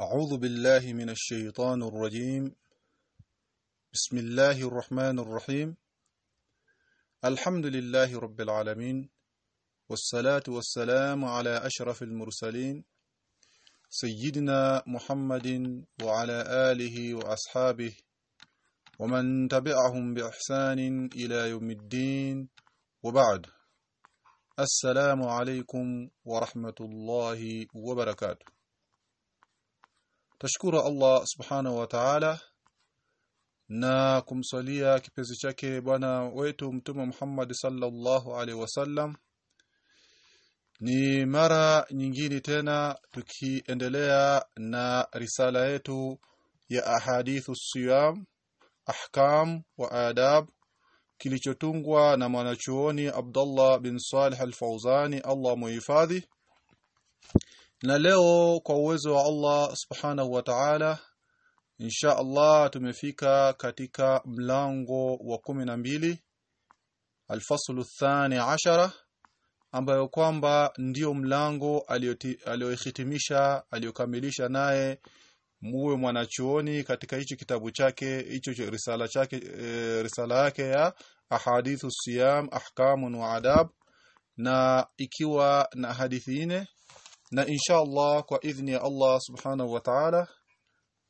أعوذ بالله من الشيطان الرجيم. بسم الله الرحمن الرحيم. الحمد لله رب العالمين والصلاة والسلام على أشرف المرسلين سيدنا محمد وعلى آله وأصحابه ومن تبعهم بإحسان إلى يوم الدين. وبعد السلام عليكم ورحمة الله وبركاته. Tashukuru Allah subhanahu wa ta'ala na kumsalia kipenzi chake bwana wetu mtume Muhammad sallallahu alaihi wasallam ni mara nyingine tena tukiendelea na risala yetu ya ahadithu siyam ahkam wa adab kilichotungwa na mwanachuoni Abdullah bin Salih al-Fawzani Allah muhifadhi na leo kwa uwezo wa Allah subhanahu wa ta'ala insha Allah tumefika katika mlango wa kumi na mbili alfaslu thani ashara ambayo kwamba ndiyo mlango aliyohitimisha aliyokamilisha naye muwe mwanachuoni katika hicho kitabu chake hicho risala chake e, risala yake ya ahadithu siyam ahkamun wa adab na ikiwa na hadithi nne na insha Allah kwa idhni ya Allah subhanahu wa ta'ala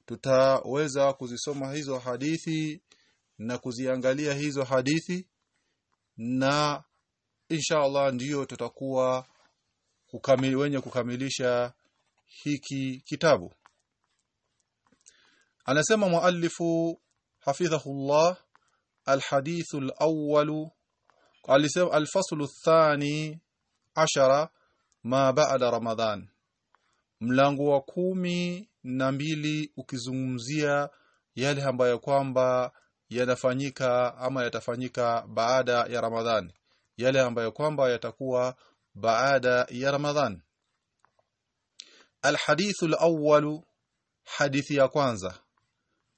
tutaweza kuzisoma hizo hadithi na kuziangalia hizo hadithi na insha Allah ndio tutakuwa kukamili, wenye kukamilisha hiki kitabu. Anasema muallifu hafidhahullah alhadithu alawwal alisema alfaslu athani ma baada ramadhan mlango wa kumi na mbili ukizungumzia yale ambayo kwamba yanafanyika ama yatafanyika baada ya ramadhan yale ambayo kwamba yatakuwa baada ya ramadhan alhadithu alawwal hadithi ya kwanza.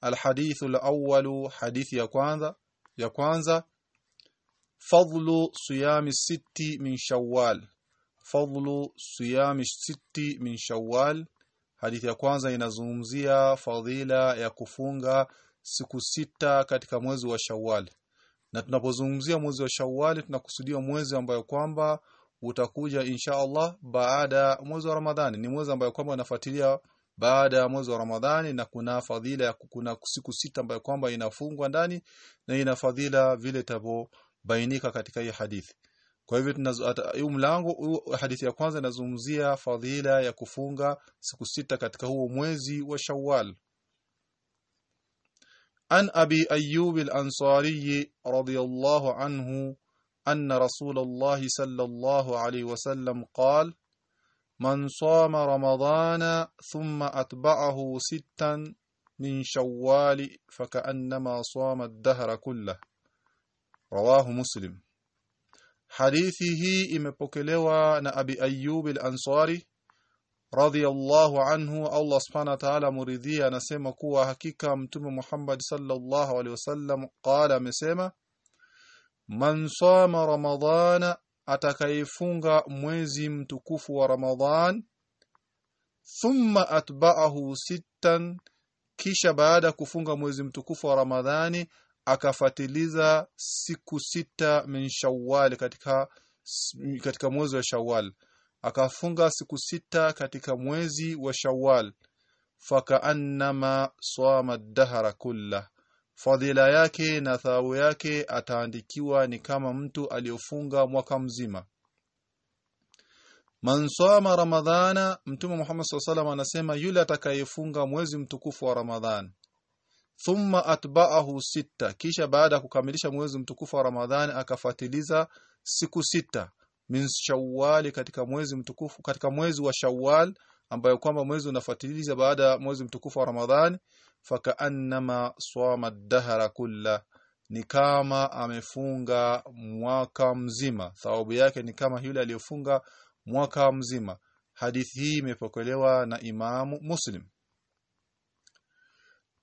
Alhadithu alawwal hadithi ya kwanza ya kwanza. Fadlu siyami sitti min shawwal fadlu siyami sitti min shawwal. Hadithi ya kwanza inazungumzia fadhila ya kufunga siku sita katika mwezi wa shawwal. Na tunapozungumzia mwezi wa shawwal tunakusudia mwezi ambayo kwamba utakuja insha Allah baada mwezi wa Ramadhani. Ni mwezi ambayo kwamba unafuatilia baada ya mwezi wa Ramadhani na kuna fadhila ya kuna siku sita ambayo kwamba inafungwa ndani na ina fadhila vile tavobainika katika hii hadithi kwa hivyo huu mlango hadithi ya kwanza inazungumzia fadhila ya kufunga siku sita katika huo mwezi wa Shawwal. An Abi Ayyub al-Ansari radiyallahu anhu anna Rasulullah sallallahu alayhi wasallam qala من صام رمضان ثم أتبعه ستا من شوال فكأنما صام الدهر كله رواه مسلم hadithi hii imepokelewa na Abi Ayyub al-Ansari radhiyallahu anhu. Allah subhanahu wa ta'ala muridhia anasema kuwa hakika mtume Muhammad sallallahu alaihi wasallam qala amesema man sama ramadhana atakayefunga mwezi mtukufu wa ramadhan thumma atba'ahu sittan kisha baada kufunga mwezi mtukufu wa ramadhani akafatiliza siku sita min shawwal katika katika mwezi wa shawwal. Akafunga siku sita katika mwezi wa shawwal. Fakaannama swama dahara kulla. Fadila yake na thawabu yake ataandikiwa ni kama mtu aliyofunga mwaka mzima. Man swama ramadhana mtume Muhammad SAW anasema yule atakayefunga mwezi mtukufu wa ramadhan thumma atba'ahu sita kisha baada ya kukamilisha mwezi mtukufu wa ramadhani akafatiliza siku sita. Min shawwal katika mwezi mtukufu katika mwezi wa shawwal ambayo kwamba mwezi unafuatiliza baada ya mwezi mtukufu wa ramadhani fakaannama swama dahara kulla ni kama amefunga mwaka mzima. Thawabu yake ni kama yule aliyofunga mwaka mzima. Hadithi hii imepokelewa na imamu muslim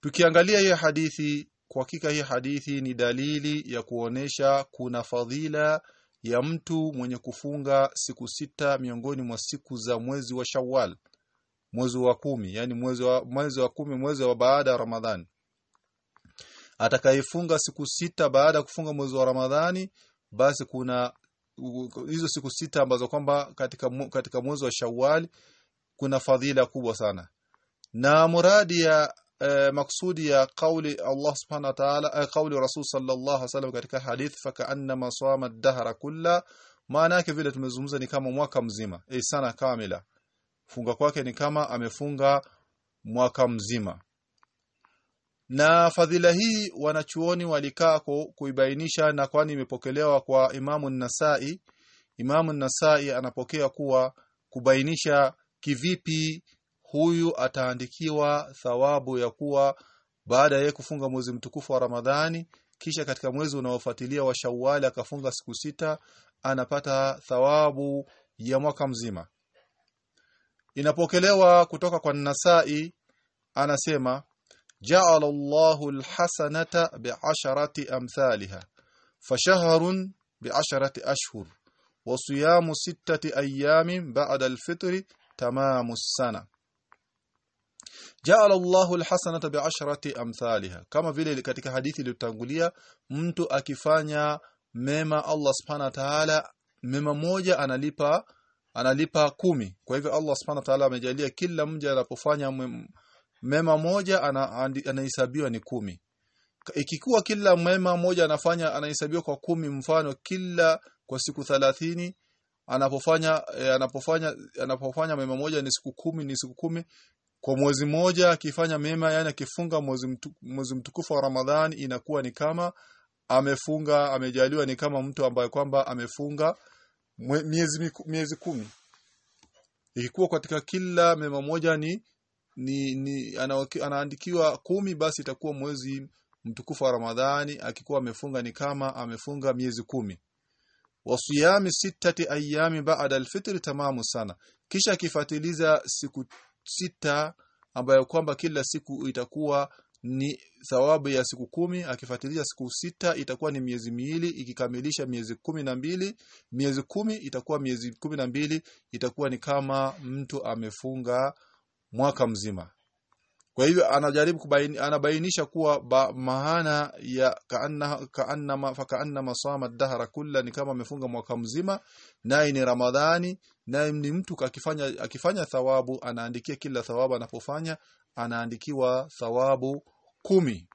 tukiangalia hii hadithi kwa hakika hii hadithi ni dalili ya kuonesha kuna fadhila ya mtu mwenye kufunga siku sita miongoni mwa siku za mwezi wa Shawwal mwezi wa kumi yani mwezi wa mwezi wa kumi mwezi wa baada ya Ramadhani. Atakayefunga siku sita baada ya kufunga mwezi wa Ramadhani basi kuna hizo siku sita ambazo kwamba katika katika mwezi wa Shawwal kuna fadhila kubwa sana. Na muradi ya eh, maksudi ya kauli Allah subhanahu wa ta'ala eh, kauli Rasul sallallahu alaihi wasallam katika hadith fakaannama sama ad-dahra kulla maana yake vile tumezungumza ni kama mwaka mzima. Eh, sana kamila. Funga kwake ni kama amefunga mwaka mzima. Na fadhila hii wanachuoni walikaa kuibainisha na kwani imepokelewa kwa Imamu Nasai Imamu Nasai anapokea kuwa kubainisha kivipi huyu ataandikiwa thawabu ya kuwa baada ya kufunga mwezi mtukufu wa Ramadhani kisha katika mwezi unaofuatilia wa Shawwal akafunga siku sita anapata thawabu ya mwaka mzima. Inapokelewa kutoka kwa Nasai anasema ja'ala Allahu alhasanata bi'asharati amthaliha fashahrun bi'asharati ashhur wa siyamu sittati ayyamin ba'da alfitr tamamu sana Jaala Allahu alhasanata bi'ashrati amthaliha. Kama vile katika hadithi iliyotangulia mtu akifanya mema Allah subhanahu wa ta'ala mema moja analipa analipa kumi. Kwa hivyo Allah subhanahu wa ta'ala amejalia kila mja anapofanya mema moja anahesabiwa ana ni kumi. Ikikuwa kila mema moja anafanya anahesabiwa kwa kumi mfano kila kwa siku thalathini anapofanya eh, anapofanya anapofanya mema moja ni siku kumi ni siku kumi kwa mwezi mmoja akifanya mema yani akifunga mwezi mtu, mwezi mtukufu wa Ramadhani inakuwa ni kama amefunga amejaliwa ni kama mtu ambaye kwamba amefunga miezi miezi kumi. Ikikuwa katika kila mema moja ni ni, ni anaandikiwa kumi basi itakuwa mwezi mtukufu wa Ramadhani akikuwa amefunga ni kama amefunga miezi kumi. Wasiyami sitati ayami baada alfitr tamamu sana. Kisha akifatiliza siku sita ambayo kwamba kila siku itakuwa ni thawabu ya siku kumi. Akifuatilia siku sita itakuwa ni miezi miwili. Ikikamilisha miezi kumi na mbili miezi kumi itakuwa miezi kumi na mbili. Itakuwa ni kama mtu amefunga mwaka mzima kwa hivyo anajaribu kubaini, anabainisha kuwa ba, maana ya kaanna kaanna fakaanna masama dahra kulla ni kama amefunga mwaka mzima naye ni Ramadhani naye ni mtu akifanya akifanya thawabu anaandikia kila thawabu anapofanya anaandikiwa thawabu kumi.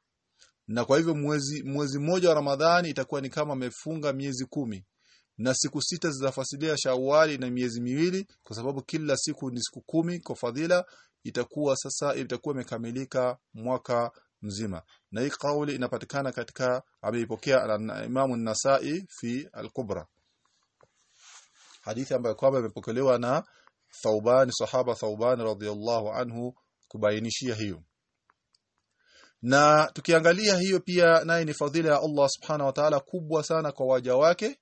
Na kwa hivyo mwezi mwezi mmoja wa Ramadhani itakuwa ni kama amefunga miezi kumi. Na siku sita zitafasilia Shawali na miezi miwili kwa sababu kila siku ni siku kumi kwa fadhila itakuwa sasa itakuwa imekamilika mwaka mzima. Na hii kauli inapatikana katika ameipokea Imam nasai fi al-Kubra. Hadithi ambayo kwamba imepokelewa na Thauban sahaba Thauban radhiyallahu anhu kubainishia hiyo. Na tukiangalia hiyo pia naye ni fadhila ya Allah subhanahu wa ta'ala kubwa sana kwa waja wake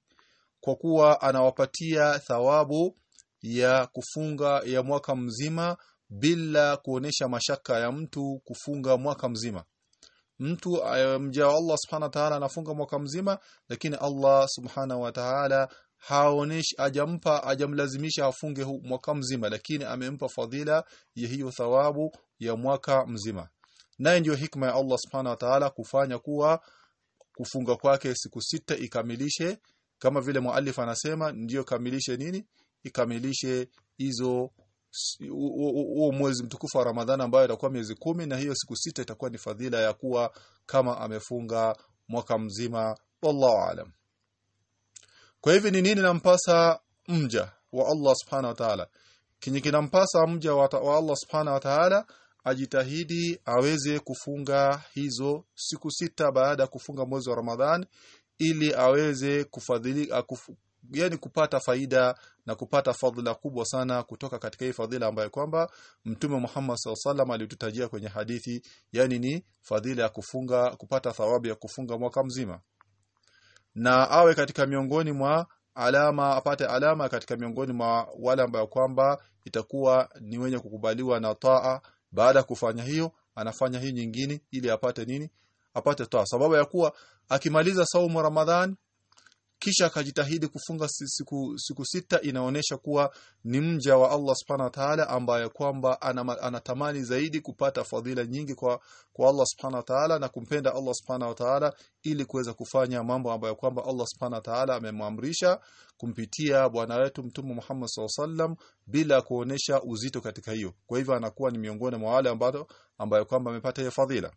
kwa kuwa anawapatia thawabu ya kufunga ya mwaka mzima bila kuonesha mashaka ya mtu kufunga mwaka mzima. Mtu mja wa Allah subhanahu wa ta'ala anafunga mwaka mzima lakini Allah subhanahu wa ta'ala haoneshi ajampa ajamlazimisha afunge mwaka mzima lakini amempa fadhila ya hiyo thawabu ya mwaka mzima. Naye ndio hikma ya Allah subhanahu wa ta'ala kufanya kuwa kufunga kwake siku sita ikamilishe. Kama vile muallif anasema ndiyo kamilishe nini? Ikamilishe hizo huo mwezi mtukufu wa Ramadhani ambayo itakuwa miezi kumi na hiyo siku sita itakuwa ni fadhila ya kuwa kama amefunga mwaka mzima. Wallahu alam kwa hivyo ni nini nampasa mja wa Allah subhanahu wa ta'ala? Kinyi kinampasa mja wa, wa Allah subhanahu wa ta'ala ajitahidi aweze kufunga hizo siku sita baada ya kufunga mwezi wa Ramadhani ili aweze kufadhili yani kupata faida na kupata fadhila kubwa sana kutoka katika hii fadhila ambayo kwamba Mtume Muhammad SAW alitutajia kwenye hadithi yani ni fadhila ya kufunga kupata thawabu ya kufunga mwaka mzima. Na awe katika miongoni mwa alama apate alama katika miongoni mwa wale ambao kwamba itakuwa ni wenye kukubaliwa na taa. Baada ya kufanya hiyo anafanya hii nyingine ili apate nini? Apate taa. Sababu ya kuwa akimaliza saumu ramadhan kisha akajitahidi kufunga siku, siku sita inaonyesha kuwa ni mja wa Allah subhanahu wa ta'ala ambaye kwamba anatamani zaidi kupata fadhila nyingi kwa kwa Allah subhanahu wa ta'ala na kumpenda Allah subhanahu wa ta'ala ili kuweza kufanya mambo ambayo kwamba Allah subhanahu wa ta'ala amemwamrisha kumpitia bwana wetu mtume Muhammad SAW bila kuonesha uzito katika hiyo. Kwa hivyo anakuwa ni miongoni mwa wale ambao ambayo kwamba amepata hiyo fadhila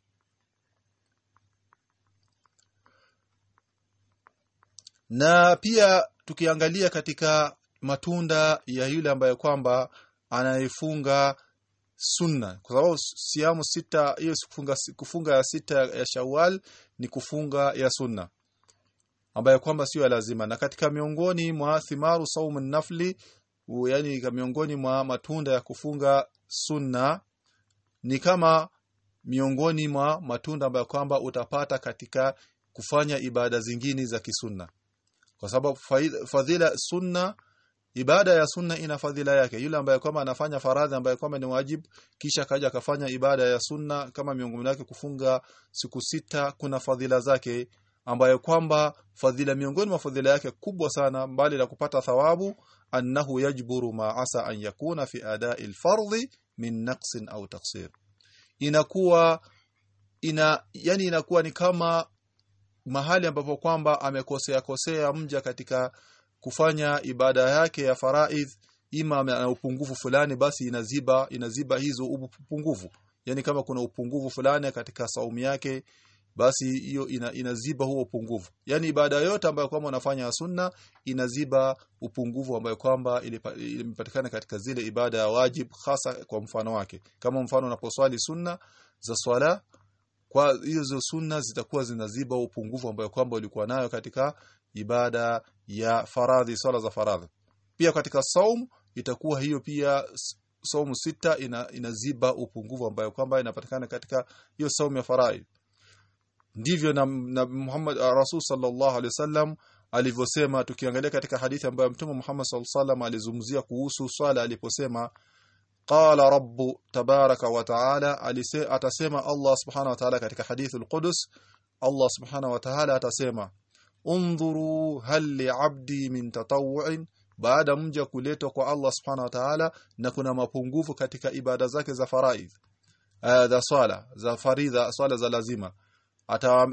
na pia tukiangalia katika matunda ya yule ambaye kwamba anayefunga sunna. Kwa sababu siamu sita hiyo kufunga kufunga ya sita ya Shawwal ni kufunga ya sunna ambayo kwamba sio lazima. Na katika miongoni mwa thimaru saumu nafli yani miongoni mwa matunda ya kufunga sunna ni kama miongoni mwa matunda ambayo kwamba utapata katika kufanya ibada zingine za kisunna kwa sababu fadhila sunna ibada ya sunna ina fadhila yake. Yule ambaye kwamba anafanya faradhi ambaye kwamba ni wajib kisha kaja akafanya ibada ya sunna kama miongoni yake kufunga siku sita kuna fadhila zake ambayo kwamba fadhila miongoni mwa fadhila yake kubwa sana mbali na kupata thawabu annahu yajburu ma asa an yakuna fi adai fardhi min naqsin au taqsir. Inakuwa ina yani inakuwa ni kama mahali ambapo kwamba amekosea kosea mja katika kufanya ibada yake ya faraidh ima ana upungufu fulani basi inaziba inaziba hizo upungufu. Yani kama kuna upungufu fulani katika saumu yake basi hiyo ina, inaziba huo upungufu. Yani ibada yote ambayo kwamba unafanya sunna inaziba upungufu ambayo kwamba ilipa- ilipatikana katika zile ibada ya wajib hasa kwa mfano wake. Kama mfano unaposwali sunna za swala kwa hizo sunna zitakuwa zinaziba upungufu ambayo kwamba ulikuwa nayo katika ibada ya faradhi swala za faradhi. Pia katika saum itakuwa hiyo pia saumu sita ina, inaziba upungufu ambayo kwamba inapatikana katika hiyo saumu ya faradhi ndivyo na, na Muhammad uh, Rasul sallallahu alaihi wasallam alivyosema tukiangalia katika hadithi ambayo Mtume Muhammad sallallahu alaihi wasallam alizungumzia kuhusu swala aliposema qala rabbu tabaraka wa taala atasema Allah subhanahu wa taala katika hadithul qudus. Allah subhanahu wa taala atasema undhuru hal li'abdi min tatawwu'in. Baada mja kuletwa kwa Allah subhanahu wa ta'ala na katika ibada zake za faraidh. Uh, za swala za faridha swala za lazima. Ata,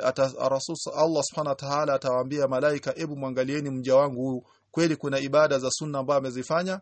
Allah subhanahu wa ta'ala atawaambia malaika ebu mwangalieni mja wangu kweli kuna ibada za sunna ambazo amezifanya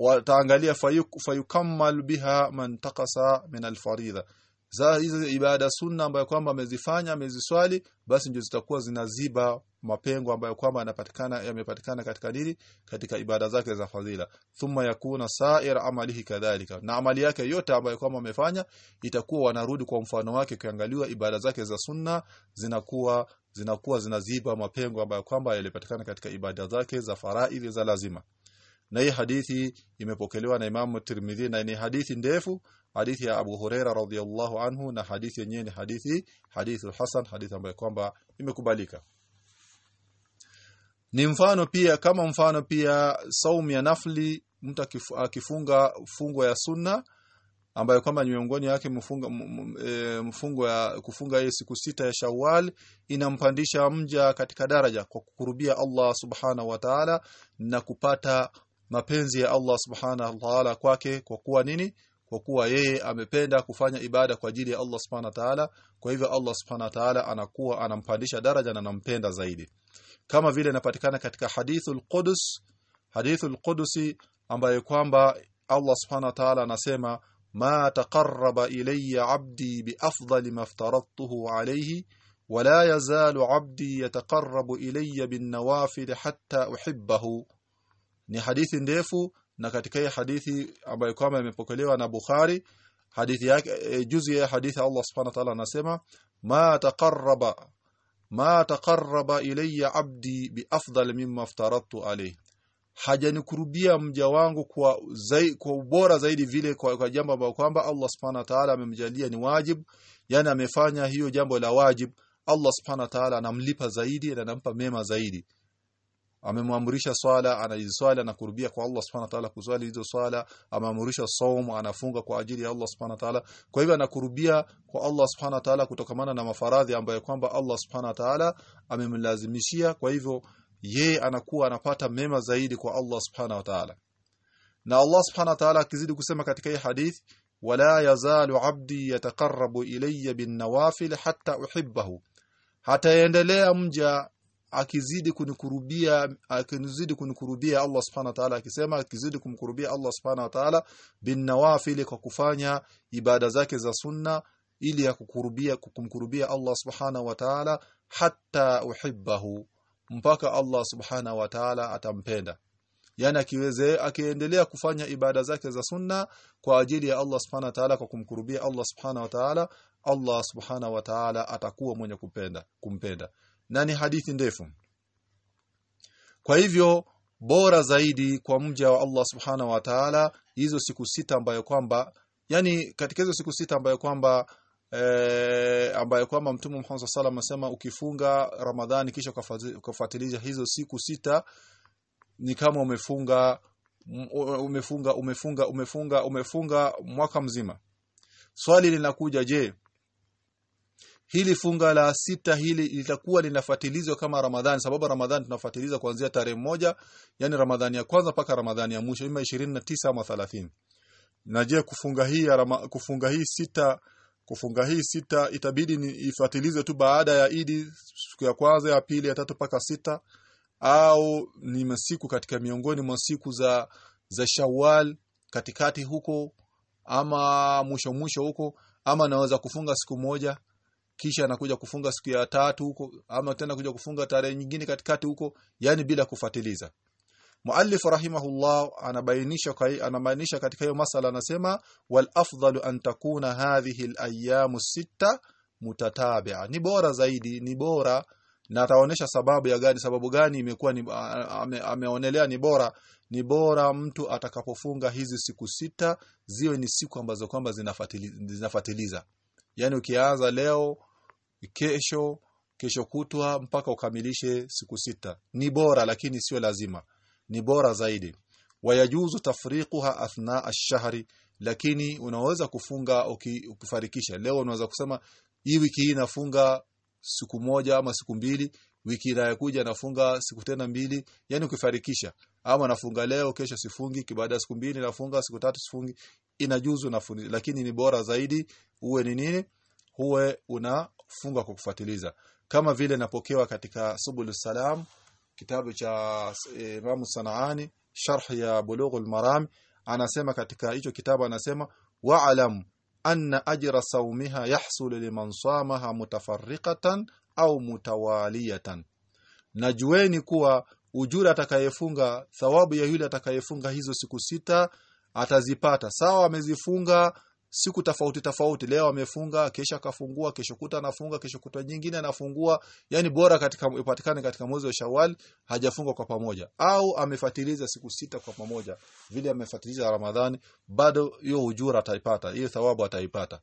wataangalia fayuk, fayukammal biha man taqasa min alfaridha. Za hizo ibada sunna ambayo kwamba amezifanya ameziswali basi ndio zitakuwa zinaziba mapengo ambayo kwamba yanapatikana yamepatikana katika dini katika ibada zake za fadhila. Thumma yakuna sa'ir amalihi kadhalika. Na amali yake yote ambayo kwamba amefanya itakuwa wanarudi kwa mfano wake kiangaliwa ibada zake za sunna zinakuwa zinakuwa zinaziba mapengo ambayo kwamba yalipatikana katika ibada zake za faraidhi za lazima na hii hadithi imepokelewa na Imam Tirmidhi na ni hadithi ndefu hadithi ya Abu Huraira radhiyallahu anhu na hadithi yenyewe ni hadithi hadithu hasan hadithi ambayo kwamba imekubalika. Ni mfano pia kama mfano pia saumu ya nafli mtu akifunga fungo ya sunna ambayo kwamba ni miongoni yake mfunga e, mfungo ya kufunga hii siku sita ya Shawwal inampandisha mja katika daraja kwa kukurubia Allah subhana wa ta'ala na kupata mapenzi ya Allah subhanahu wa ta'ala kwake kwa kuwa nini kwa kuwa yeye amependa kufanya ibada kwa ajili ya Allah subhanahu wa ta'ala kwa hivyo Allah subhanahu wa ta'ala anakuwa anampandisha daraja na anampenda zaidi kama vile inapatikana katika hadithul qudus hadithul qudusi ambayo kwamba Allah subhanahu wa ta'ala anasema ma taqarraba ilayya 'abdi bi afdali ma aftaradtuhu alayhi ولا يزال عبدي يتقرب إلي بالنوافل حتى أحبه ni hadithi ndefu na katika hii hadithi ambayo kwamba imepokelewa na Bukhari hadithi yake e, juzi ya hadithi Allah subhanahu wa ta'ala anasema ma taqarraba ma taqarraba ilayya abdi bi afdal mimma aftaradtu alayhi hajanikurubia mja wangu kwa zai, kwa ubora zaidi vile kwa, kwa jambo ambalo kwamba Allah subhanahu wa ta'ala amemjalia ni wajib yani amefanya hiyo jambo la wajib Allah subhanahu wa ta'ala anamlipa zaidi na anampa mema zaidi amemwamrisha swala anajiswali anakurubia kwa Allah subhanahu wa ta'ala kuswali hizo swala. Ameamrisha saum anafunga kwa ajili ya Allah subhanahu wa ta'ala. Kwa hivyo anakurubia kwa Allah subhanahu wa ta'ala kutokamana na mafaradhi ambayo kwamba Allah subhanahu wa ta'ala amemlazimishia. Kwa hivyo ye anakuwa anapata mema zaidi kwa Allah subhanahu wa ta'ala. Na Allah subhanahu wa ta'ala akizidi kusema katika hii hadith wala yazalu abdi yataqarrabu ilayya bin nawafil hatta uhibbahu. Hataendelea mja akizidi kunikurubia akizidi kunikurubia Allah subhanahu wa ta'ala akisema akizidi kumkurubia Allah subhanahu wa ta'ala bin nawafil kwa kufanya ibada zake za sunna ili ya kukurubia kumkurubia Allah subhanahu wa ta'ala hatta uhibbahu mpaka Allah subhanahu wa ta'ala atampenda. Yani akiweze akiendelea kufanya ibada zake za sunna kwa ajili ya Allah subhanahu wa ta'ala kwa kumkurubia Allah subhanahu wa ta'ala Allah subhanahu wa ta'ala atakuwa mwenye kupenda kumpenda na ni hadithi ndefu. Kwa hivyo bora zaidi kwa mja wa Allah subhana wa ta'ala hizo siku sita ambayo kwamba yani katika hizo siku sita ambayo kwamba e, ambayo kwamba Mtume Muhammad sallallahu asema ukifunga Ramadhani kisha ukafuatilia hizo siku sita ni kama umefunga umefunga umefunga umefunga umefunga mwaka mzima. Swali linakuja je hili funga la sita hili litakuwa linafuatilizwa kama Ramadhani sababu Ramadhani tunafuatiliza kuanzia tarehe moja yani Ramadhani ya kwanza mpaka Ramadhani ya mwisho ima 29 ama 30 na je kufunga hii kufunga hii sita kufunga hii sita itabidi ifuatilizwe tu baada ya Idi siku ya kwanza ya pili ya tatu paka sita? Au ni masiku katika miongoni mwa siku za za Shawwal katikati huko ama mwisho mwisho huko ama naweza kufunga siku moja kisha anakuja kufunga siku ya tatu huko ama tena kuja kufunga tarehe nyingine katikati huko yani bila kufatiliza Muallif rahimahullah anabainisha anamaanisha katika hiyo masala anasema wal afdalu an takuna hadhihi al ayyam sita mutatabi'a. Ni bora zaidi ni bora na ataonesha sababu ya gani sababu gani imekuwa ni ame, ameonelea ni bora. Ni bora mtu atakapofunga hizi siku sita ziwe ni siku ambazo kwamba zinafatiliza. Yani ukianza leo kesho kesho kutwa mpaka ukamilishe siku sita. Ni bora lakini sio lazima. Ni bora zaidi. Wayajuzu tafriquha athna ash-shahri lakini unaweza kufunga ukifarikisha leo unaweza kusema hii wiki hii nafunga siku moja ama siku mbili wiki inayokuja nafunga siku tena mbili. Yani ukifarikisha ama nafunga leo kesho sifungi ya siku mbili nafunga siku tatu sifungi. Inajuzu nafuni lakini ni bora zaidi uwe ni nini huwe unafunga kwa kufuatiliza. Kama vile napokewa katika subul salam kitabu cha e, Imam Sanaani sharh ya Bulughul Maram anasema katika hicho kitabu anasema wa'lam anna ajra sawmiha yahsul liman samaha mutafarriqatan au mutawaliyatan. Najueni kuwa ujura atakayefunga thawabu ya yule atakayefunga hizo siku sita atazipata. Sawa amezifunga siku tofauti tofauti. Leo amefunga kesha akafungua kesho kuta anafunga kesho kuta nyingine anafungua. Yani bora katika ipatikane katika mwezi wa Shawwal hajafunga kwa pamoja. Au amefatiliza siku sita kwa pamoja. Vile amefatiliza Ramadhani bado hiyo ujura ataipata hiyo thawabu ataipata.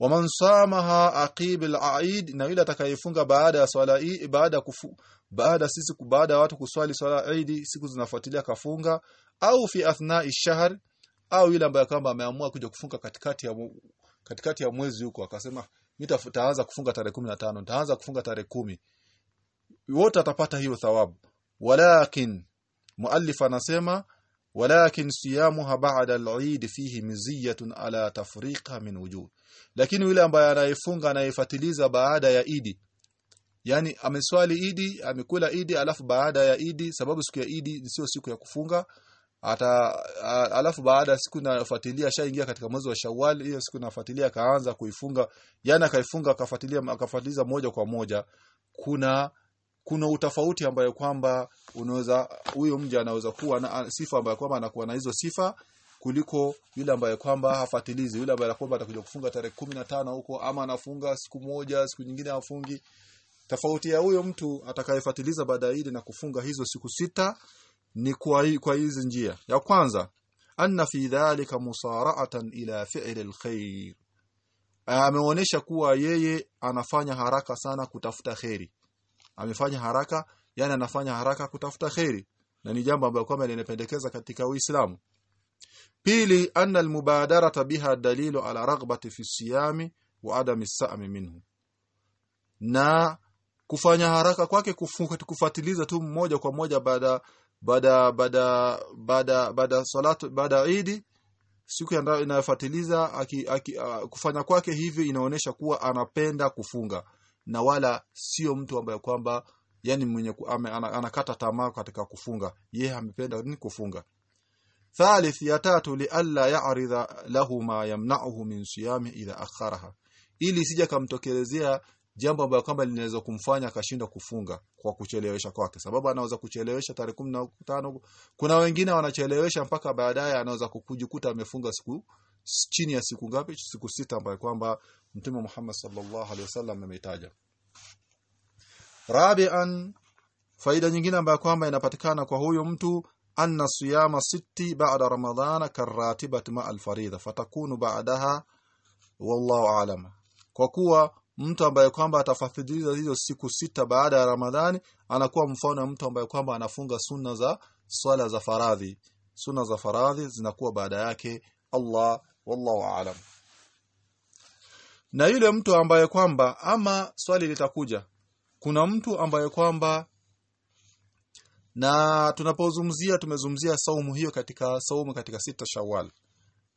Waman samaha aqib al-aid na yule atakayefunga baada ya swala hii baada kufu baada sisi baada watu kuswali swala Eid siku zinafuatilia kafunga au fi athna'i shahr au yule ambaye kwamba ameamua kuja kufunga katikati ya katikati ya mwezi huko akasema nitaanza kufunga tarehe 15 nitaanza kufunga tarehe kumi. Wote atapata hiyo thawabu. Walakin muallif anasema walakin siyamuha ba'da al-eid fihi miziyatun ala tafriqa min wujuh lakini yule ambaye anayefunga anayefatiliza baada ya idi yani ameswali idi amekula idi alafu baada ya idi sababu siku ya idi sio siku ya kufunga ata alafu baada ya siku nafuatilia shaingia katika mwezi wa Shawwal hiyo siku nafuatilia akaanza kuifunga. Yani akaifunga akafuatilia akafuatiliza moja kwa moja. Kuna kuna utofauti ambayo kwamba unaweza huyo mja anaweza kuwa na sifa ambayo kwamba anakuwa na hizo sifa kuliko yule ambaye kwamba hafatilizi yule ambaye kwamba atakuja kufunga tarehe 15 huko ama anafunga siku moja siku nyingine afungi tofauti ya huyo mtu atakayefuatiliza baada ya na kufunga hizo siku sita ni kwa hizi njia. Ya kwanza anna fi dhalika musara'atan ila fi'l alkhair ameonesha kuwa yeye anafanya haraka sana kutafuta kheri. Amefanya haraka yani anafanya haraka kutafuta kheri. Na ni jambo ambalo kwamba linapendekeza katika Uislamu. Pili anna almubadarata biha dalilu ala raghbati fi siyami wa adami sa'mi minhu. Na kufanya haraka kwake kufuatiliza tu moja kwa moja baada baada baada baada baada salatu baada idi siku inayofuatiliza kufanya kwake hivi inaonyesha kuwa anapenda kufunga. Na wala sio mtu ambaye kwamba yani mwenye anakata tamaa katika kufunga. Yeye amependa ni kufunga. Thalith ya tatu li alla ya'ridha lahu ma yamna'uhu min siyami idha akharaha. Ili sija kamtokelezea jambo ambalo kwamba linaweza kumfanya akashindwa kufunga kwa kuchelewesha kwake. Sababu anaweza kuchelewesha tarehe 15 kuna wengine wanachelewesha mpaka baadaye anaweza kukujikuta amefunga siku chini ya siku ngapi? Siku sita ambayo kwamba mtume Muhammad sallallahu alaihi wasallam ameitaja rabi'an faida nyingine ambayo kwamba inapatikana kwa huyo mtu anna siyama sitti ba'da ramadhana karatibat ma alfaridha fatakunu ba'daha wallahu a'lam. Kwa kuwa mtu ambaye kwamba atafadhiliza hizo siku sita baada ya Ramadhani anakuwa mfano mtu ambaye kwamba anafunga sunna za swala za faradhi. Sunna za faradhi zinakuwa baada yake. Allah wallahu aalam. Na yule mtu ambaye kwamba ama swali litakuja kuna mtu ambaye kwamba na tunapozungumzia tumezungumzia saumu hiyo katika saumu katika sita Shawwal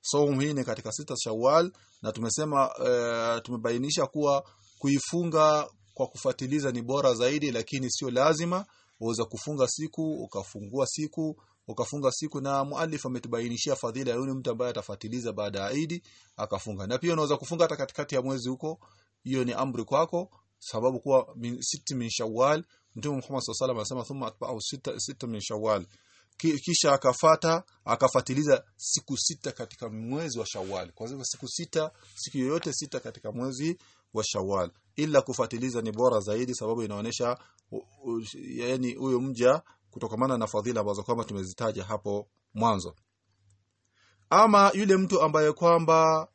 saumu hii ni katika sita shawal na tumesema e, tumebainisha kuwa kuifunga kwa kufatiliza ni bora zaidi lakini sio lazima. Uweza kufunga siku ukafungua siku ukafunga siku na muallif ametubainishia fadhila ya yule mtu ambaye atafatiliza baada ya Eid akafunga. Na pia unaweza kufunga hata katikati ya mwezi huko hiyo ni amri kwako sababu kuwa min, siti min Shawwal Mtume Muhammad sallallahu alaihi wasallam anasema thumma atba'u sita, sita min Shawwal kisha akafata akafatiliza siku sita katika mwezi wa Shawwal. Kwa hivyo siku sita siku yoyote sita katika mwezi wa Shawwal. Ila kufatiliza ni bora zaidi sababu inaonesha yani huyo mja kutokamana na fadhila ambazo kwamba tumezitaja hapo mwanzo. Ama yule mtu ambaye kwamba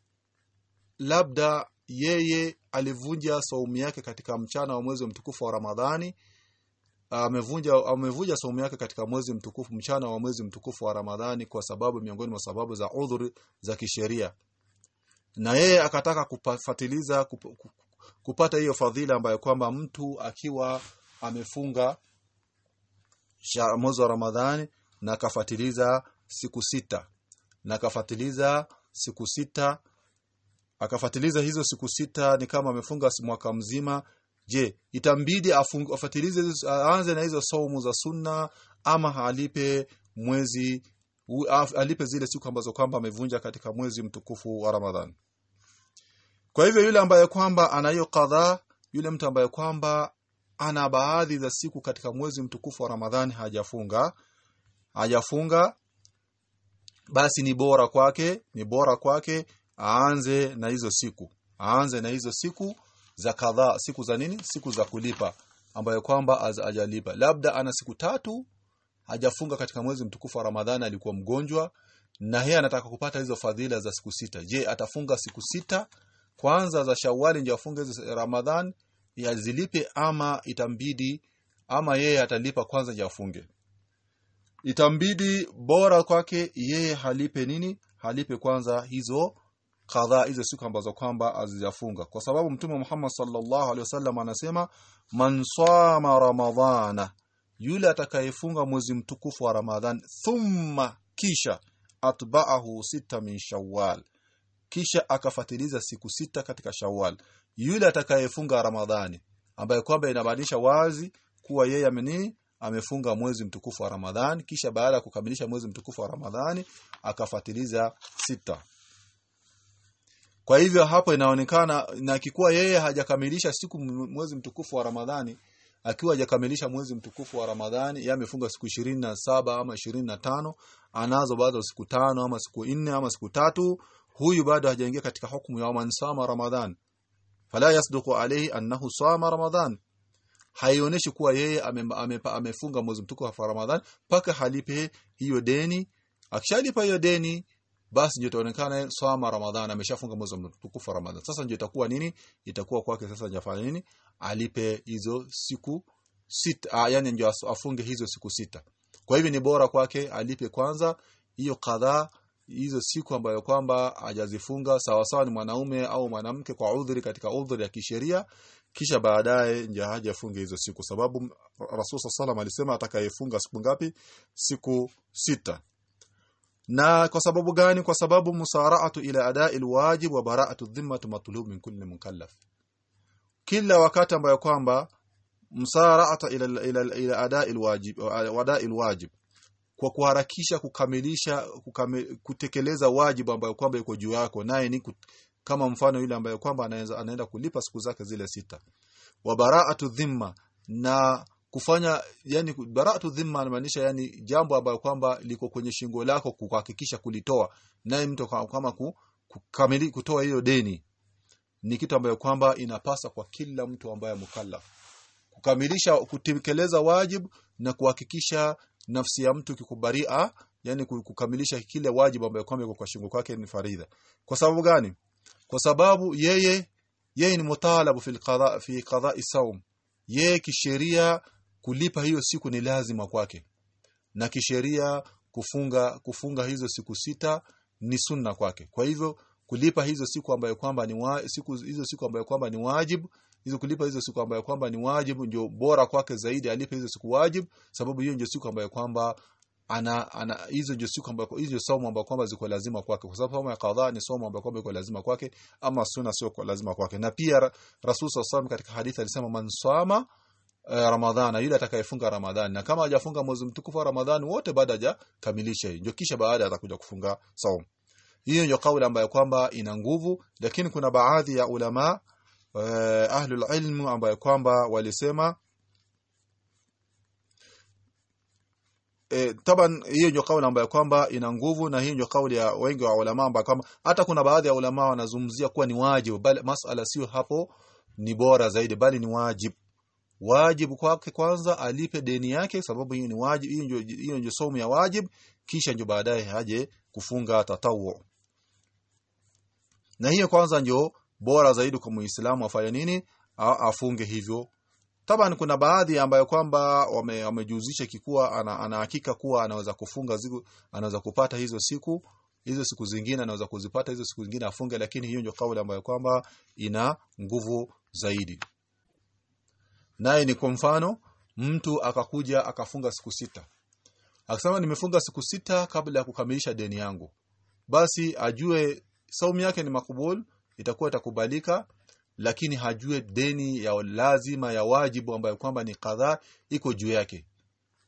labda yeye alivunja saumu yake katika mchana wa mwezi mtukufu wa Ramadhani amevunja amevunja saumu yake katika mwezi mtukufu mchana wa mwezi mtukufu wa Ramadhani kwa sababu miongoni mwa sababu za udhuri za kisheria. Na yeye akataka kufatiliza kup, kupata hiyo fadhila ambayo kwamba mtu akiwa amefunga mwezi wa Ramadhani na akafatiliza siku sita. Na akafatiliza siku sita akafatiliza hizo siku sita ni kama amefunga mwaka mzima je itambidi afatilize aanze na hizo saumu za sunna ama alipe mwezi alipe zile siku ambazo kwamba amevunja katika mwezi mtukufu wa Ramadhani kwa hivyo yule ambaye kwamba ana hiyo yule mtu ambaye kwamba ana baadhi za siku katika mwezi mtukufu wa Ramadhani hajafunga hajafunga basi ni bora kwake ni bora kwake aanze na hizo siku. Aanze na hizo siku za kadhaa siku za nini? Siku za kulipa ambayo kwamba ajalipa labda ana siku tatu hajafunga katika mwezi mtukufu wa Ramadhani alikuwa mgonjwa na yeye anataka kupata hizo fadhila za siku sita. Je atafunga siku sita? Kwanza za Shawwali ndio afunge hizo Ramadhan yazilipe ama itambidi ama yeye atalipa kwanza ndio afunge. Itambidi bora kwake yeye halipe nini? Halipe kwanza hizo kadhaa hizo siku ambazo kwamba azijafunga kwa sababu mtume Muhammad sallallahu alaihi wasallam anasema man sama ramadhana yule atakayefunga mwezi mtukufu wa Ramadhan thumma kisha atba'ahu sita min shawwal. Kisha akafatiliza siku sita katika Shawwal. Yule atakayefunga Ramadhani ambaye kwamba inabadilisha wazi kuwa yeye ameni amefunga mwezi mtukufu wa Ramadhani kisha baada ya kukamilisha mwezi mtukufu wa Ramadhani akafatiliza sita kwa hivyo hapo inaonekana na kikuwa yeye hajakamilisha siku mwezi mtukufu wa Ramadhani akiwa hajakamilisha mwezi mtukufu wa Ramadhani yeye amefunga siku saba ama tano anazo bado siku tano ama siku nne ama siku tatu huyu bado hajaingia katika hukumu ya man sama Ramadhan. Fala yasduqu alayhi annahu sama Ramadhan. Haionyeshi kuwa yeye amefunga ame, ame mwezi mtukufu wa Ramadhan paka halipe hiyo deni. Akishalipa hiyo deni basi ndio itaonekana swama ramadhani ameshafunga mwezi mtukufu ramadhani. Ramadhan sasa ndio itakuwa nini? Itakuwa kwake sasa jafanya nini? Alipe hizo siku sita ah, yani ndio afunge hizo siku sita. Kwa hivyo ni bora kwake alipe kwanza hiyo kadhaa hizo siku ambayo kwamba hajazifunga sawa sawa ni mwanaume au mwanamke kwa udhuri katika udhuri ya kisheria kisha baadaye ndio haja afunge hizo siku. Sababu Rasul sallallahu alisema atakayefunga siku ngapi? Siku sita na kwa sababu gani? Kwa sababu musara'atu ila ada'i alwajib wa bara'atu dhimmatu matlub min kulli mukallaf. Kila wakati ambayo kwamba musara'atu ila ila, ila ada'i alwajib wa ada'i alwajib kwa kuharakisha kukamilisha kukame, kutekeleza wajibu ambayo kwamba iko juu yako naye ni kut, kama mfano yule ambayo kwamba anaenda kulipa siku zake zile sita. Wa bara'atu dhimma na kufanya yani baratu dhimma inamaanisha yani jambo ambalo kwamba liko kwenye shingo lako kuhakikisha kulitoa. Naye mtu kama ku, kukamili kutoa hiyo deni ni kitu ambayo kwamba inapasa kwa kila mtu ambaye mukallaf. Kukamilisha kutekeleza wajibu na kuhakikisha nafsi ya mtu kikubaria yani kukamilisha kile wajibu ambayo kwamba iko kwa shingo kwake ni faridha. Kwa sababu gani? Kwa sababu yeye yeye ni mutalabu fi qada fi qada'i sawm yeye kisheria kulipa hiyo siku ni lazima kwake. Na kisheria kufunga kufunga hizo siku sita ni sunna kwake. Kwa hivyo kulipa hizo siku ambayo kwamba ni wa, siku hizo siku ambayo kwamba ni wajibu hizo kulipa hizo siku ambayo kwamba ni wajibu ndio bora kwake zaidi alipe hizo siku wajibu sababu hiyo ndio siku ambayo kwamba ana ana hizo ndio siku ambayo hizo somo ambayo kwamba ziko lazima kwake. Kwa sababu somo ya kadhaa ni somo ambayo kwamba iko lazima kwake ama sunna sio kwa lazima kwake. Na pia rasul sallallahu katika hadithi alisema man sama ramadhana yule atakayefunga ramadhani na kama hajafunga mwezi mtukufu wa ramadhani wote baada hajakamilisha hiyo kisha baada atakuja kufunga saum. Hiyo ndio kauli ambayo kwamba ina nguvu lakini kuna baadhi ya ulama eh, ahlul ilmu ambayo kwamba walisema eh, taban hiyo ndio kauli ambayo kwamba ina nguvu na hiyo ndio kauli ya wengi wa ulama ambao kwamba hata kuna baadhi ya ulama wanazungumzia kuwa ni wajibu bali masala sio hapo ni bora zaidi bali ni wajibu wajibu kwake kwanza alipe deni yake sababu hiyo ni wajibu hiyo ndio hiyo ndio somo ya wajibu kisha ndio baadaye haje kufunga tatawu na hiyo kwanza ndio bora zaidi kwa muislamu afanye nini? Afunge hivyo. Taban kuna baadhi ambayo kwamba wamejuzisha wame kikuwa ana, ana hakika kuwa anaweza kufunga ziku, anaweza kupata hizo siku hizo siku zingine anaweza kuzipata hizo siku zingine afunge lakini hiyo ndio kauli ambayo kwamba ina nguvu zaidi naye ni kwa mfano mtu akakuja akafunga siku sita. Akasema nimefunga siku sita kabla ya kukamilisha deni yangu. Basi ajue saumu yake ni makubul itakuwa itakubalika lakini hajue deni ya lazima ya wajibu ambayo kwamba ni kadhaa iko juu yake.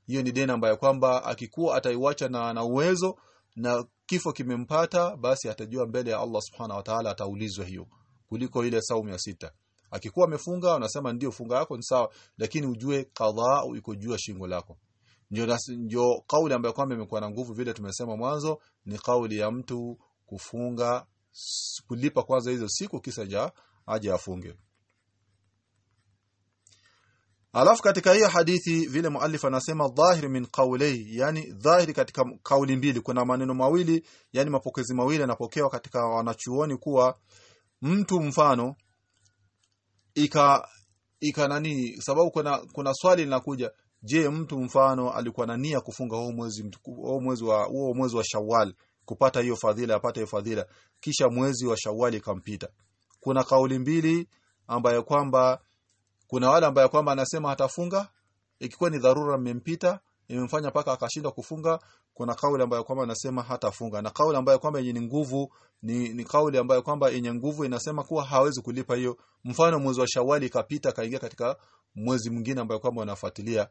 Hiyo ni deni ambayo kwamba akikuwa ataiwacha na, na uwezo na kifo kimempata basi atajua mbele ya Allah subhanahu wa ta'ala ataulizwa hiyo kuliko ile saumu ya sita akikuwa amefunga unasema ndio funga yako ni sawa lakini ujue kadhaa iko juu ya shingo lako. Ndio ndio kauli ambayo kwamba imekuwa na nguvu vile tumesema mwanzo ni kauli ya mtu kufunga kulipa kwanza hizo siku kisa ja aje afunge. Alafu katika hiyo hadithi vile muallif anasema dhahir min qawlay yani dhahiri katika kauli mbili. Kuna maneno mawili yani mapokezi mawili yanapokewa katika wanachuoni kuwa mtu mfano ika ika nani sababu kuna kuna swali linakuja. Je mtu mfano alikuwa na nia kufunga huo mwezi huo mwezi wa huo mwezi wa Shawwal kupata hiyo fadhila apate hiyo fadhila kisha mwezi wa Shawwal ikampita. Kuna kauli mbili ambayo kwamba kuna wale ambayo kwamba anasema atafunga ikikuwa ni dharura imempita imemfanya paka akashindwa kufunga. Kuna kauli ambayo kwamba anasema hatafunga na kauli ambayo kwamba yenye nguvu ni, ni kauli ambayo kwamba yenye nguvu inasema kuwa hawezi kulipa hiyo. Mfano mwezi wa Shawali ikapita kaingia katika mwezi mwingine ambayo kwamba unafuatilia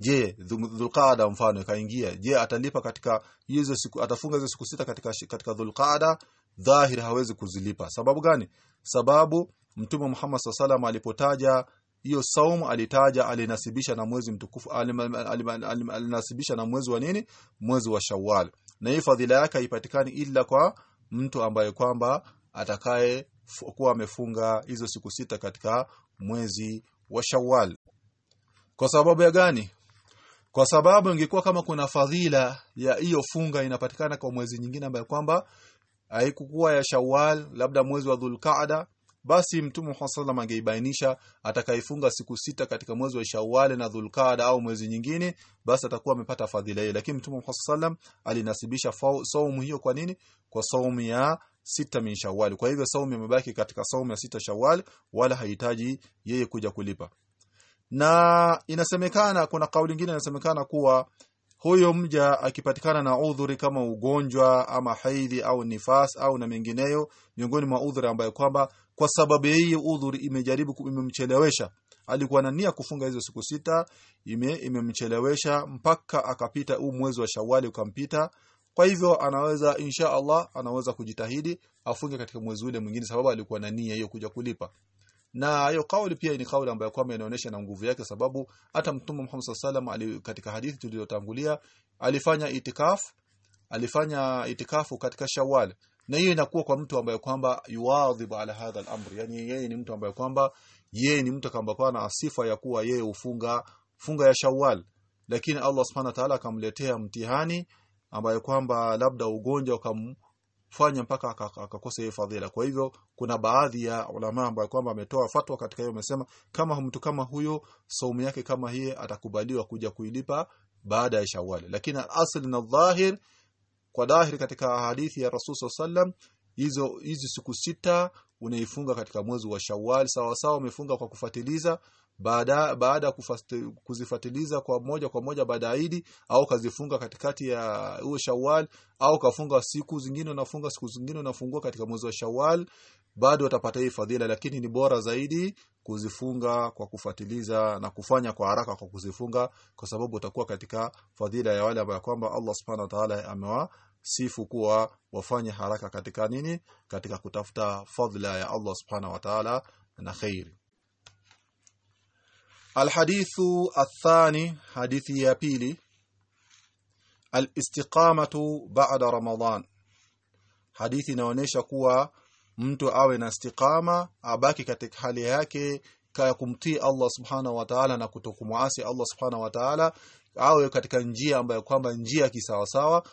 je dhulqaada mfano ikaingia? Je atalipa katika hizo siku atafunga hizo siku sita katika katika dhulqaada? Dhahir hawezi kuzilipa. Sababu gani? Sababu mtume Muhammad sallallahu alipotaja hiyo saumu alitaja alinasibisha na mwezi mtukufu alinasibisha na mwezi wa nini? Mwezi wa Shawwal. Na hii fadhila yake haipatikani ila kwa mtu ambaye kwamba atakaye kuwa amefunga hizo siku sita katika mwezi wa Shawwal. Kwa sababu ya gani? Kwa sababu ingekuwa kama kuna fadhila ya hiyo funga inapatikana kwa mwezi nyingine ambayo kwamba haikukuwa ya Shawwal labda mwezi wa Dhulqaada basi mtume Muhammad angeibainisha atakayefunga siku sita katika mwezi wa Shawwal na Dhulqaada au mwezi nyingine basi atakuwa amepata fadhila hiyo lakini mtume Muhammad alinasibisha saumu hiyo kwa nini? Kwa saumu ya sita min Shawwal. Kwa hivyo saumu imebaki katika saumu ya sita Shawwal wala hahitaji yeye kuja kulipa. Na inasemekana kuna kauli nyingine inasemekana kuwa huyo mja akipatikana na udhuri kama ugonjwa ama haidhi au nifas au na mengineyo miongoni mwa udhuri ambayo kwamba kwa sababu yeye udhuri imejaribu imemchelewesha. Alikuwa na nia kufunga hizo siku sita ime imemchelewesha mpaka akapita huu mwezi wa Shawali ukampita. Kwa hivyo anaweza insha Allah anaweza kujitahidi afunge katika mwezi ule mwingine sababu alikuwa na nia hiyo kuja kulipa. Na hiyo kauli pia ni kauli ambayo kwamba inaonyesha na nguvu yake sababu hata mtume Muhammad sallallahu alaihi katika hadithi tuliyotangulia alifanya itikaf alifanya itikafu katika Shawwal na hiyo inakuwa kwa mtu ambaye kwamba yuadhibu ala hadha al-amr. Yani yeye ni mtu ambaye kwamba yeye ni mtu kamba kwa na sifa ya kuwa yeye ufunga funga ya Shawwal. Lakini Allah subhanahu wa ta'ala akamletea mtihani ambaye kwamba labda ugonjwa ukam fanya mpaka akakosa hiyo fadhila. Kwa hivyo kuna baadhi ya ulama ambao kwamba ametoa fatwa katika hiyo amesema kama mtu kama huyo saumu yake kama hii atakubaliwa kuja kuilipa baada ya Shawwal. Lakini asli na dhahir kwa dhahiri katika hadithi ya Rasul sallam hizo hizi siku sita unaifunga katika mwezi wa Shawwal sawa sawa umefunga kwa kufatiliza baada baada kuzifatiliza kwa moja kwa moja baada aidi Idi au kazifunga katikati ya huo Shawwal au kafunga siku zingine unafunga siku zingine unafungua katika mwezi wa Shawwal bado utapata hii fadhila lakini ni bora zaidi kuzifunga kwa kufatiliza na kufanya kwa haraka kwa kuzifunga kwa sababu utakuwa katika fadhila ya wale ambao kwamba Allah Subhanahu wa Ta'ala amewa sifu kuwa wafanye haraka katika nini katika kutafuta fadhila ya Allah Subhanahu wa Ta'ala na khairi الحديث الثاني حديث يا بيلي الاستقامة بعد رمضان hadithi inaonyesha kuwa mtu awe na istiqama abaki katika hali yake kaya kumtii Allah subhanahu wa ta'ala na kutokumuasi Allah subhanahu wa ta'ala awe katika njia ambayo kwamba njia kisawasawa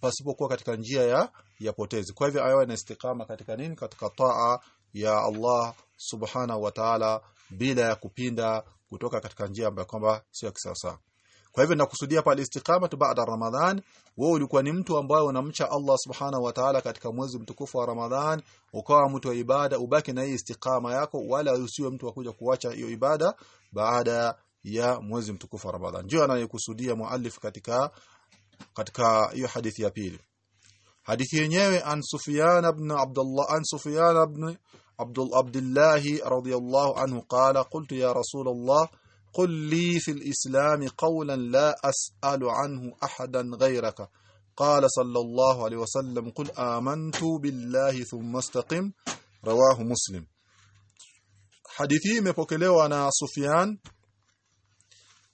pasipokuwa katika njia ya ya potezi kwa hivyo awe na istiqama katika nini katika taa ya Allah subhanahu wa ta'ala bila ya kupinda kutoka katika njia ambayo kwamba sio kisasa. Kwa hivyo nakusudia pale istiqama baada Ramadhan, wewe ulikuwa ni mtu ambaye unamcha Allah Subhanahu wa Ta'ala katika mwezi mtukufu wa Ramadhan, ukawa mtu wa ibada, ubaki na hii istiqama yako wala usiwe mtu wa kuja kuacha hiyo ibada baada ya mwezi mtukufu wa Ramadhan. Ndio anayokusudia muallif katika katika hiyo hadithi ya pili hadithi yenyewe an Sufyan ibn Abdullah an Sufyan ibn Abdul Abdullah radiyallahu anhu qala qultu ya rasulullah qul li fil Islam qawlan la as'alu anhu ahadan ghayraka qala sallallahu alayhi wa sallam qul amantu billahi thumma istaqim rawahu muslim hadithi مepokelewa na Sufyan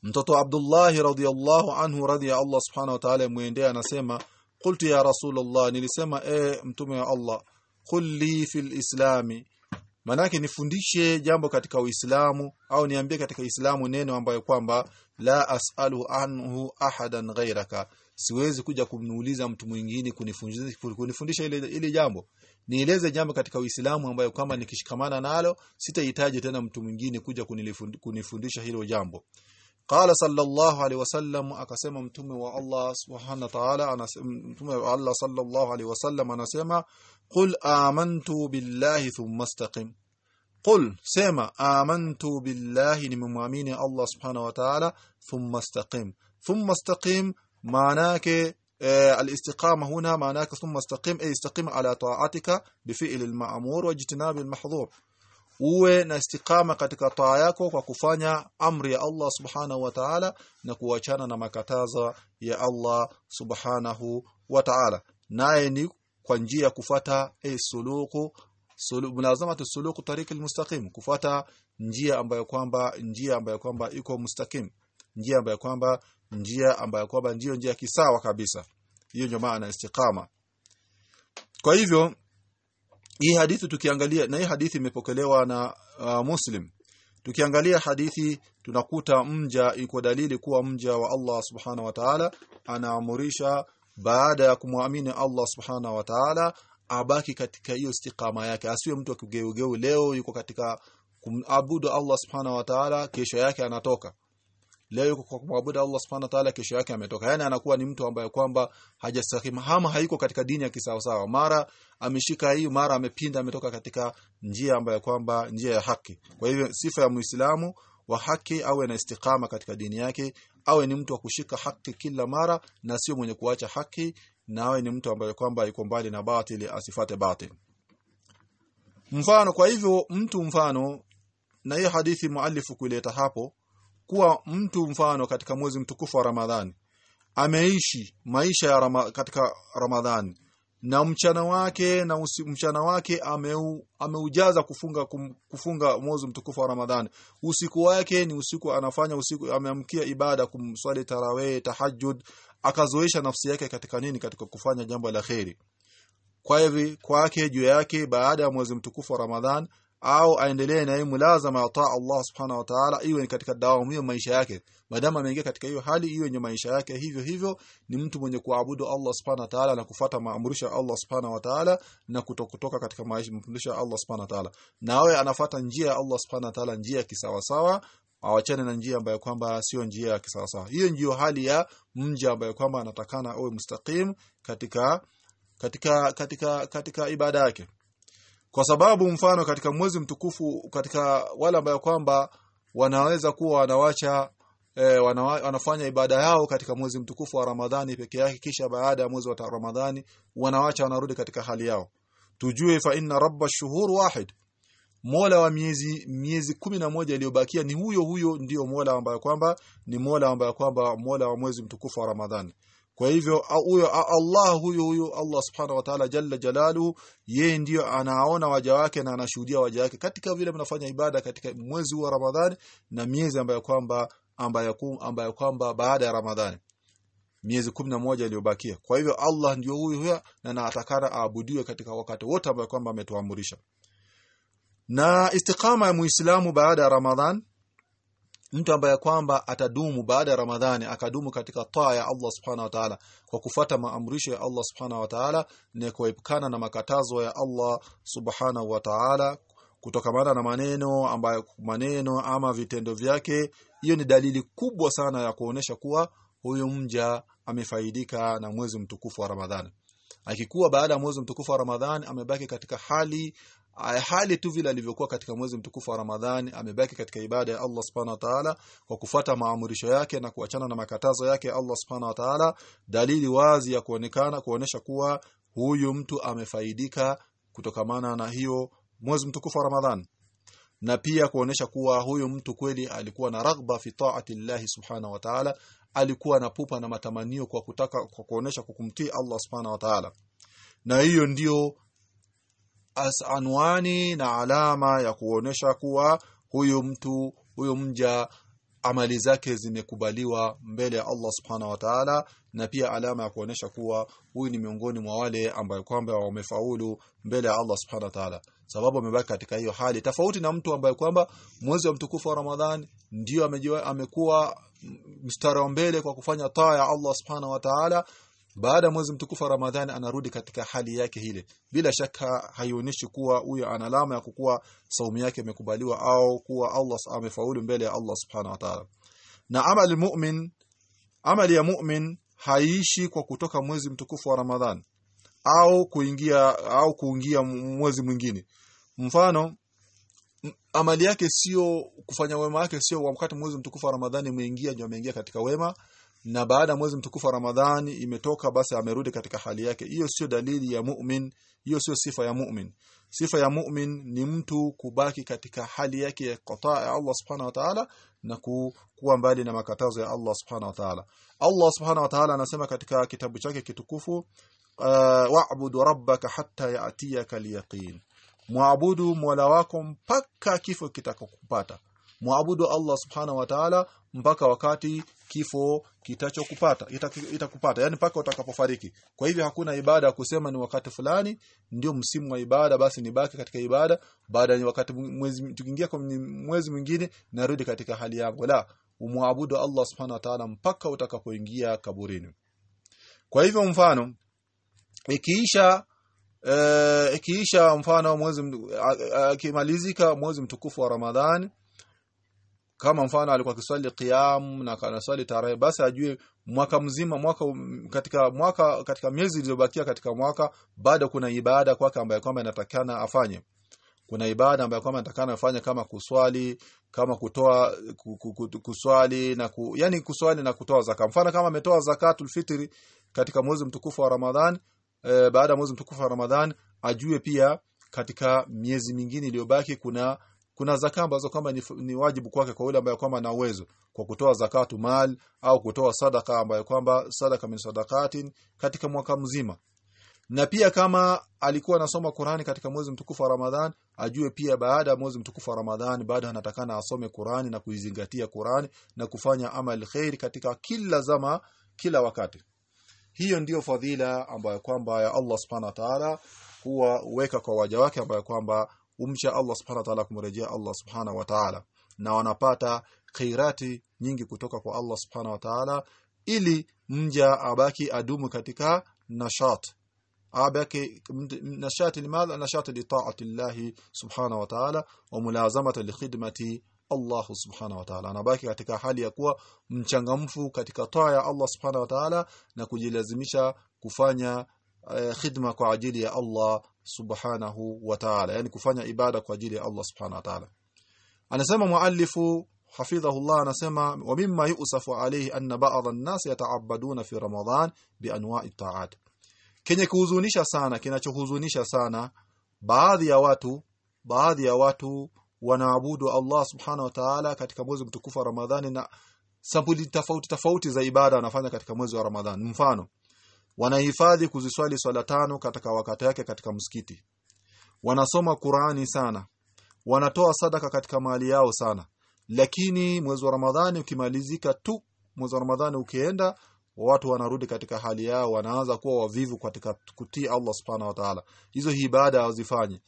mtoto Abdullah radhiyallahu anhu radhi Allah subhanahu wa ta'ala muendea anasema qultu ya rasulullah nilisema e mtume wa Allah qul li fil islami. Manake nifundishe jambo katika Uislamu au niambie katika islamu neno ambayo kwamba la asalu anhu ahadan ghairaka siwezi kuja kumnuuliza mtu mwingine kunifundisha kunifundisha ile ile jambo. Nieleze jambo katika Uislamu ambayo kwamba nikishikamana nalo sitahitaji tena mtu mwingine kuja kunifundisha hilo jambo قال صلى الله عليه وسلم أقسم أمتم والله سبحانه وتعالى أمتم والله صلى الله عليه وسلم أنا سيما قل آمنت بالله ثم استقم. قل سيما آمنت بالله من مؤمن الله سبحانه وتعالى ثم استقم. ثم استقم معناك آه، الاستقامة هنا معناك ثم استقم أي استقم على طاعتك بفعل المأمور واجتناب المحظور. Uwe na istiqama katika taa yako kwa kufanya amri ya Allah subhanahu wa ta'ala na kuachana na makataza ya Allah subhanahu wa ta'ala. Naye ni kwa njia ya kufata e suluku sulu, mulazamatu suluku tariki almustaqim kufata njia ambayo kwamba njia ambayo kwamba iko mustaqim njia ambayo kwamba njia ambayo kwamba ndio njia kisawa kabisa. Hiyo ndio maana istiqama. Kwa hivyo hii hadithi tukiangalia na hii hadithi imepokelewa na uh, Muslim. Tukiangalia hadithi tunakuta mja iko dalili kuwa mja wa Allah subhana wa ta'ala anaamurisha baada ya kumwamini Allah subhana wa ta'ala abaki katika hiyo istiqama yake. Asiwe mtu akigeugeu leo yuko katika kumabudu Allah subhana wa ta'ala kesho yake anatoka leo yuko kwa kumwabudu Allah subhanahu wa ta'ala kesho yake ametoka. Yani anakuwa ni mtu ambaye kwamba hajastahima hama haiko katika dini ya kisawasawa. Mara ameshika hii mara amepinda ametoka katika njia ambayo kwamba njia ya haki. Kwa hivyo sifa ya muislamu wa haki awe na istiqama katika dini yake awe ni mtu wa kushika haki kila mara na sio mwenye kuacha haki na awe ni mtu ambaye kwamba yuko mbali na batili asifate batili. Mfano kwa hivyo mtu mfano na hiyo hadithi muallifu kuileta hapo kuwa mtu mfano katika mwezi mtukufu wa Ramadhani. Ameishi maisha ya rama, katika Ramadhani. Na mchana wake na usi, mchana wake ameu, ameujaza kufunga kum, kufunga mwezi mtukufu wa Ramadhani. Usiku wake ni usiku anafanya usiku ameamkia ibada kumswali tarawih tahajjud akazoesha nafsi yake katika nini? Katika kufanya jambo la kheri. Kwa hivi kwake juu yake baada ya mwezi mtukufu wa Ramadhan au aendelee na mulazama ya taa Allah subhanahu wa ta'ala iwe katika dawamu hiyo maisha yake. Madama ameingia katika hiyo hali iwe ni maisha yake hivyo hivyo ni mtu mwenye kuabudu Allah subhanahu wa ta'ala na kufuata maamrisho ya Allah subhanahu wa ta'ala na kutokutoka katika maisha mafundisho ya Allah subhanahu wa ta'ala. Na awe anafuata njia ya Allah subhanahu wa ta'ala njia kisawasawa awachane na njia ambayo kwamba sio njia ya kisawasawa. Hiyo ndiyo hali ya mja ambayo kwamba anatakana awe mustaqim katika katika katika katika ibada yake kwa sababu mfano katika mwezi mtukufu katika wale ambao kwamba wanaweza kuwa wanawacha e, wanawa, wanafanya ibada yao katika mwezi mtukufu wa Ramadhani peke yake kisha baada ya mwezi wa Ramadhani wanawacha wanarudi katika hali yao. Tujue fa inna rabba shuhur wahid. Mola wa miezi miezi moja iliyobakia ni huyo huyo ndiyo Mola ambaye kwamba ni Mola ambaye kwamba Mola wa mwezi mtukufu wa Ramadhani kwa hivyo huyo Allah huyo huyo Allah subhanahu wa ta'ala jalla jalalu yeye ndiyo anaona waja wake na anashuhudia waja wake katika vile mnafanya ibada katika mwezi wa Ramadhani na miezi ambayo kwamba ambayo ambayo kwamba baada ya Ramadhani miezi moja iliyobakia. Kwa hivyo Allah ndiyo huyo huyo na anatakana aabudiwe katika wakati wote ambao kwamba ametuamrisha. Na istiqama ya muislamu baada ya Ramadhan mtu ambaye kwamba atadumu baada ya Ramadhani akadumu katika taa ya Allah subhanahu wa ta'ala. Kwa kufata maamrisho ya Allah subhanahu wa ta'ala na kuepukana na makatazo ya Allah subhanahu wa ta'ala kutokamana na maneno ambayo maneno ama vitendo vyake. Hiyo ni dalili kubwa sana ya kuonesha kuwa huyu mja amefaidika na mwezi mtukufu wa Ramadhani. Akikuwa baada ya mwezi mtukufu wa Ramadhani amebaki katika hali hali tu vile alivyokuwa katika mwezi mtukufu wa Ramadhani amebaki katika ibada ya Allah Subhanahu wa Ta'ala kwa kufuata maamurisho yake na kuachana na makatazo yake Allah Subhanahu wa Ta'ala. Dalili wazi ya kuonekana kuonesha kuwa huyu mtu amefaidika kutokamana na hiyo mwezi mtukufu wa Ramadhani. Na pia kuonesha kuwa huyu mtu kweli alikuwa na raghba fi taati Allah Subhanahu wa Ta'ala alikuwa na pupa na matamanio kwa kutaka kwa kuonesha kukumtii Allah Subhanahu wa Ta'ala. Na hiyo ndio as anwani na alama ya kuonesha kuwa huyu mtu huyu mja amali zake zimekubaliwa mbele ya Allah subhanahu wa ta'ala na pia alama ya kuonesha kuwa huyu ni miongoni mwa wale ambao kwamba wamefaulu mbele ya Allah subhanahu wa ta'ala. Sababu amebaki katika hiyo hali tofauti na mtu ambaye kwamba mwezi wa mtukufu wa Ramadhan ndio amekuwa mstari wa mbele kwa kufanya taa ya Allah subhanahu wa ta'ala baada ya mwezi mtukufu wa Ramadhani anarudi katika hali yake ile. Bila shaka haionyeshi kuwa huyo ana alama ya kukuwa saumu yake imekubaliwa au kuwa Allah amefaulu mbele ya Allah subhanahu wa ta'ala. Na amali mu'min amali ya mu'min haishi kwa kutoka mwezi mtukufu wa Ramadhani au kuingia au kuingia mwezi mwingine. Mfano amali yake sio kufanya wema wake sio wakati mwezi mtukufu wa Ramadhani umeingia ndio ameingia katika wema na baada mwezi mtukufu wa Ramadhani imetoka basi amerudi katika hali yake. Hiyo sio dalili ya mu'min hiyo sio sifa ya mu'min. Sifa ya mu'min ni mtu kubaki katika hali yake ya qataa ya Allah subhanahu wa ta'ala na ku, kuwa mbali na makatazo ya Allah subhanahu wa ta'ala. Allah subhanahu wa ta'ala anasema katika kitabu chake kitukufu uh, wa'budu rabbaka hatta ya'tiyaka al-yaqin. Muabudu mola wako mpaka kifo kitakokupata muabudu Allah subhanahu wa ta'ala mpaka wakati kifo kitachokupata itakupata yani mpaka utakapofariki. Kwa hivyo hakuna ibada kusema ni wakati fulani ndio msimu wa ibada basi ni baki katika ibada baada ya wakati mwezi tukiingia kwa mwezi mwingine narudi katika hali yangu. La umwabudu Allah subhanahu wa ta'ala mpaka utakapoingia kaburini. Kwa hivyo mfano ikiisha eh, ikiisha mfano mwezi akimalizika mwezi mtukufu wa Ramadhani kama mfano alikuwa kiswali qiyam na kanaswali tarehe basi ajue mwaka mzima mwaka katika mwaka katika miezi iliyobakia katika mwaka bado kuna ibada kwake ambayo kwamba inatakana afanye. Kuna ibada ambayo kwamba inatakana afanye kama kuswali kama kutoa ku- ku- ku- kuswali na ku, yani kuswali na kutoa zaka. Mfano kama ametoa zakatul fitri katika mwezi mtukufu wa Ramadhan e, baada ya mwezi mtukufu wa Ramadhan ajue pia katika miezi mingine iliyobaki kuna kuna zaka ambazo kwamba ni, ni wajibu kwake kwa yule ambaye kwamba ana uwezo kwa kutoa zakatu mal au kutoa sadaka ambayo kwamba sadaka min sadaqatin katika mwaka mzima. Na pia kama alikuwa anasoma Qurani katika mwezi mtukufu wa Ramadhan ajue pia baada ya mwezi mtukufu wa Ramadhan bado anatakana asome Qurani na kuizingatia Qurani na kufanya amal khair katika kila zama kila wakati. Hiyo ndiyo fadhila ambayo kwamba ya Allah subhanahu wa ta'ala huwa weka kwa waja wake ambayo kwamba umcha Allah subhanahu wa ta'ala kumrejea Allah subhanahu wa ta'ala. Na wanapata khairati nyingi kutoka kwa Allah subhanahu wa ta'ala ili mja abaki adumu katika nashat. Abaki nashati limadha nashat li ta'ati Allah subhanahu wa ta'ala wa mulazamata li khidmati Allah subhanahu wa ta'ala. Anabaki katika hali ya kuwa mchangamfu katika toa ya Allah subhanahu wa ta'ala na kujilazimisha kufanya eh, khidma kwa ajili ya Allah subhanahu wa ta'ala yani kufanya ibada kwa ajili ya Allah subhanahu wa ta'ala. Anasema muallifu hafidhahullah anasema wa mimma yusafu alayhi anna ba'd an-nas yata'abbaduna fi ramadan bi anwa'i ta'at. Kenye kuhuzunisha sana kinachohuzunisha sana baadhi ya watu baadhi ya watu wanaabudu Allah subhanahu wa ta'ala katika mwezi mtukufu wa Ramadhani na sampuli tofauti tofauti za ibada wanafanya katika mwezi wa Ramadhani. Mfano wanahifadhi kuziswali swala tano katika wakati yake katika msikiti. Wanasoma Qur'ani sana. Wanatoa sadaka katika mali yao sana. Lakini mwezi wa Ramadhani ukimalizika tu mwezi wa Ramadhani ukienda watu wanarudi katika hali yao wanaanza kuwa wavivu katika kutii Allah subhanahu wa ta'ala. Hizo ibada hawazifanyi.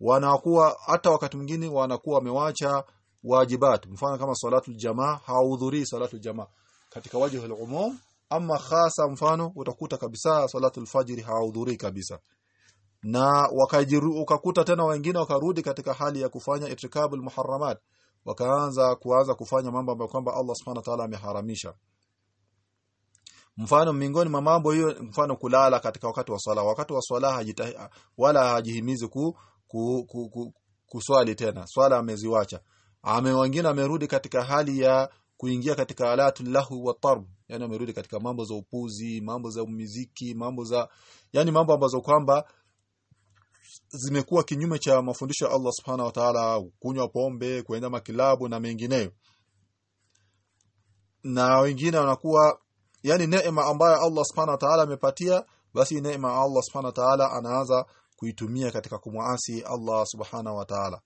Wanakuwa hata wakati mwingine wanakuwa wamewacha wajibat. Mfano kama salatu jamaa hahudhurii salatu jamaa. Katika wajibu al-umum ama hasa mfano utakuta kabisa salatu al-fajr kabisa. Na wakajiru, ukakuta tena wengine wakarudi katika hali ya kufanya itikabul muharramat. Wakaanza kuanza kufanya mambo ambayo kwamba Allah subhanahu wa ta'ala ameharamisha. Mfano miongoni mwa mambo hiyo mfano kulala katika wakati wa swala. Wakati wa swala hajita, wala hajihimizi ku, ku, ku, ku, kuswali tena. Swala ameziwacha. Ame wengine amerudi katika hali ya kuingia katika alatul lahu wa tarb. Yani amerudi katika mambo za upuzi mambo za muziki mambo za yani mambo ambazo kwamba zimekuwa kinyume cha mafundisho ya Allah subhanahu wa ta'ala kunywa pombe kuenda makilabu na mengineyo. Na wengine wanakuwa yani neema ambayo Allah subhanahu wa ta'ala amepatia basi neema Allah subhanahu wa ta'ala anaanza kuitumia katika kumwasi Allah subhanahu wa ta'ala.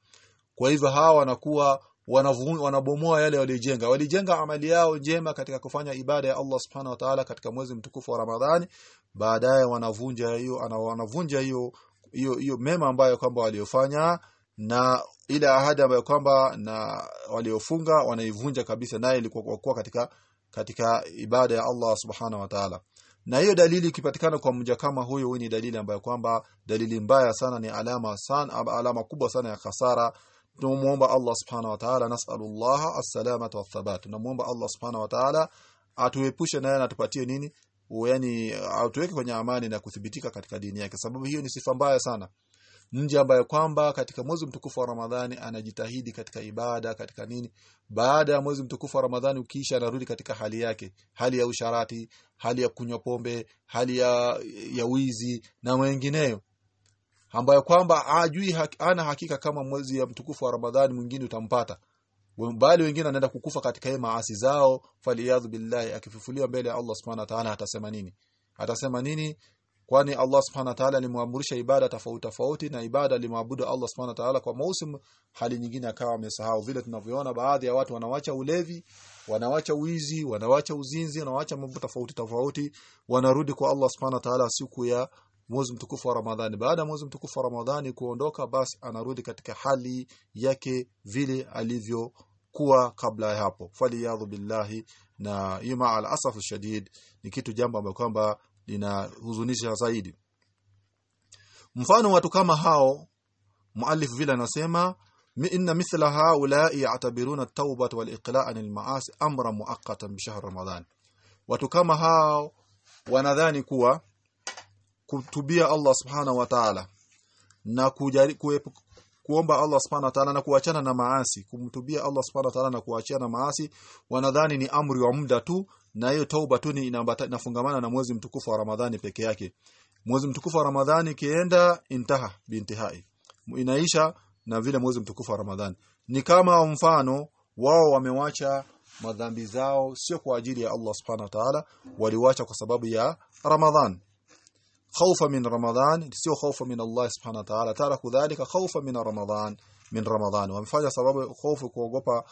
Kwa hivyo hawa wanakuwa wanabomoa yale walijenga. Walijenga amali yao njema katika kufanya ibada ya Allah subhanahu wa ta'ala katika mwezi mtukufu wa Ramadhani. Baadaye wanavunja hiyo wanavunja hiyo hiyo hiyo mema ambayo kwamba waliofanya na ile ahadi ambayo kwamba na waliofunga wanaivunja kabisa naye ilikuwa kwa katika katika ibada ya Allah subhanahu wa ta'ala. Na hiyo dalili ikipatikana kwa mja kama huyo huyu ni dalili ambayo kwamba dalili mbaya sana ni alama sana alama kubwa sana ya khasara tumuomba Allah subhanahu wa ta'ala nas'alullah as-salamata wath-thabat tunamuomba Allah subhanahu wa ta'ala atuepushe naye na tupatie nini? Yani atuweke kwenye amani na kuthibitika katika dini yake. Sababu hiyo ni sifa mbaya sana. Mja ambaye kwamba katika mwezi mtukufu wa Ramadhani anajitahidi katika ibada katika nini? Baada ya mwezi mtukufu wa Ramadhani ukiisha anarudi katika hali yake. Hali ya usharati hali ya kunywa pombe hali ya ya wizi na mengineyo ambayo kwamba ajui ana hakika kama mwezi ya mtukufu wa Ramadhani mwingine utampata. Bali wengine anaenda kukufa katika hema maasi zao faliyadhu billahi akifufuliwa mbele ya Allah subhanahu wa ta'ala atasema nini? Atasema nini? Kwani Allah subhanahu wa ta'ala alimwamrisha ibada tofauti tofauti na ibada alimwabudu Allah subhanahu wa ta'ala kwa mausim hali nyingine akawa amesahau. Vile tunavyoona baadhi ya watu wanawacha ulevi wanawacha wizi wanawacha uzinzi wanawacha mambo tofauti tofauti wanarudi kwa Allah subhanahu wa ta'ala siku ya mwezi mtukufu wa Ramadhani. Baada ya mwezi mtukufu wa Ramadhani kuondoka basi anarudi katika hali yake vile alivyokuwa kabla ya hapo. Faliyadhu billahi na yuma al asaf shadid ni kitu jambo ambalo kwamba linahuzunisha zaidi. Mfano watu kama hao muallif vile anasema inna mithla haula'i ya'tabiruna at-taubata wal iqla'a anil ma'asi amran muaqqatan bi shahr ramadan watu kama hao wanadhani kuwa kutubia Allah subhana wa ta'ala na kujaribu kuomba Allah subhanahu wa ta'ala na kuachana na maasi. Kumtubia Allah subhanahu wa ta'ala na kuachana na maasi wanadhani ni amri wa muda tu na hiyo tauba tu ni inafungamana na mwezi mtukufu wa Ramadhani peke yake. Mwezi mtukufu wa Ramadhani kienda intaha bintihai. Inaisha na vile mwezi mtukufu wa Ramadhani. Ni kama mfano wao wamewacha madhambi zao sio kwa ajili ya Allah subhanahu wa ta'ala waliwacha kwa sababu ya Ramadhan خوفا من رمضان sio خوفا من الله سبحانه وتعالى تركوا ذلك خوفا من رمضان من رمضان wamefanya sababu hofu kuogopa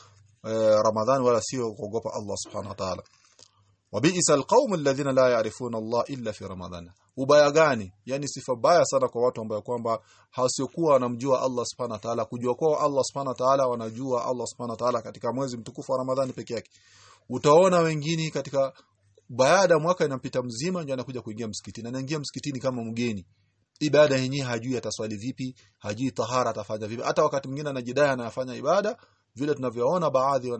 Ramadhan wala sio kuogopa Allah subhanahu wa ta'ala wabi'sa alqaum alladhina la ya'rifuna Allah illa fi Ramadhan ubaya gani yani sifa baya sana kwa watu ambao kwamba hawasiokuwa wanamjua Allah subhanahu wa ta'ala kujua kwa Allah subhanahu wa ta'ala wanajua Allah subhanahu wa ta'ala katika mwezi mtukufu wa Ramadhani peke yake utaona wengine katika baada ya mwaka inapita mzima ndio anakuja kuingia msikitini. Anaingia msikitini kama mgeni. Ibada yenyewe hajui ataswali vipi hajui tahara atafanya vipi. Hata wakati mwingine anajidai anafanya ibada vile tunavyoona baadhi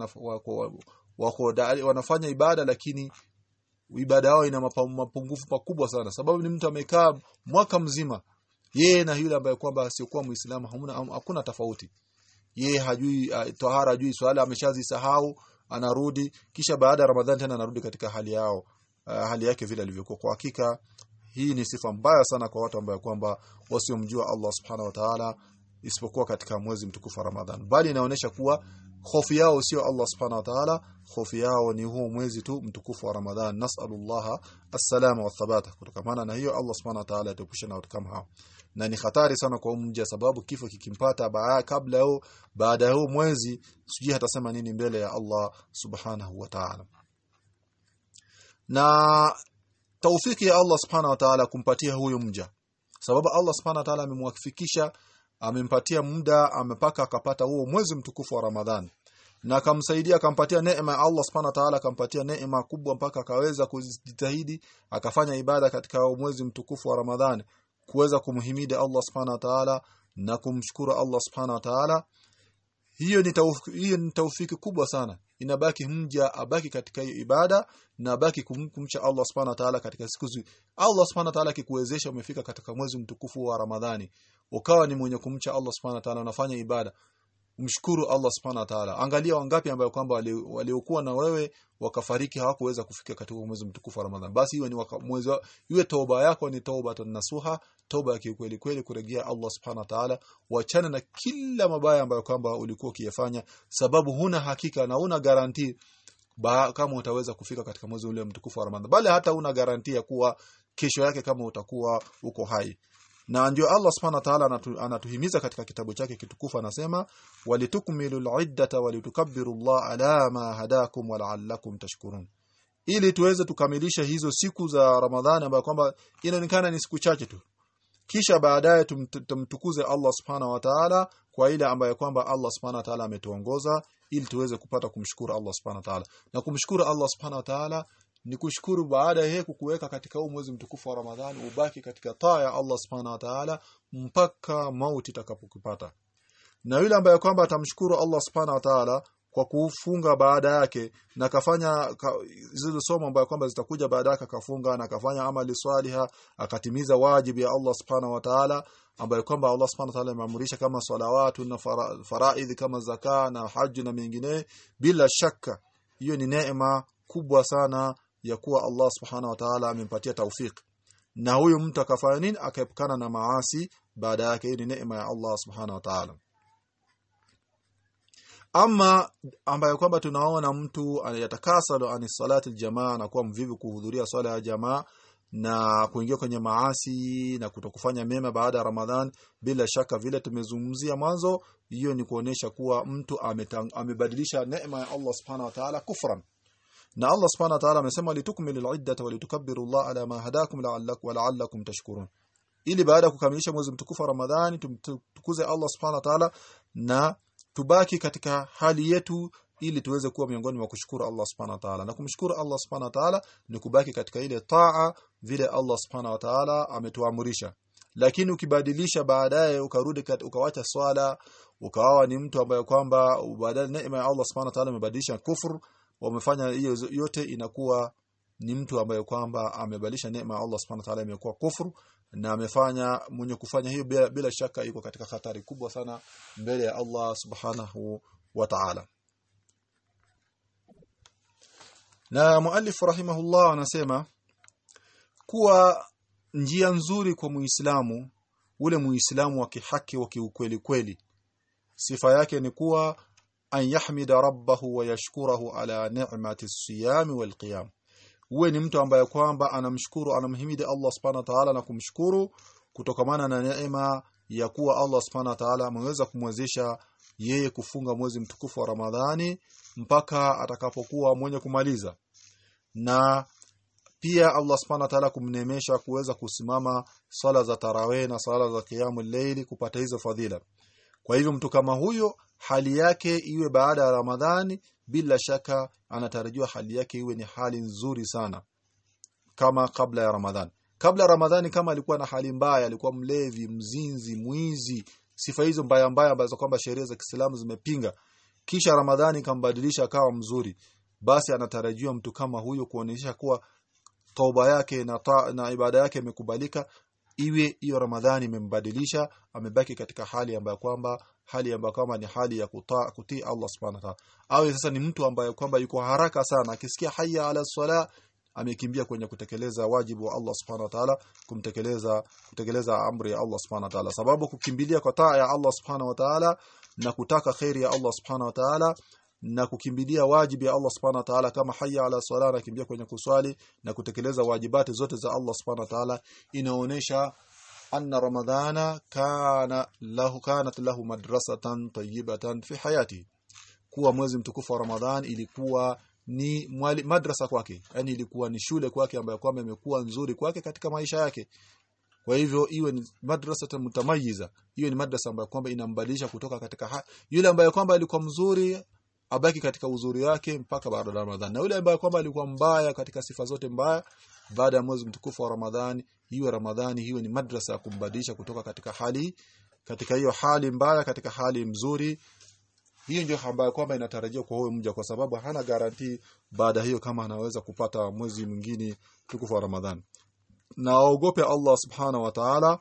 wako wanafanya ibada lakini ibada yao ina mapungufu makubwa sana. Sababu ni mtu amekaa mwaka mzima yeye na yule ambaye kwamba asiokuwa muislamu hamna hakuna tofauti. Yeye hajui uh, tahara hajui swala ameshazisahau anarudi kisha baada ya Ramadhani tena anarudi katika hali yao uh, hali yake vile alivyokuwa. Kwa hakika hii ni sifa mbaya sana kwa watu ambao kwamba wasiomjua Allah subhanahu wa ta'ala isipokuwa katika mwezi mtukufu wa Ramadhan bali inaonyesha kuwa hofu yao sio Allah subhanahu wa ta'ala hofu yao ni huu mwezi tu mtukufu wa Ramadhan. Nasallallahu as-salama wa thabata kutokana na hiyo Allah subhanahu wa ta'ala atupushe na watu kama hao. Na ni hatari sana kwa mja sababu kifo kikimpata baada kabla au baada ya mwezi sijui hatasema nini mbele ya Allah subhanahu wa ta'ala. Na taufiki ya Allah subhanahu wa ta'ala kumpatia huyo mja. Sababu Allah subhanahu wa ta'ala amemwafikisha amempatia muda amepaka akapata huo mwezi mtukufu wa Ramadhani. Na akamsaidia akampatia neema ya Allah subhanahu wa ta'ala akampatia neema kubwa mpaka akaweza kujitahidi akafanya ibada katika mwezi mtukufu wa Ramadhani kuweza kumhimidi Allah subhanahu wa ta'ala na kumshukuru Allah subhanahu wa ta'ala. Hiyo ni taufiki, hiyo ni taufiki kubwa sana inabaki mja abaki katika hiyo ibada na abaki kumcha Allah subhanahu wa ta'ala katika siku zi. Allah subhanahu wa ta'ala akikuwezesha umefika katika mwezi mtukufu wa Ramadhani ukawa ni mwenye kumcha Allah subhanahu wa ta'ala unafanya ibada mshukuru Allah subhanahu wa ta'ala. Angalia wangapi ambao kwamba waliokuwa na wewe wakafariki hawakuweza kufika katika mwezi mtukufu wa Ramadhani. Basi iwe ni mwezi iwe toba yako ni toba nasuha toba ya kweli kweli kurejea Allah subhanahu wa ta'ala. Wachana na kila mabaya ambayo kwamba ulikuwa ukiyafanya sababu huna hakika na una guarantee ba, kama utaweza kufika katika mwezi ule mtukufu wa Ramadhani. Bali hata una garantia kuwa kesho yake kama utakuwa uko hai na ndio Allah subhanahu wa ta'ala anatu, anatuhimiza katika kitabu chake kitukufu anasema walitukmilul iddata walitukabbiru Allah ala ma hadakum wala'allakum tashkurun. Ili tuweze tukamilisha hizo siku za Ramadhani ambayo kwamba inaonekana ni siku chache tu. Kisha baadaye tumtukuze Allah subhanahu wa ta'ala kwa ile ambayo kwamba Allah subhanahu wa ta'ala ametuongoza ili tuweze kupata kumshukuru Allah subhanahu wa ta'ala. Na kumshukuru Allah subhanahu wa ta'ala ni kushukuru baada ya kukuweka katika huu mwezi mtukufu wa Ramadhani ubaki katika taa ya Allah subhanahu wa ta'ala mpaka mauti itakapokupata na yule ambaye kwamba atamshukuru Allah subhanahu wa ta'ala kwa kufunga baada yake na kafanya ka, zile somo ambayo kwamba zitakuja baada yake akafunga na akafanya amali swaliha akatimiza wajibu ya Allah subhanahu wa ta'ala ambayo kwamba Allah subhanahu wa ta'ala ameamrisha kama salawatu na fara, faraidhi kama zaka na haji na mengine bila shaka hiyo ni neema kubwa sana ya kuwa Allah subhanahu wa ta'ala amempatia taufik na huyu mtu akafanya nini? Akaepukana na maasi baada yake ni neema ya Allah subhanahu wa ta'ala. Ama ambayo kwamba tunaona mtu anayatakasalu ani salati aljamaa na kuwa mvivu kuhudhuria sala ya jamaa na kuingia kwenye maasi na kutokufanya mema baada ya Ramadhan bila shaka vile tumezungumzia mwanzo hiyo ni kuonesha kuwa mtu ametang, amebadilisha neema ya Allah subhanahu wa ta'ala kufran na Allah subhanahu wa ta'ala amesema litukmilu al-iddata wa litukabbiru Allah ala ma hadakum la'allakum wa la'allakum tashkurun. Ili baada kukamilisha mwezi mtukufu Ramadhani tumtukuze Allah subhanahu wa ta'ala na tubaki katika hali yetu ili tuweze kuwa miongoni mwa kushukuru Allah subhanahu wa ta'ala. Na kumshukuru Allah subhanahu wa ta'ala ni kubaki katika ile taa vile Allah subhanahu wa ta'ala ametuamrisha. Lakini ukibadilisha baadaye ukarudi ukawacha swala ukawa ni mtu ambaye kwamba baadaye neema ya Allah subhanahu wa ta'ala imebadilisha kufur wamefanya hiyo yote inakuwa ni mtu ambaye kwamba amebadilisha neema ya Allah subhanahu wa ta'ala imekuwa kufuru na amefanya mwenye kufanya hiyo bila, bila shaka yuko katika hatari kubwa sana mbele ya Allah subhanahu wa ta'ala. Na muallif rahimahullah anasema kuwa njia nzuri kwa muislamu ule muislamu wa kihaki wa kiukweli kweli sifa yake ni kuwa an yahmida rabbahu wa yashkurahu ala ni'mati siyami wal qiyam. Uwe ni mtu ambaye kwamba anamshukuru anamhimidi Allah subhanahu wa ta'ala na kumshukuru kutokamana na neema ya kuwa Allah subhanahu wa ta'ala ameweza kumwezesha yeye kufunga mwezi mtukufu wa Ramadhani mpaka atakapokuwa mwenye kumaliza. Na pia Allah subhanahu wa ta'ala kumnemesha kuweza kusimama sala za tarawih na sala za qiyamul leili kupata hizo fadhila. Kwa hivyo mtu kama huyo hali yake iwe baada ya Ramadhani bila shaka anatarajiwa hali yake iwe ni hali nzuri sana kama kabla ya Ramadhani. Kabla ya Ramadhani kama alikuwa na hali mbaya alikuwa mlevi mzinzi mwizi sifa hizo mbaya mbaya ambazo kwamba sheria za Kiislamu zimepinga kisha Ramadhani kambadilisha akawa mzuri basi anatarajiwa mtu kama huyo kuonesha kuwa toba yake na, ta, na ibada yake imekubalika iwe hiyo Ramadhani imembadilisha amebaki katika hali ambayo kwamba hali ambayo kwamba ni hali ya kutaa kutii Allah subhanahu wa ta'ala. Awe sasa ni mtu ambaye kwamba yuko haraka sana akisikia hayya ala sala amekimbia kwenye kutekeleza wajibu wa Allah subhanahu wa ta'ala kumtekeleza kutekeleza amri ya Allah subhanahu wa ta'ala. Sababu kukimbilia kwa taa ya Allah subhanahu wa ta'ala na kutaka khairi ya Allah subhanahu wa ta'ala na kukimbilia wajibu ya Allah subhanahu wa ta'ala kama hayya ala sala kimbia kwenye kuswali na kutekeleza wajibati zote za Allah subhanahu wa ta'ala inaonesha anna ramadhana kana lahu kanat lahu madrasatan tayyibatan fi hayati. Kuwa mwezi mtukufu wa ramadhan ilikuwa ni mwali, madrasa kwake yani ilikuwa ni shule kwake ambayo kwamba imekuwa nzuri kwake katika maisha yake. Kwa hivyo iwe ni madrasa mtamayiza iwe ni madrasa ambayo kwamba inambadilisha kutoka katika ha yule ambaye kwamba alikuwa mzuri abaki katika uzuri wake mpaka baada ya Ramadhani. Na yule ambaye kwamba alikuwa mbaya katika sifa zote mbaya baada ya mwezi mtukufu wa Ramadhani hiyo Ramadhani hiyo ni madrasa ya kumbadilisha kutoka katika hali katika hiyo hali mbaya katika hali mzuri hiyo ndio ambayo kwamba inatarajiwa kwa huyo mja kwa sababu hana garanti baada hiyo kama anaweza kupata mwezi mwingine tukufu wa Ramadhani. Na aogope Allah subhana wa ta'ala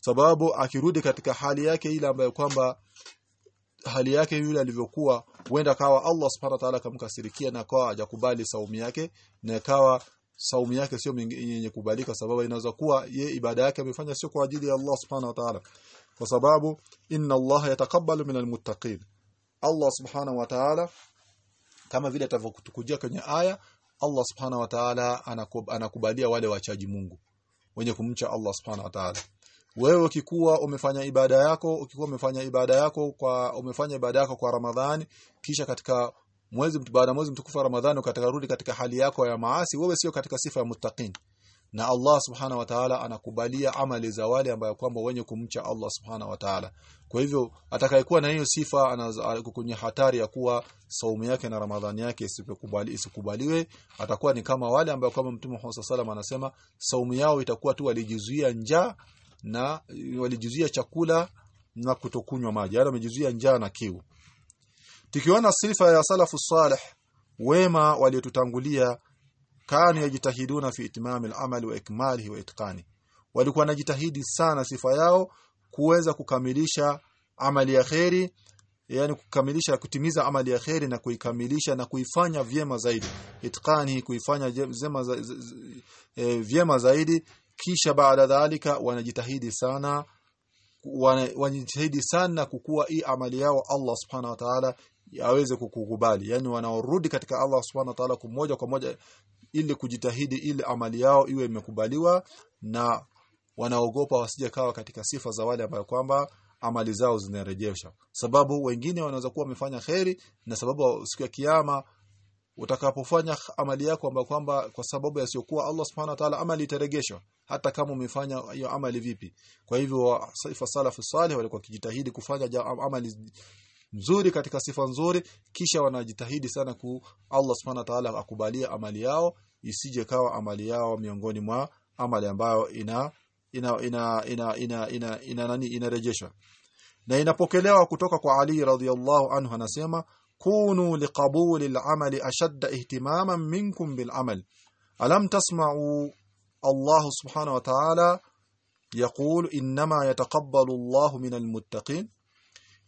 sababu akirudi katika hali yake ile ambayo kwamba hali yake yule alivyokuwa huenda kawa Allah subhanahu wa ta'ala akamkasirikia na kawa hajakubali saumu yake na kawa saumu yake sio yenye kubalika sababu inaweza kuwa ye ibada yake amefanya sio kwa ajili ya Allah subhanahu wa ta'ala. Kwa sababu inna Allah yatakabbalu minal muttaqin. Allah subhanahu wa ta'ala kama vile atavyokutukujia kwenye aya Allah subhanahu wa ta'ala anakubalia wale wachaji Mungu wenye kumcha Allah subhanahu wa ta'ala wewe ukikuwa umefanya ibada yako ukikuwa umefanya ibada yako kwa umefanya ibada yako kwa Ramadhani kisha katika mwezi baada mwezi mtukufu wa Ramadhani ukatarudi katika hali yako ya maasi wewe sio katika sifa ya muttaqin. Na Allah subhana wa ta'ala anakubalia amali za wale ambao kwamba wenye kumcha Allah subhana wa ta'ala. Kwa hivyo atakayekuwa na hiyo sifa anakukunya hatari ya kuwa saumu yake na Ramadhani yake isipokubali isikubaliwe atakuwa ni kama wale ambao kama Mtume Muhammad sallallahu anasema saumu yao itakuwa tu walijizuia njaa na walijizuia chakula na kutokunywa maji. Yani wamejizuia njaa na kiu. Tukiona sifa ya salafu salih wema waliotutangulia kanu yajitahiduna fi itimami al-amali wa ikmalihi wa itqani. Walikuwa wanajitahidi sana sifa yao kuweza kukamilisha amali ya kheri yani kukamilisha kutimiza amali ya kheri na kuikamilisha na kuifanya vyema zaidi. Itqani kuifanya vyema za, e, vyema zaidi kisha baada dhalika wanajitahidi sana wanajitahidi sana kukua hii amali yao Allah subhanahu wa ta'ala aweze kukukubali yani wanaorudi katika Allah subhanahu wa ta'ala kumoja kwa moja ili kujitahidi ili amali yao iwe imekubaliwa na wanaogopa wasije kawa katika sifa za wale ambao kwamba amali zao zinarejeshwa sababu wengine wanaweza kuwa wamefanya kheri na sababu siku ya kiyama utakapofanya amali yako ambayo kwamba kwa sababu yasiyokuwa Allah subhanahu wa ta'ala amali itaregeshwa hata kama umefanya hiyo amali vipi. Kwa hivyo sifa salafu salih walikuwa kijitahidi kufanya amali nzuri katika sifa nzuri kisha wanajitahidi sana ku Allah subhanahu wa ta'ala akubalia amali yao isije kawa amali yao miongoni mwa amali ambayo ina ina ina ina ina ina, ina nani inarejeshwa. Na inapokelewa kutoka kwa Ali radhiyallahu anhu anasema كونوا لقبول العمل أشد اهتماما منكم بالعمل. ألم تسمعوا الله سبحانه وتعالى يقول إنما يتقبل الله من المتقين؟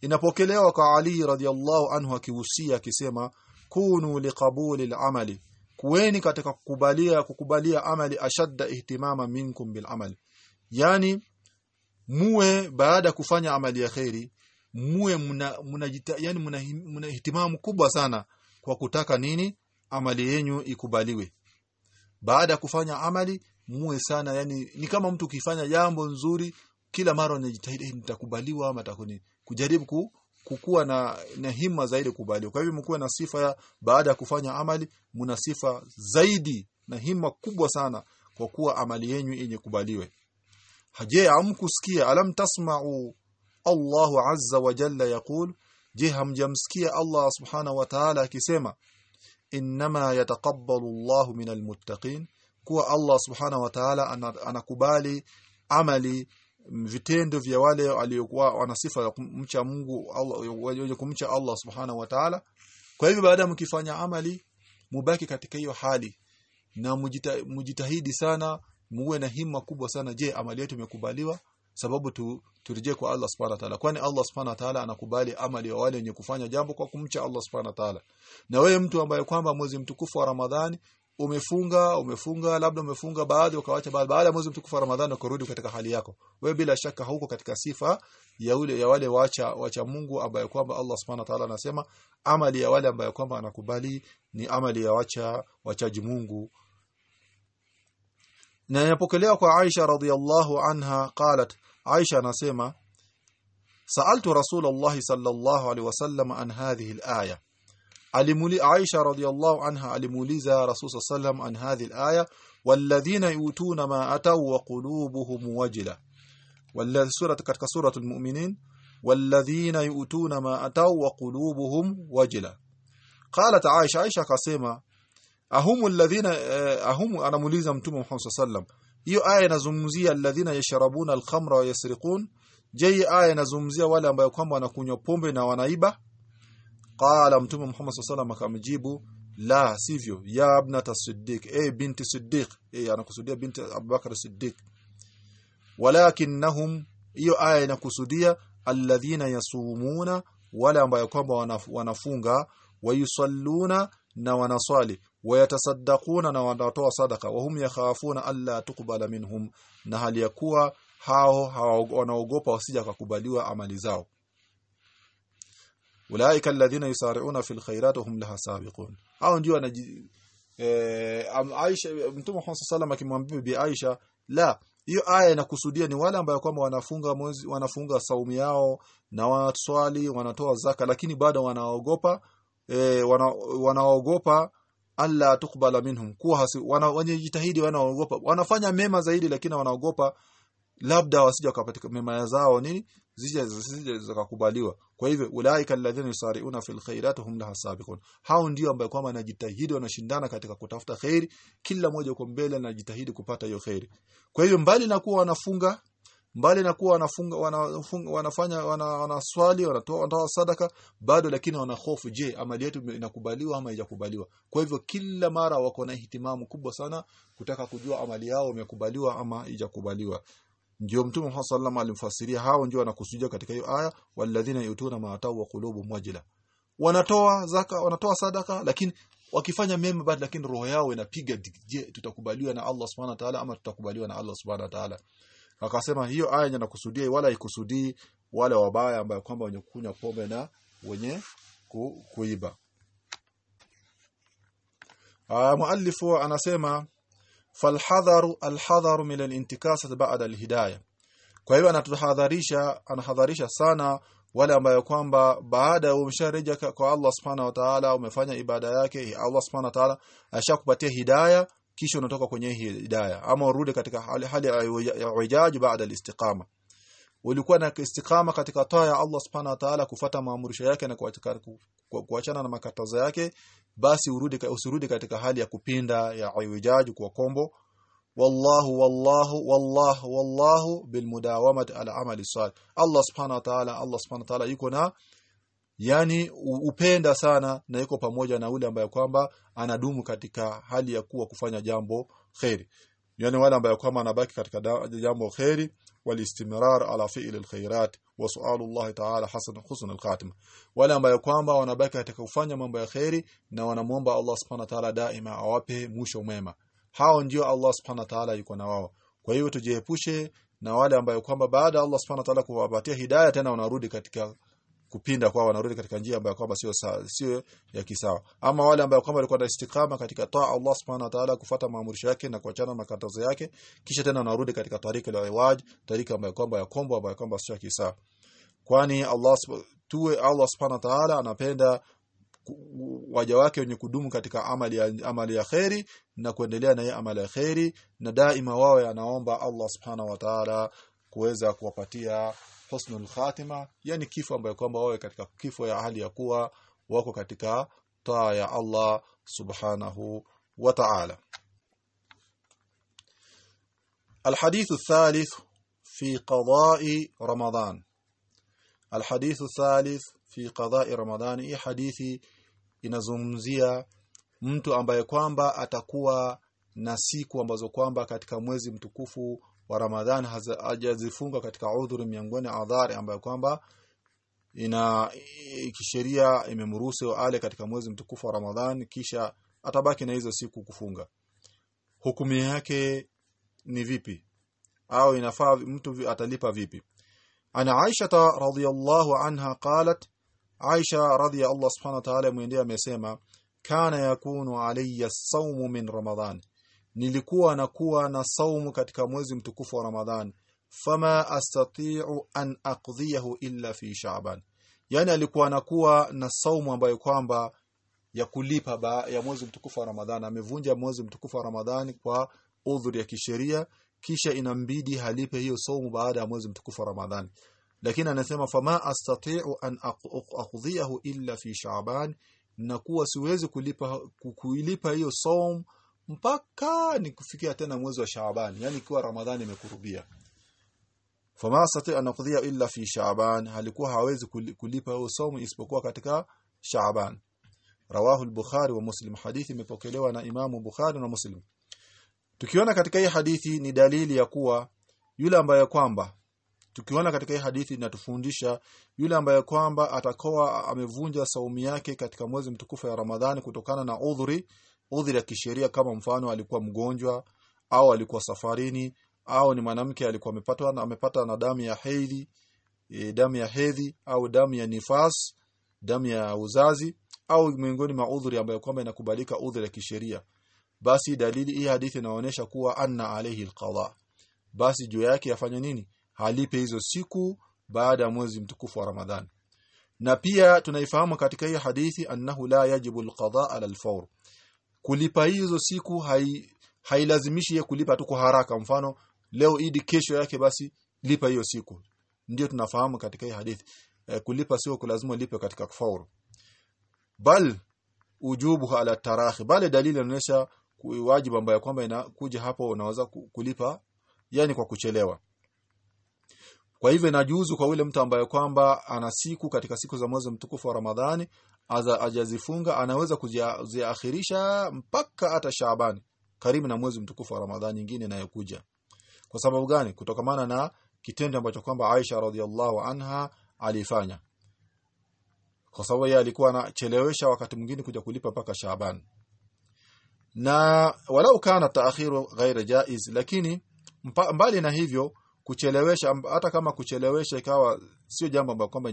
إن بوكليوك علي رضي الله عنه كيوسيا كسيما كونوا لقبول العمل. كويني كتك كبالية كبالية عمل أشد اهتماما منكم بالعمل. يعني موه بعد كفاني عمل يا خيري muwe mna, mna yani mna, mna ihtimamu kubwa sana kwa kutaka nini amali yenyu ikubaliwe. Baada ya kufanya amali muwe sana yani ni kama mtu ukifanya jambo nzuri kila mara unajitahidi nitakubaliwa ama takuni kujaribu ku, kukuwa na, na himma zaidi kubaliwa kwa hivyo mkuwe na sifa ya baada ya kufanya amali mna sifa zaidi na himma kubwa sana kwa kuwa amali yenyu yenye kubaliwe haje amkusikia alam tasma'u Allahu azza wa jalla جهم je hamjamsikia Allah subhanahu wa ta'ala akisema inma yataqabbalu Allahu minal muttaqin kuwa Allah subhanahu wa ta'ala anakubali amali vitendo vya wale waliokuwa wana sifa ya kumcha Mungu Allah kumcha Allah subhanahu wa ta'ala. Kwa hivyo baada mkifanya amali mubaki katika hiyo hali na mujita, mujitahidi sana muwe na himma kubwa sana je amali yetu imekubaliwa sababu tu, turejee kwa Allah subhanahu wa ta'ala. Kwani Allah subhanahu wa ta'ala anakubali amali ya wale wenye kufanya jambo kwa kumcha Allah subhanahu wa ta'ala? Na wewe mtu ambaye kwamba mwezi mtukufu wa Ramadhani umefunga umefunga labda umefunga baadhi ukawacha baadhi baada ya mwezi mtukufu wa Ramadhani ukarudi katika hali yako. Wewe bila shaka huko katika sifa ya ule ya wale wacha wacha Mungu ambaye kwamba Allah Subhanahu wa Ta'ala anasema amali ya wale ambaye kwamba anakubali ni amali ya wacha wachaji Mungu na inapokelewa kwa Aisha radhiallahu anha qalat Aisha anasema sa'altu Rasulullah sallallahu alaihi wasallam an hadhihi al-aya alimuli Aisha radhiallahu anha alimuuliza Rasul sallam an hadhihi al-aya walladhina yutuna ma ataw wa qulubuhum wajila wala sura katika suratul mu'minin walladhina yutuna ma ataw wa qulubuhum wajila qalat Aisha Aisha akasema ahum alladhina ahumu anamuuliza mtume Muhammad sallam. Hiyo aya inazungumzia alladhina yashrabuna alkhamra wa yasriqun. Je aya inazungumzia wale ambao kwamba wanakunywa pombe na wanaiba? Qala mtume Muhammad sallam akamjibu la sivyo. Ya ibnata siddiq e binti siddiq e anakusudia binti Abubakar siddiq. Walakinnahum hiyo aya inakusudia alladhina yasumuna wale ambao kwamba wanafunga wayusalluna na wanaswali wayatasaddaquna na wanatoa sadaka. Wahum yakhafuna alla tuqbala minhum na hali ya kuwa hao wanaogopa wasija kukubaliwa amali zao. Ulaika alladhina yusari'una fil khairat hum laha sabiqun. Hao ndio wanaji eh, Aisha Mtume Muhammad sallallahu akimwambia bi Aisha la hiyo aya inakusudia ni wale ambao kwamba wanafunga mwezi wanafunga saumu yao na wanaswali wanatoa zaka lakini bado wanaogopa e, wana, wanaogopa alla tukbala minhum. Kuwa wanajitahidi wanaogopa. Wanafanya mema zaidi lakini wanaogopa labda wasije wakapatika mema zao nini zije zije zikakubaliwa. Kwa hivyo ulaika alladhina yusari'una fil khairat hum laha sabiqun. Hao ndio ambao kwamba wanajitahidi wanashindana katika kutafuta khairi. Kila mmoja uko mbele anajitahidi kupata hiyo khairi. Kwa hivyo mbali na kuwa wanafunga mbali na kuwa wanafunga wanafunga, wanafanya wana, wanaswali wanatoa wanatoa sadaka bado lakini wana hofu je amali yetu inakubaliwa ama haijakubaliwa? Kwa hivyo kila mara wako na ihtimamu kubwa sana kutaka kujua amali yao imekubaliwa ama haijakubaliwa. Ndio mtume Muhammad sallallahu alimfasiria hao ndio wanakusudia katika hiyo aya walladhina yutuna ma atau wa qulubu wajila wanatoa zaka wanatoa sadaka lakini wakifanya mema bado lakini roho yao inapiga je tutakubaliwa na Allah subhanahu wa ta'ala ama tutakubaliwa na Allah subhanahu wa ta'ala akasema hiyo aya inakusudia wala ikusudii wale wabaya ambao kwamba wenye kunywa pombe na wenye ku, kuiba. Ah muallifu anasema falhadharu alhadharu min alintikasat ba'da alhidayah kwa hivyo anatuhadharisha anahadharisha sana wale ambayo kwamba baada ya umshareja kwa Allah subhanahu wa ta'ala umefanya ibada yake Allah subhanahu wa ta'ala ashakupatia hidayah kisha unatoka kwenye hidayah ama urudi katika hali, hali ya ujaji baada alistiqama ulikuwa na istiqama katika toa ya Allah subhanahu wa ta'ala kufata maamrisho yake na kuachana na makatazo yake basi urudi usirudi katika hali ya kupinda ya ujaji kwa kombo. Wallahu wallahu wallahu wallahu bilmudawamati ala amali salih. Allah subhanahu wa ta'ala Allah subhanahu wa ta'ala yuko na yani upenda sana na yuko pamoja na ule ambaye kwamba anadumu katika hali ya kuwa kufanya jambo khairi yani wale ambaye kwamba anabaki katika jambo khairi walistimrar ala fi'l alkhairat wa su'alullah ta'ala hasan husn alkhatima wale ambaye kwamba wanabaki katika kufanya mambo ya khairi na wanamuomba Allah subhanahu wa ta'ala daima awape mwisho mwema. Hao ndio Allah subhanahu wa ta'ala yuko na wao. Kwa hiyo tujiepushe na wale ambayo kwamba baada Allah subhanahu wa ta'ala kuwapatia hidayah tena wanarudi katika kupinda kwa wanarudi katika njia ambayo kwamba sio sio ya kisawa. Ama wale ambao kwamba walikuwa na istiqama katika taa Allah subhanahu wa ta'ala kufuata maamrisho yake na kuachana na makatazo yake kisha tena wanarudi katika tarika la iwaj tarika ambayo kwamba ya kombo ambayo kwamba sio ya kisawa. Kwani Allah tuwe Allah subhanahu wa ta'ala anapenda waja wake wenye kudumu katika amali ya, amali ya khairi na kuendelea na hiyo amali ya khairi na daima wawe anaomba Allah subhanahu wa ta'ala kuweza kuwapatia husnul khatima yani kifo ambayo kwamba wawe katika kifo ya hali ya kuwa wako katika taa ya Allah subhanahu wa ta'ala الحديث الثالث في قضاء رمضان الحديث الثالث في قضاء رمضان hii hadithi inazungumzia mtu ambaye kwamba atakuwa na siku ambazo kwamba katika mwezi mtukufu wa Ramadhan hajazifunga katika udhuru miongoni adhari ambayo kwamba ina kisheria imemruhusu ale katika mwezi mtukufu wa Ramadhan kisha atabaki na hizo siku kufunga. Hukumu yake ni vipi? Au inafaa mtu atalipa vipi? Ana Aisha radhiyallahu anha qalat Aisha radhiya Allah subhanahu wa ta'ala mwendea amesema kana yakunu alayya saumu min Ramadhan nilikuwa nakuwa na saumu katika mwezi mtukufu wa Ramadhan fama astati'u an aqdiyahu illa fi Sha'ban. Yani alikuwa nakuwa na saumu ambayo kwamba ya kulipa ba, ya mwezi mtukufu wa Ramadhan amevunja mwezi mtukufu wa Ramadhani kwa udhuri ya kisheria kisha inambidi halipe hiyo saumu baada ya mwezi mtukufu wa Ramadhani. Lakini anasema fama astati'u an aqdiyahu illa fi Sha'ban. Na kuwa siwezi kulipa ku- kuilipa hiyo saum mpaka nikufikia tena mwezi wa Shaaban yani ikiwa Ramadhani imekurubia. Fama astati'u an illa fi Shaaban halikuwa hawezi kulipa huo somo isipokuwa katika Shaaban. Rawahu al-Bukhari wa Muslim. Hadithi imepokelewa na Imamu Bukhari na Muslim. Tukiona katika hii hadithi ni dalili ya kuwa yule ambaye kwamba tukiona katika hii hadithi inatufundisha yule ambaye kwamba atakoa amevunja saumu yake katika mwezi mtukufu ya Ramadhani kutokana na udhuri udhuri ya kisheria kama mfano alikuwa mgonjwa au alikuwa safarini au ni mwanamke alikuwa amepatwa na amepata na damu ya hedhi e, damu ya hedhi au damu ya nifas damu ya uzazi au miongoni mwa udhuri ambayo kwamba inakubalika udhuri ya kisheria. Basi dalili hii hadithi inaonyesha kuwa anna alayhi alqada. Basi juu yake afanye nini? Halipe hizo siku baada ya mwezi mtukufu wa Ramadhani. Na pia tunaifahamu katika hii hadithi annahu la yajibu alqada ala alfawr kulipa hizo siku hai hailazimishi yeye kulipa tu kwa haraka. Mfano leo idi kesho yake basi lipa hiyo siku. Ndio tunafahamu katika hii hadithi e, kulipa sio kulazimwa ulipe katika kufauru bal ujubu ala tarahi. Bali dalili inaonyesha wajibu ambayo kwamba inakuja hapo unaweza kulipa yani kwa kuchelewa. Kwa hivyo inajuzu kwa yule mtu ambaye kwamba ana siku katika siku za mwezi mtukufu wa Ramadhani ajazifunga anaweza kuziakhirisha mpaka hata Shaabani karibu na mwezi mtukufu wa Ramadhani nyingine inayokuja. Kwa sababu gani? Kutokamana na kitendo ambacho kwamba Aisha radhiallahu anha alifanya. Kwa sababu yeye alikuwa anachelewesha wakati mwingine kuja kulipa mpaka Shaaban. Na walau kana taakhiru ghaira jaiz lakini mbali na hivyo kuchelewesha hata kama kuchelewesha ikawa sio jambo ambalo kwamba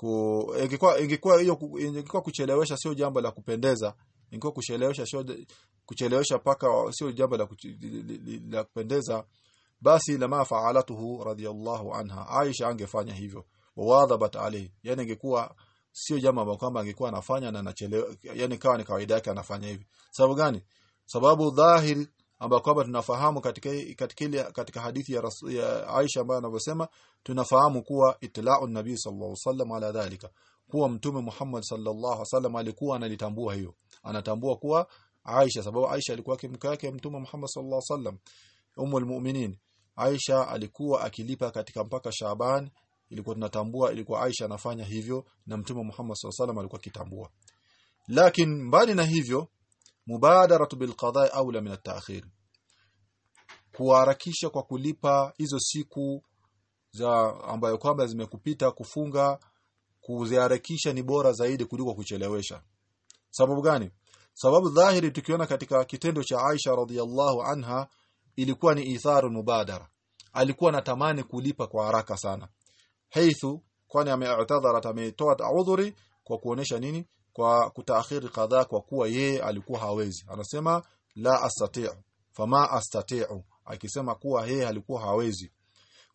ku, ku, ku, ingekuwa ingekuwa hiyo ingekuwa kuchelewesha sio jambo la kupendeza. Ingekuwa kuchelewesha sio kuchelewesha paka sio jambo la, la kupendeza basi lama fa'alatuhu radiyallahu anha. Aisha angefanya hivyo. Wawadhabat alayhi. Yani ingekuwa sio jambo ambalo kwamba angekuwa anafanya na anachelewa yani kawa ni kawaida yake anafanya hivi. Sababu gani? Sababu dhahiri ambayo kwamba tunafahamu katika katika katika hadithi ya, rasu, ya Aisha ambayo anavyosema tunafahamu kuwa itla'u nabii sallallahu alaihi wasallam ala dhalika kuwa mtume Muhammad sallallahu alaihi wasallam alikuwa analitambua hiyo anatambua kuwa Aisha sababu Aisha alikuwa mke wake mtume Muhammad sallallahu alaihi wasallam umul mu'minin. Aisha alikuwa akilipa katika mpaka Shaaban ilikuwa tunatambua ilikuwa Aisha anafanya hivyo na mtume Muhammad sallallahu alaihi wasallam alikuwa kitambua lakini mbali na hivyo mubadaratu bil qada'i aula min at-ta'khir. Kuharakisha kwa kulipa hizo siku za ambayo kwamba zimekupita kufunga kuziharakisha ni bora zaidi kuliko kuchelewesha. Sababu gani? Sababu dhahiri tukiona katika kitendo cha Aisha radhiallahu anha ilikuwa ni itharu mubadara. Alikuwa anatamani kulipa kwa haraka sana. Haithu kwani ame'tadhara ametoa udhuri kwa kuonesha nini kwa kutaakhiri kadhaa kwa kuwa yeye alikuwa hawezi. Anasema la astati'u. Fama astati'u. Akisema kuwa yeye alikuwa hawezi.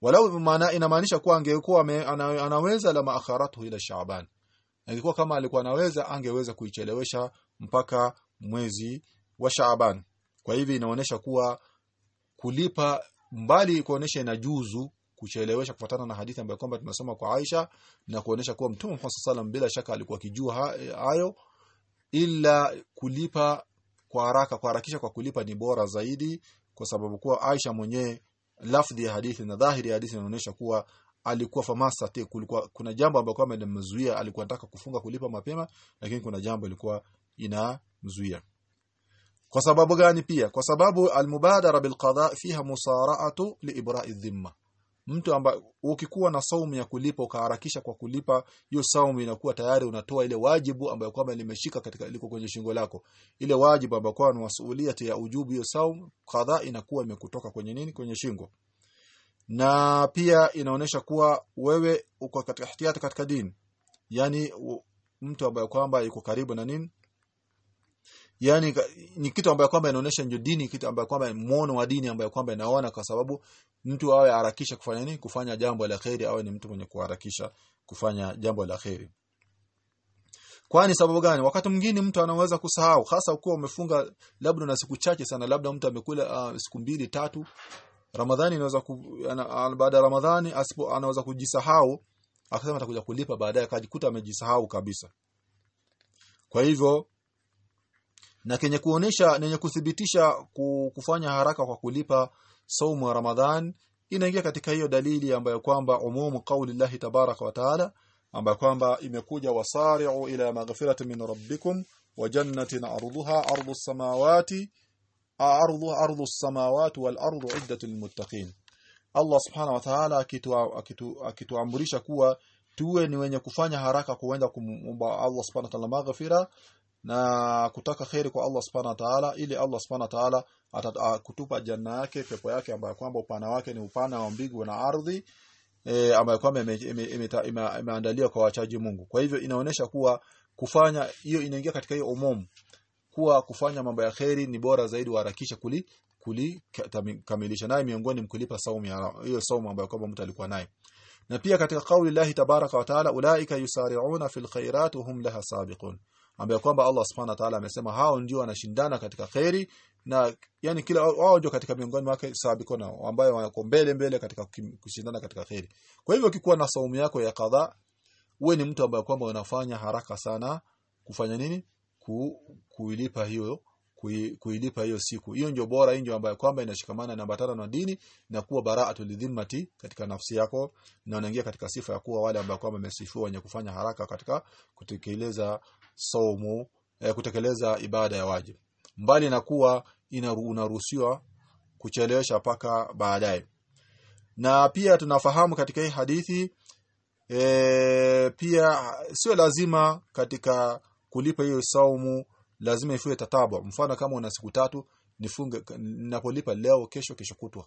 Walau maana inamaanisha kuwa angekuwa ana, anaweza la maakharatu ila Shaaban. Angekuwa kama alikuwa anaweza angeweza kuichelewesha mpaka mwezi wa Shaaban. Kwa hivyo inaonyesha kuwa kulipa mbali kuonesha inajuzu kuchelewesha kufuatana na hadithi ambayo kwamba tunasoma kwa Aisha na kuonesha kuwa Mtume Muhammad sallam bila shaka alikuwa akijua hayo ila kulipa kwa haraka kwa harakisha kwa kulipa ni bora zaidi kwa sababu kuwa Aisha mwenyewe lafdhi ya hadithi na dhahiri ya hadithi inaonyesha kuwa alikuwa famasa te kulikuwa kuna jambo ambalo kwamba linamzuia alikuwa anataka kufunga kulipa mapema lakini kuna jambo ilikuwa inamzuia. Kwa sababu gani pia? Kwa sababu almubadara bilqada fiha musara'atu liibra'i dhimma mtu ambaye ukikuwa na saumu ya kulipa ukaharakisha kwa kulipa hiyo saumu inakuwa tayari unatoa ile wajibu ambayo kwamba limeshika katika liko kwenye shingo lako. Ile wajibu ambayo kwa masuuliyati ya ujubu hiyo saumu kadhaa inakuwa imekutoka kwenye nini? Kwenye shingo. Na pia inaonesha kuwa wewe uko katika ihtiyati katika dini. Yani mtu ambaye kwamba yuko karibu na nini yani ni kitu ambayo kwamba inaonyesha ndio dini kitu ambayo kwamba muono wa dini ambayo kwamba inaona kwa sababu mtu awe harakisha kufanya nini? Kufanya jambo la khairi awe ni mtu mwenye kuharakisha kufanya jambo la khairi kwani sababu gani? Wakati mwingine mtu anaweza kusahau hasa ukiwa umefunga labda na siku chache sana labda mtu amekula uh, siku mbili tatu Ramadhani inaweza baada ya Ramadhani asipo anaweza kujisahau akasema atakuja kulipa baadaye akajikuta amejisahau kabisa. Kwa hivyo na kenye kuonesha nenye kuthibitisha kufanya haraka kwa kulipa saumu ya Ramadhan inaingia katika hiyo dalili ambayo kwamba umumu kauli llahi tabaraka wa taala ambayo kwamba imekuja wasari'u ila maghfirati min rabbikum wa jannatin arduha ardu samawati ardu ardu samawati wal ardu iddatu lilmuttaqin Allah subhanahu wa ta'ala akituamrisha kuwa tuwe ni wenye kufanya haraka kuenda kumomba Allah subhanahu wa ta'ala maghfira na kutaka khairi kwa Allah subhanahu wa ta'ala ili Allah subhanahu wa ta'ala atakutupa janna yake pepo yake ambayo kwamba upana wake ni upana wa mbingu na ardhi e, ambayo kwamba imeandaliwa kwa wachaji Mungu. Kwa hivyo inaonesha kuwa kufanya hiyo inaingia katika hiyo umum kuwa kufanya mambo ya khairi ni bora zaidi waharakisha kuli kuli kamilisha naye miongoni mkulipa saumu ya hiyo saumu ambayo kwamba mtu alikuwa naye na pia katika kauli Allah tabaraka wa taala ulaika yusari'una fil khairat hum laha sabiqun ambaye kwamba Allah subhanahu wa ta'ala amesema hao ndio wanashindana katika khairi na yani kila wao ndio katika miongoni wake sabiquna ambayo wako mbele mbele katika kushindana katika khairi kwa hivyo ukikuwa na saumu yako ya kadha uwe ni mtu ambaye kwamba unafanya haraka sana kufanya nini? Ku, kuilipa hiyo kuilipa hiyo siku. Hiyo ndio bora hiyo ambayo kwamba inashikamana na tano na dini na kuwa bara'atu lidhimmati katika nafsi yako na unaingia katika sifa ya kuwa wale ambao kwamba wamesifiwa wenye kufanya haraka katika kutekeleza saumu eh, kutekeleza ibada ya wajibu. Mbali na kuwa unaruhusiwa kuchelewesha paka baadaye. Na pia tunafahamu katika hii hadithi e, pia sio lazima katika kulipa hiyo saumu lazima ifue tataba. Mfano kama una siku tatu nifunge ninapolipa leo kesho kesho kutwa.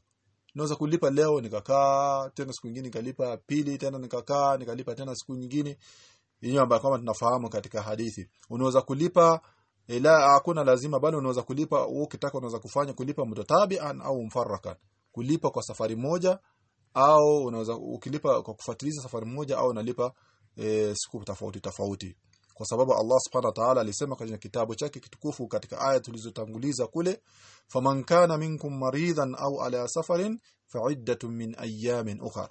Naweza kulipa leo nikakaa tena siku nyingine nikalipa pili tena nikakaa nikalipa tena siku nyingine hiyo ambayo kama tunafahamu katika hadithi unaweza kulipa ila hakuna lazima bali unaweza kulipa ukitaka unaweza kufanya kulipa mutatabian au mfarakan kulipa kwa safari moja au unaweza ukilipa kwa kufuatiliza safari moja au unalipa e, siku tofauti tofauti. Kwa sababu Allah subhanahu wa ta'ala alisema kwenye kitabu chake kitukufu katika aya tulizotanguliza kule faman kana minkum maridan au ala safarin fa'iddatun min ayamin ukhra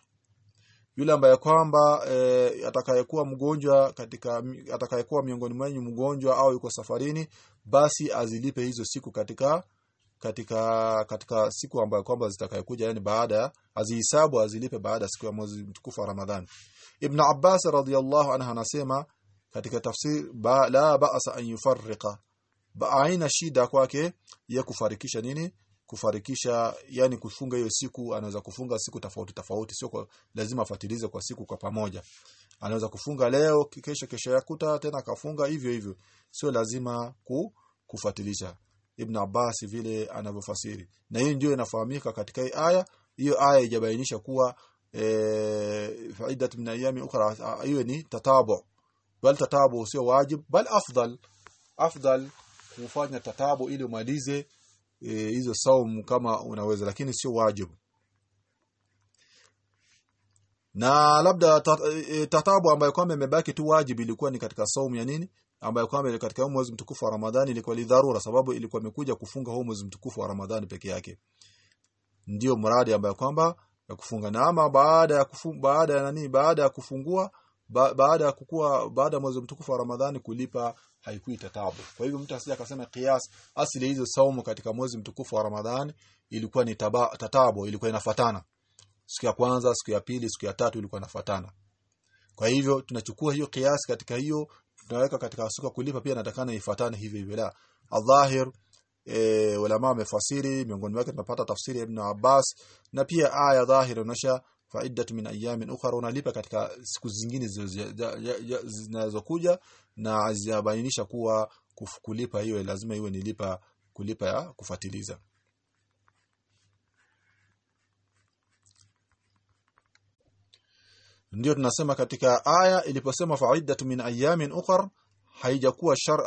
yule ambaye kwamba e, atakayekuwa mgonjwa katika atakayekuwa miongoni mwenyu mgonjwa au yuko safarini basi azilipe hizo siku katika katika katika siku ambayo kwamba zitakayokuja yani baada azihisabu azilipe baada siku ya mwezi mtukufu wa Ramadhani Ibn Abbas radhiyallahu anha anasema katika tafsir ba, la ba'sa an yufarriqa. Aina shida kwake ya kufarikisha nini kufarikisha yani kufunga hiyo siku anaweza kufunga siku tofauti tofauti sio lazima afuatilize kwa siku kwa pamoja. Anaweza kufunga leo kesho kesho yakuta tena akafunga hivyo hivyo. Sio lazima ku, kufuatilisha. Ibn Abbas vile anavyofasiri. Na hiyo ndio inafahamika katika hii aya. Hiyo aya ijabainisha kuwa e, faidat min ayami ukhra hiyo ni tatabu bal tatabu sio wajib bal afdal. Afdal kufanya tatabu ili umalize hizo e, saumu kama unaweza lakini sio wajibu. Na labda tatabu ambayo kwamba imebaki tu wajibu ilikuwa ni katika saumu ya nini? Ambayo kwamba katika mwezi mtukufu wa Ramadhani ilikuwa ni dharura sababu ilikuwa imekuja kufunga huo mwezi mtukufu wa Ramadhani peke yake. Ndio mradi ambayo kwamba ya kufunga. Na ama baada ya kufunga baada ya nani? Baada ya kufungua ba, baada ya kukua baada ya mwezi mtukufu wa Ramadhani kulipa haikui tatabu. Kwa hivyo mtu asije akasema kias asili hizo saumu katika mwezi mtukufu wa Ramadhani ilikuwa ni tatabu ilikuwa inafatana. Siku ya kwanza, siku ya pili, siku ya tatu ilikuwa inafatana. Kwa hivyo tunachukua hiyo kiasi katika hiyo tunaweka katika siku kulipa pia natakana ifatane hivi hivi la. Adhahir e, ulama wamefasiri miongoni mwake tunapata tafsiri ya Ibn Abbas na pia aya dhahir inaonyesha faidat min ayamin ukhra unalipa katika siku zingine zinazokuja na azibainisha kuwa kulipa hiyo lazima iwe nilipa kulipa ya kufatiliza ndio tunasema katika aya iliposema faidat min ayamin ukhra haijakuwa shar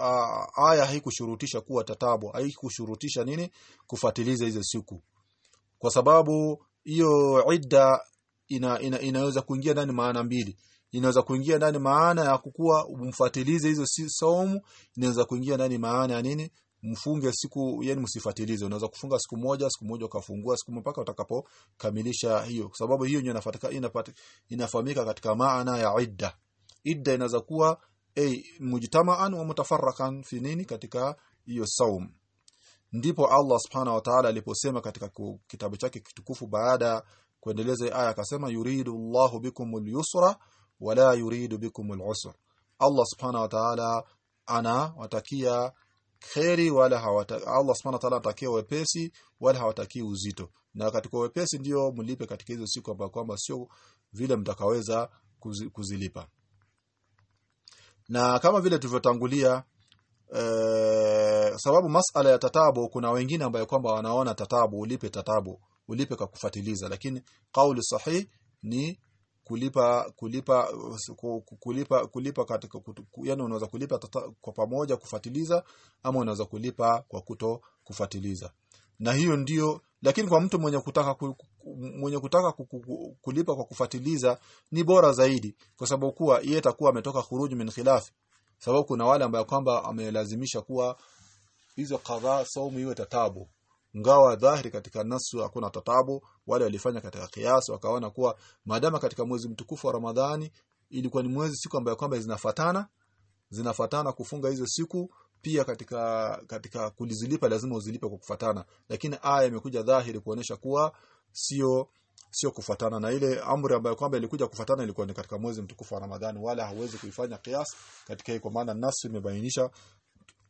aya haikushurutisha kuwa tatabu haikushurutisha nini? Kufatiliza hizo siku. Kwa sababu hiyo idda ina, ina, inaweza kuingia ndani maana mbili. Inaweza kuingia ndani maana ya kukuwa mfuatilize hizo si saumu inaweza kuingia ndani maana ya nini? Mfunge siku yani msifuatilize. Unaweza kufunga siku moja siku moja ukafungua siku mpaka utakapokamilisha hiyo. Kwa sababu hiyo inapata inafahamika katika maana ya idda. Idda inaweza kuwa ay mujtama'an wa mutafarrakan fi nini? Katika hiyo saum. Ndipo Allah subhanahu wa ta'ala aliposema katika kitabu chake kitukufu baada kuendeleza aya akasema yuridu Allahu bikumul yusra wala yuridu bikumul usra Allah subhanahu wa ta'ala ana watakia kheri wala hawata Allah subhanahu wa ta'ala anatakia wepesi wala hawatakii uzito. Na katika wepesi ndiyo mlipe katika hizo siku ambapo kwamba sio vile mtakaweza kuzi, kuzilipa. Na kama vile tulivyotangulia e, sababu masala ya tatabu kuna wengine ambayo kwamba wanaona tatabu ulipe tatabu ulipe kwa kufatiliza lakini kauli sahih ni kulipa kulipa kulipa kulipa katika yani unaweza kulipa tata, kwa pamoja kufatiliza ama unaweza kulipa kwa kuto kufatiliza na hiyo ndiyo lakini kwa mtu mwenye kutaka mwenye kutaka kulipa kwa kufatiliza ni bora zaidi kwa sababu kuwa yeye atakuwa ametoka khuruj min khilaf. Sababu kuna wale ambao kwamba amelazimisha kuwa hizo kadhaa saumu iwe tatabu ngawa dhahiri katika nasu hakuna tatabu wale walifanya katika kiasi wakaona kuwa maadama katika mwezi mtukufu wa Ramadhani ilikuwa ni mwezi siku ambayo kwamba zinafatana zinafatana kufunga hizo siku pia katika katika kulizilipa lazima uzilipe kwa kufatana. Lakini aya imekuja dhahiri kuonesha kuwa sio sio kufatana. Na ile amri ambayo kwamba ilikuja kufatana ilikuwa ni katika mwezi mtukufu wa Ramadhani. Wala hauwezi kuifanya kiasi katika hiyo kwa maana nasu imebainisha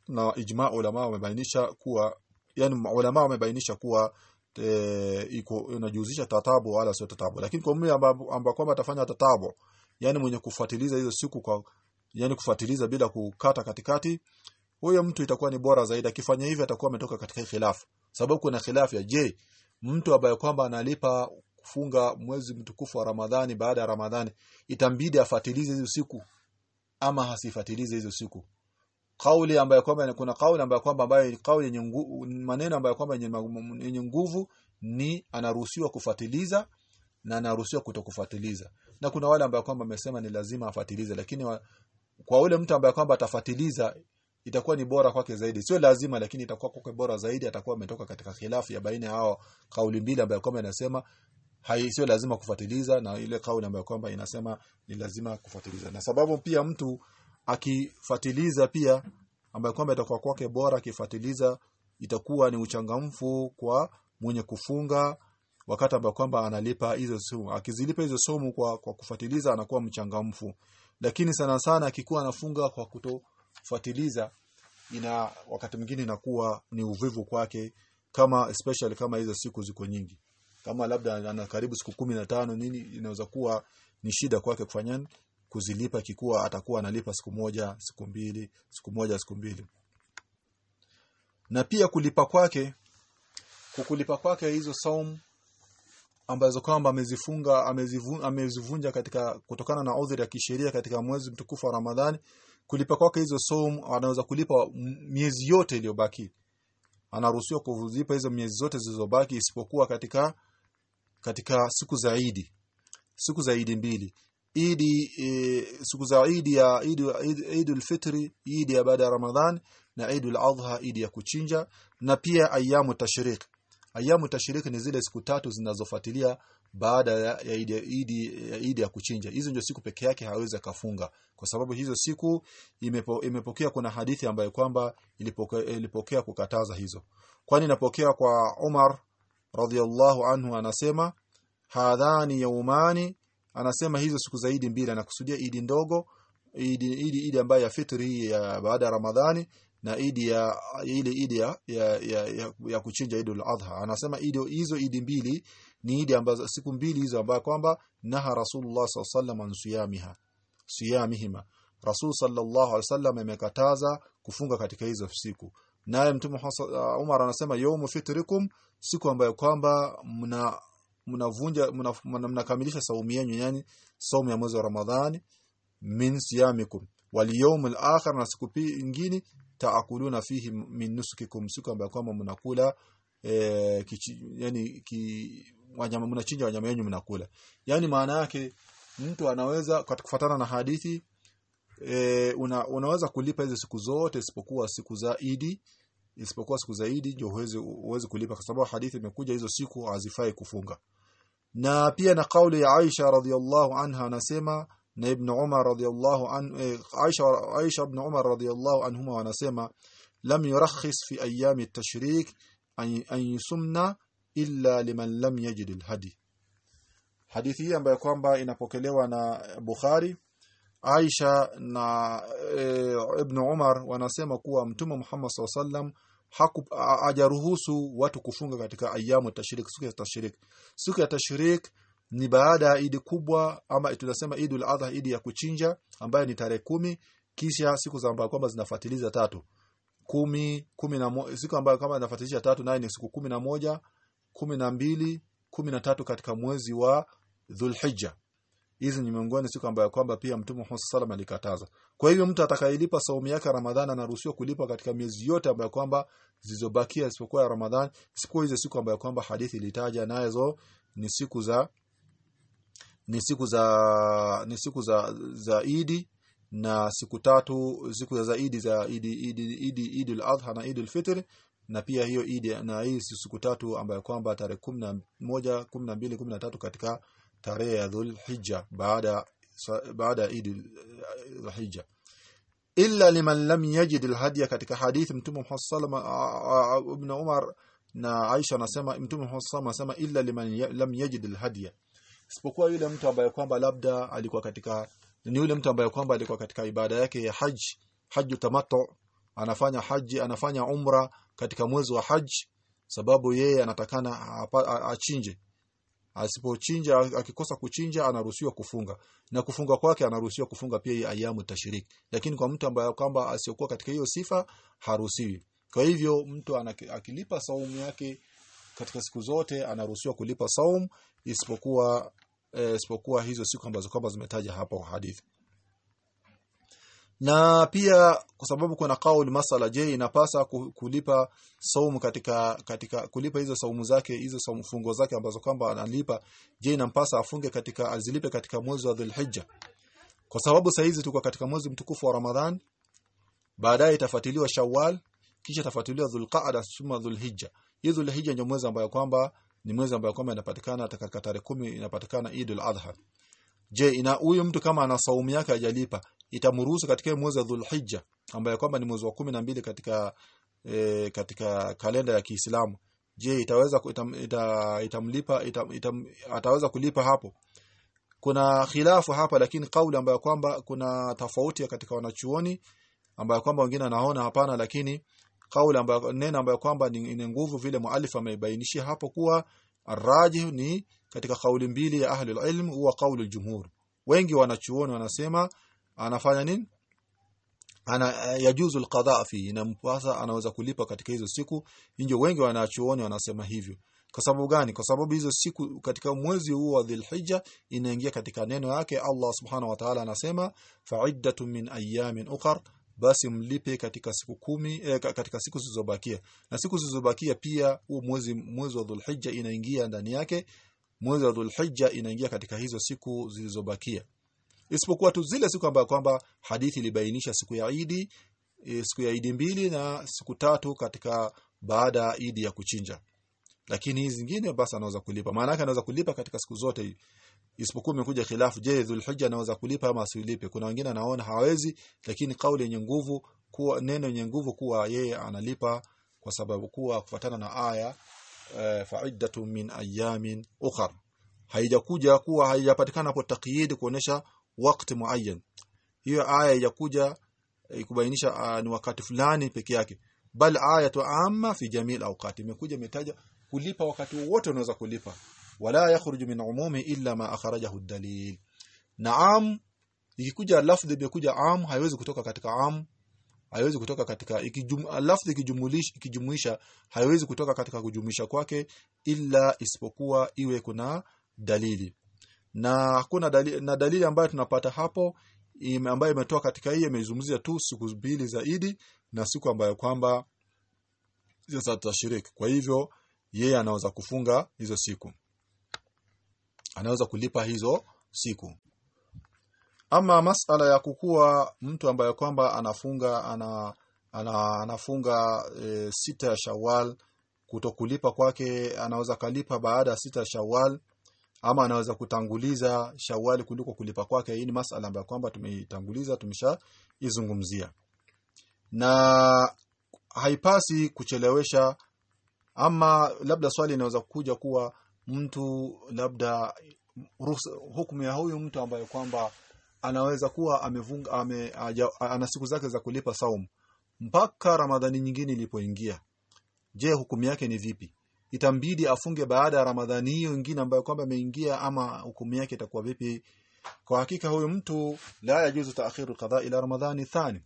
na ijma ulama wamebainisha kuwa yani ulama wamebainisha kuwa e, iko inajuzisha tatabu wala sio tatabu lakini kwa mimi ambao kwamba atafanya tatabu yani mwenye kufuatiliza hizo siku kwa yani kufuatiliza bila kukata katikati huyo mtu itakuwa ni bora zaidi. Akifanya hivyo atakuwa ametoka katika khilafu. Sababu kuna khilafu ya je mtu ambaye kwamba analipa kufunga mwezi mtukufu wa Ramadhani baada ya Ramadhani itambidi afuatilize hizo siku ama hasifuatilize hizo siku kauli ambayo kwamba kuna kauli ambayo kwamba ambayo kauli yenye maneno ambayo kwamba yenye nguvu ni anaruhusiwa kufuatiliza na anaruhusiwa kutokufuatiliza. Na kuna wale ambao kwamba amesema ni lazima afuatilize lakini wa, kwa ule mtu ambaye kwamba atafuatiliza itakuwa ni bora kwake zaidi. Sio lazima lakini itakuwa kwake bora zaidi atakuwa ametoka katika khilafu ya baina hao kauli mbili ambayo kwamba inasema hai sio lazima kufuatiliza na ile kauli ambayo kwamba inasema ni lazima kufuatiliza. Na sababu pia mtu akifuatiliza pia ambaye kwamba itakuwa kwake bora akifatiliza itakuwa ni uchangamfu kwa mwenye kufunga wakati ambaye kwamba analipa hizo sumu. Akizilipa hizo sumu kwa, kwa kufuatiliza anakuwa mchangamfu. Lakini sana sana akikuwa anafunga kwa kutofuatiliza ina wakati mwingine inakuwa ni uvivu kwake kama especially kama hizo siku ziko nyingi. Kama labda ana karibu siku kumi na tano nini inaweza kuwa ni shida kwake kufanya kuzilipa kikuwa atakuwa analipa siku moja siku mbili siku moja siku mbili. Na pia kulipa kwake kukulipa kwake hizo saum ambazo kwamba amezifunga amezivunja, katika kutokana na udhuri ya kisheria katika mwezi mtukufu wa Ramadhani kulipa kwake hizo saum anaweza kulipa miezi yote iliyobaki. Anaruhusiwa kuzipa hizo miezi zote zilizobaki isipokuwa katika katika siku zaidi siku zaidi mbili Idi e, siku za Idi ya Idul Fitri Idi ya baada ya Ramadhan na Idul Adha Idi ya kuchinja na pia ayamu tashrik ayamu tashrik ni zile siku tatu zinazofuatilia baada ya, Idi Idi ya, Idi ya kuchinja. Hizo ndio siku peke yake hawezi akafunga. Kwa sababu hizo siku imepo, imepokea kuna hadithi ambayo kwamba ilipokea, ilipokea kukataza hizo. Kwani napokea kwa Umar radhiallahu anhu anasema hadhani yaumani anasema hizo siku zaidi mbili anakusudia Idi ndogo Idi Idi, Idi ambayo ya fitri hii ya baada ya Ramadhani na Idi ya ile Idi ya, ya, ya, ya, ya kuchinja Idul Adha anasema Idi hizo Idi mbili ni Idi ambazo siku mbili hizo ambazo kwamba naha Rasulullah sallallahu alaihi siyamiha siyamihima. Rasul sallallahu alaihi wasallam amekataza kufunga katika hizo siku. Naye mtume Umar anasema yawmu fitrikum siku ambayo kwamba mna mnavunja mnakamilisha saumu yenu yani saumu ya mwezi wa Ramadhani min siyamikum wal yawm al na siku nyingine taakuluna fihi min nusukikum siku ambayo kwamba mnakula e, kichi, yani ki, wanyama mnachinja wanyama yenu mnakula. Yani maana yake mtu anaweza kufuatana na hadithi e, una, unaweza kulipa hizo siku zote isipokuwa siku za Idi isipokuwa siku zaidi ndio uweze kulipa kwa sababu hadithi imekuja hizo siku hazifai kufunga. Na pia na kauli ya Aisha radhiallahu anha anasema na Ibn Umar radhiallahu an eh, Aisha Aisha ibn Umar radhiallahu anhuma wanasema lam yurakhis fi ayami at-tashrik an, yusumna illa liman lam yajid al-hadi. Hadithi hii ambayo kwamba inapokelewa na Bukhari Aisha na e, Ibn Umar wanasema kuwa Mtume Muhammad SAW hajaruhusu watu kufunga katika ayamu tashrik siku ya tashrik. Siku ya tashrik ni baada ya idi kubwa ama tunasema Idul Adha idi ya kuchinja ambayo ni tarehe kumi kisha siku za ambayo kwamba zinafuatiliza tatu. Kumi, kumi na mo, siku ambayo kama inafuatiliza tatu naye ni siku kumi na moja kumi na mbili kumi na tatu katika mwezi wa Dhulhijja hizi ni miongoni siku ambayo kwamba pia Mtume Muhammad sallam alikataza. Kwa hivyo mtu atakayelipa saumu yake ya Ramadhani anaruhusiwa kulipa katika miezi yote ambayo kwamba zilizobakia isipokuwa Ramadhani, isipokuwa hizo siku ambayo kwamba hadithi ilitaja nazo ni siku za ni siku za ni siku za za Idi na siku tatu siku za zaidi za Idi Idi Idi Idul Adha na Idul Fitr na pia hiyo Idi na hii siku tatu ambayo kwamba tarehe 11 12 13 katika tarehe ya Dhulhijja baada baada ya dhulhijja al-Hijja. Illa liman lam yajid al-hadiya katika hadithi mtume Muhammad sallallahu ibn Umar na Aisha anasema mtume Muhammad sallallahu anasema illa liman lam yajid alhadiya. Isipokuwa yule mtu ambaye kwamba labda alikuwa katika ni yule mtu ambaye kwamba alikuwa katika ibada yake ya haji haji tamattu anafanya haji anafanya umra katika mwezi wa haji sababu yeye anatakana achinje asipochinja akikosa kuchinja anaruhusiwa kufunga. Na kufunga kwake anaruhusiwa kufunga pia hii ayamu tashiriki lakini kwa mtu ambaye kwamba asiyokuwa katika hiyo sifa haruhusiwi. Kwa hivyo mtu akilipa saumu yake katika siku zote anaruhusiwa kulipa saumu isipokuwa eh, isipokuwa hizo siku ambazo kwamba zimetaja hapo hadithi na pia kwa sababu kuna kauli masala je inapasa kulipa saumu katika katika kulipa hizo saumu zake hizo saumu fungo zake ambazo kwamba analipa je inampasa afunge katika azilipe katika mwezi wa Dhulhijja? Kwa sababu saa hizi tuko katika mwezi mtukufu wa Ramadhan baadaye itafuatiliwa Shawwal kisha itafuatiliwa Dhulqa'da thumma Dhulhijja. Hii Dhulhijja ndio mwezi ambao kwamba ni mwezi ambao kwamba inapatikana katika tarehe kumi inapatikana Eid al-Adha. Je ina huyu mtu kama ana saumu yake hajalipa itamruhusu katika mwezi wa Dhulhijja ambaye kwamba ni mwezi wa kumi na mbili katika e, katika kalenda ya Kiislamu. Je itaweza itam, ita, itamlipa itam, itam, ataweza kulipa hapo? Kuna khilafu hapa lakini kauli ambayo kwamba kuna tofauti katika wanachuoni ambayo kwamba wengine wanaona hapana lakini kauli ambayo neno ambayo kwamba ni, nguvu vile muallif amebainishia hapo kuwa arrajih ni katika kauli mbili ya ahli ilm huwa kauli jumhur. Wengi wanachuoni wanasema anafanya nini? Ana yajuzu alqada fi inampasa anaweza kulipa katika hizo siku. Injo wengi wanachuoni wanasema hivyo. Kwa sababu gani? Kwa sababu hizo siku katika mwezi huu wa dhilhijja inaingia katika neno yake Allah subhanahu wa ta'ala anasema fa'iddatu min ayamin ukhar basi mlipe katika siku kumi eh, katika siku zilizobakia. Na siku zilizobakia pia huu mwezi mwezi wa dhulhijja inaingia ndani yake. Mwezi wa dhulhijja inaingia katika hizo siku zilizobakia isipokuwa tu zile siku ambazo kwamba hadithi ilibainisha siku ya Idi e, siku ya Idi mbili na siku tatu katika baada ya Idi ya kuchinja. Lakini hizi zingine basi anaweza kulipa. Maana yake anaweza kulipa katika siku zote. Isipokuwa imekuja khilafu je dhulhijja anaweza kulipa ama asilipe? Kuna wengine anaona hawezi lakini kauli yenye nguvu kuwa neno yenye nguvu kuwa yeye analipa kwa sababu kuwa kufuatana na aya e, fa'iddatu min ayamin ukhra. Haijakuja kuwa haijapatikana hapo takyid kuonesha wakati muayyan. Hiyo aya yakuja ikubainisha uh, ni wakati fulani peke yake. Bal ayatu amma fi jamii awqat. Imekuja imetaja kulipa wakati wote unaweza kulipa. Wala yakhruju min umumi illa ma akhrajahu dalil naam ikikuja lafdhi imekuja am haiwezi kutoka katika am. Haiwezi kutoka katika ikijum, lafdhi ikijumulisha ikijumuisha haiwezi kutoka katika kujumuisha kwake illa isipokuwa iwe kuna dalili na hakuna dalili na dalili ambayo tunapata hapo ime, ambayo imetoka katika hii imezungumzia tu siku mbili zaidi na siku ambayo kwamba sasa tashiriki kwa hivyo yeye anaweza kufunga hizo siku. Anaweza kulipa hizo siku. Ama masala ya kukua mtu ambaye kwamba anafunga ana, ana anafunga e, sita ya Shawwal kutokulipa kwake anaweza kalipa baada ya sita ya Shawwal ama anaweza kutanguliza Shawali kuliko kulipa kwake. Hii ni masala ambayo kwamba tumeitanguliza tumeshaizungumzia. Na haipasi kuchelewesha ama labda swali inaweza kuja kuwa mtu labda hukumu ya huyu mtu ambaye kwamba anaweza kuwa amevunga ame, ana siku zake za kulipa saumu mpaka Ramadhani nyingine ilipoingia. Je hukumu yake ni vipi itambidi afunge baada ya Ramadhani hiyo nyingine ambayo kwamba ameingia ama hukumu yake itakuwa vipi? Kwa hakika huyu mtu la yajuzu taakhiru qada'i ila Ramadhani thani.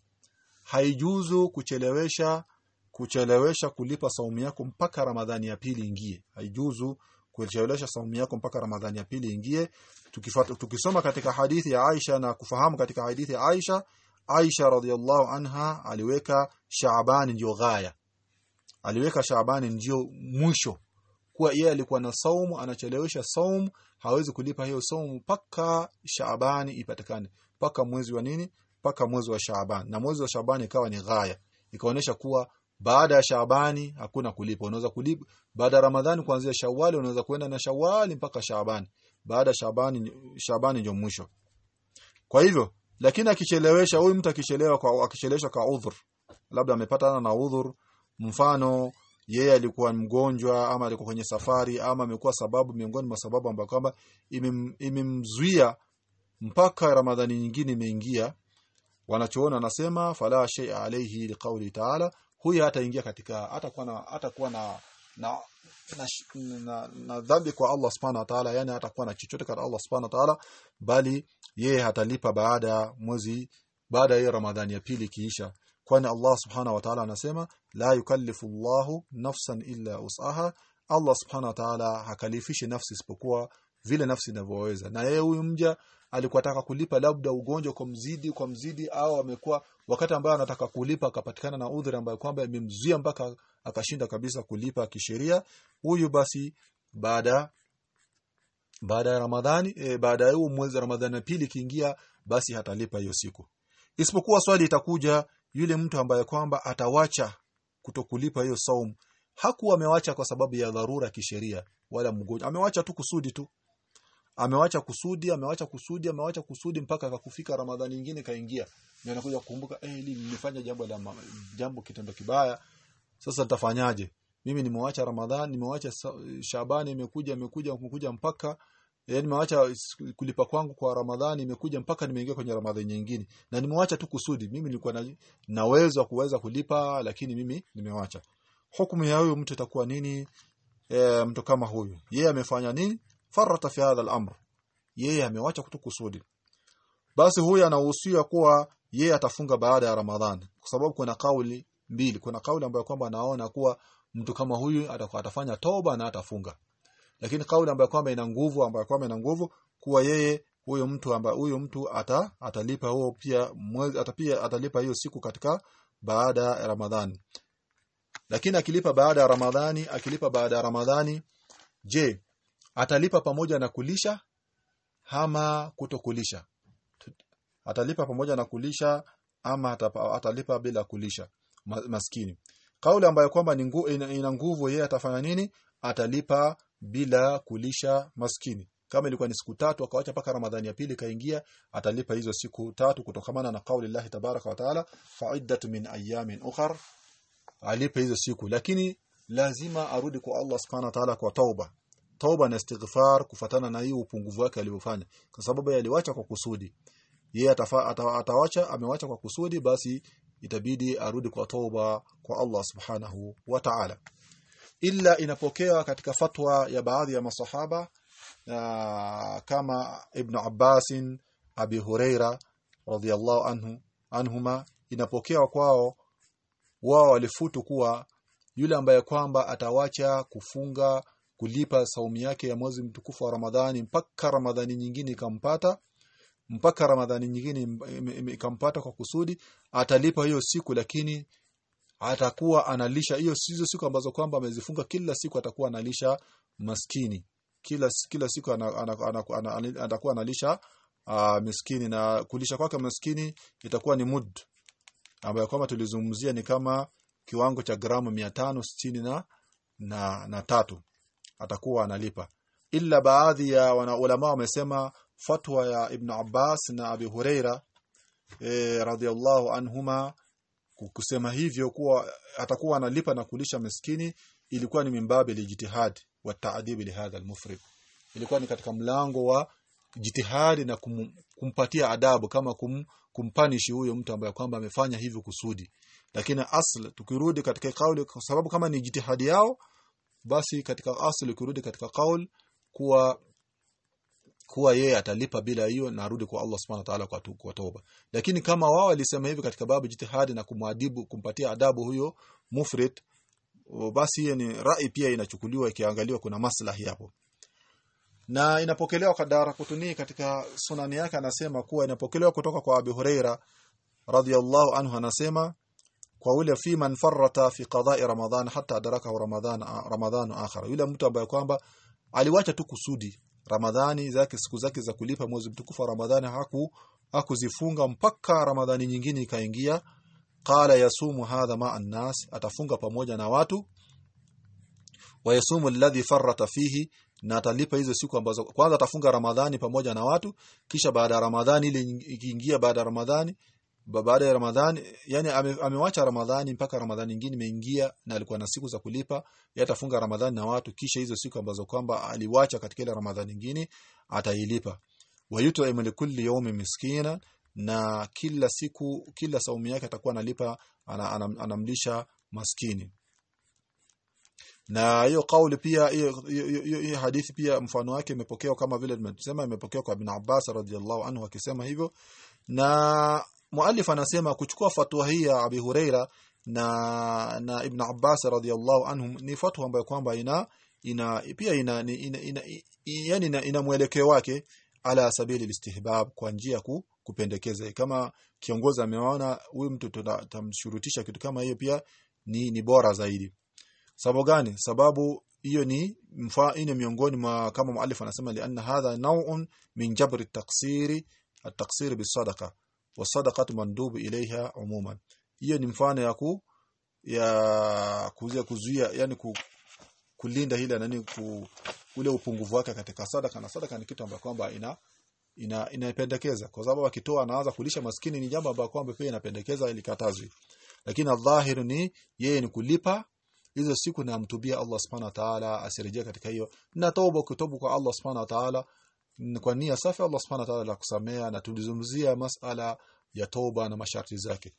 Haijuzu kuchelewesha kuchelewesha kulipa saumu yako mpaka Ramadhani ya pili ingie. Haijuzu kuchelewesha saumu yako mpaka Ramadhani ya pili ingie. Tukifuata tukisoma katika hadithi ya Aisha na kufahamu katika hadithi ya Aisha Aisha radhiallahu anha aliweka Shaaban ndio ghaya aliweka Shaabani ndio mwisho. Kuwa yeye alikuwa na saumu anachelewesha saumu hawezi kulipa hiyo saumu paka Shaabani ipatikane. Paka mwezi wa nini? Paka mwezi wa Shaabani na mwezi wa Shaabani ikawa ni ghaya. Ikaonesha kuwa baada ya Shaabani hakuna kulipa. Unaweza kulipa baada ya Ramadhani kuanzia Shawali unaweza kwenda na Shawali mpaka Shaabani baada ya Shaabani Shaabani ndio mwisho. Kwa hivyo lakini akichelewesha huyu mtu akichelewa kwa akichelewesha kwa udhur. Labda amepata na udhur mfano yeye alikuwa mgonjwa ama alikuwa kwenye safari ama amekuwa sababu miongoni mwa sababu ambayo kwamba imemzuia mpaka Ramadhani nyingine imeingia. Wanachoona anasema fala shay alayhi liqauli ta'ala huyu hataingia katika atakuwa na atakuwa na na na, na, na dhambi kwa Allah subhanahu wa ta'ala yani hatakuwa na chochote kwa Allah subhanahu wa ta'ala bali yeye hatalipa baada mwezi baada ya Ramadhani ya pili kiisha kwani Allah subhanahu wa ta'ala anasema la yukallifu Allahu nafsan illa usaha Allah subhanahu wa ta'ala hakalifishi nafsi isipokuwa vile nafsi inavyoweza. Na yeye huyu mja alikuwa ataka kulipa labda ugonjwa kwa mzidi kwa mzidi au amekuwa wakati ambaye anataka kulipa akapatikana na udhuru ambayo kwamba imemzuia mpaka akashinda kabisa kulipa kisheria. Huyu basi baada baada ya Ramadhani e, baada ya mwezi Ramadhani pili kiingia basi hatalipa hiyo siku. Isipokuwa swali itakuja yule mtu ambaye kwamba atawacha kutokulipa hiyo saum hakuwa amewacha kwa sababu ya dharura kisheria wala mgonjwa. Amewacha tu kusudi tu. Amewacha kusudi amewacha kusudi amewacha kusudi mpaka akakufika ramadhani nyingine kaingia. Ndio anakuja kukumbuka eh hey, nilifanya jambo la jambo kitendo kibaya. Sasa nitafanyaje? Mimi nimewacha ramadhani nimewacha shabani imekuja imekuja imekuja mpaka yani nimewacha kulipa kwangu kwa ramadhani imekuja mpaka nimeingia kwenye ramadhani nyingine. Na nimewacha tu kusudi mimi nilikuwa na, na uwezo kuweza kulipa lakini mimi nimewacha. Hukumu ya huyo mtu itakuwa nini? E, mtu kama huyu. Yeye amefanya nini? Farata fi hadha al-amr. Yeye amewacha kutu kusudi. Basi huyu anahusia kuwa yeye atafunga baada ya ramadhani. Kwa sababu kuna kauli mbili. Kuna kauli ambayo kwamba anaona kuwa mtu kama huyu atakuwa atafanya toba na atafunga lakini kauli ambayo kwamba ina nguvu ambayo kwamba ina nguvu kuwa yeye huyo mtu ambaye huyo mtu ata atalipa huo pia mwezi atapia atalipa hiyo siku katika baada ya Ramadhani. Lakini akilipa baada ya Ramadhani akilipa baada ya Ramadhani je atalipa pamoja na kulisha ama kutokulisha? Atalipa pamoja na kulisha ama atalipa bila kulisha maskini. Kauli ambayo kwamba ina nguvu yeye atafanya nini? Atalipa bila kulisha maskini. Kama ilikuwa ni siku tatu akawacha paka ramadhani ya pili kaingia atalipa hizo siku tatu kutokamana na kauli Allah tabaraka wa taala fa'iddat min ayamin ukhar alipe hizo siku. Lakini lazima arudi kwa Allah subhanahu wa ta'ala kwa tauba. Tauba na istighfar kufatana na hiyo upungufu wake aliofanya kwa sababu aliwacha kwa kusudi. Yeye atawacha amewacha kwa kusudi basi itabidi arudi kwa tauba kwa Allah subhanahu wa ta'ala illa inapokewa katika fatwa ya baadhi ya masahaba na kama Ibn Abbas Abi Huraira radhiyallahu anhu anhuma inapokewa kwao wao walifutu kuwa yule ambaye kwamba atawacha kufunga kulipa saumu yake ya mwezi mtukufu wa Ramadhani mpaka Ramadhani nyingine ikampata mpaka Ramadhani nyingine ikampata kwa kusudi atalipa hiyo siku lakini atakuwa analisha hiyo hizo siku ambazo kwamba amezifunga kila siku atakuwa analisha maskini. Kila kila siku atakuwa analisha uh, na kulisha kwake maskini itakuwa ni mud ambayo kwamba tulizungumzia ni kama kiwango cha gramu 560 na na, na tatu atakuwa analipa. Ila baadhi ya wanaulama wamesema fatwa ya Ibn Abbas na Abi Huraira eh, radhiallahu anhuma kusema hivyo kuwa atakuwa analipa na kulisha maskini ilikuwa ni mimbabi lijitihad wa ta'dib li hadha almufrid ilikuwa ni katika mlango wa jitihadi na kum, kumpatia adabu kama kum, kumpanishi huyo mtu ambaye kwamba amefanya hivyo kusudi. Lakini asl tukirudi katika kauli kwa sababu kama ni jitihadi yao basi katika asl ukirudi katika kauli kuwa kuwa yeye atalipa bila hiyo na arudi kwa Allah Subhanahu wa ta'ala kwa, kwa toba. Lakini kama wao walisema hivi katika babu jitihadi na kumwadibu kumpatia adabu huyo mufrid basi hiyo ni rai pia inachukuliwa ikiangaliwa kuna maslahi hapo. Na inapokelewa kwa Daraqutni katika sunani yake anasema kuwa inapokelewa kutoka kwa Abi Huraira radhiyallahu anhu anasema kwa ule fi man farrata fi qada'i ramadhan hatta adraka ramadhan ramadhan akhar. Yule mtu ambaye kwamba aliwacha tu kusudi ramadhani zake siku zake za kulipa mwezi mtukufu wa ramadhani haku hakuzifunga mpaka ramadhani nyingine ikaingia. Qala yasumu hadha ma annas atafunga pamoja na watu. Wa yasumu alladhi farrata fihi na atalipa hizo siku ambazo kwanza atafunga ramadhani pamoja na watu. Kisha baada ya ramadhani ile ikiingia baada ya ramadhani baada ya ramadhani yani ame, amewacha ramadhani mpaka ramadhani nyingine imeingia na alikuwa na siku za kulipa yatafunga ramadhani na watu kisha hizo siku ambazo kwamba aliwacha katika ile ramadhani nyingine atailipa. Wayut'imu likulli yawmi miskina na kila siku kila saumu yake atakuwa analipa ana, anam, anamlisha maskini. Na hiyo kauli pia hiyo hadithi pia mfano wake imepokewa kama vile tumesema imepokewa kwa Ibn Abbas radhiallahu anhu akisema hivyo. Na muallif anasema kuchukua fatwa hii ya Abi Huraira na na Ibn Abbas radhiallahu anhum ni fatwa ambayo kwamba ina ina pia ina, ina, ina, ina yani ina, ina mwelekeo wake ala sabili listihbab kwa njia ku, kupendekeza. Kama kiongozi ameona huyu mtu tutamshurutisha kitu kama hiyo pia ni, ni bora zaidi. Sababu gani? Sababu hiyo ni mfaa miongoni mwa kama muallif anasema lianna hadha naw'un min jabr at-taqsiri at-taqsir bis-sadaqa was-sadaqatu mandubu ilayha umuman. Hiyo ni mfano ya ku ya kuzuia kuzuia yani ku, kulinda ile nani ku, ule upungufu wake katika sadaka. Na sadaka ni kitu ambacho kwamba ina ina inapendekeza kwa sababu akitoa anaanza kulisha maskini ni jambo ambalo kwamba pia inapendekeza ili katazwi lakini dhahiri ni yeye ni kulipa hizo siku na mtubia Allah subhanahu wa ta'ala asirejea katika hiyo. Na toba kutubu kwa Allah subhanahu wa ta'ala kwa nia safi Allah subhanahu wa ta'ala akusamea na tulizungumzia masala ya toba na masharti zake.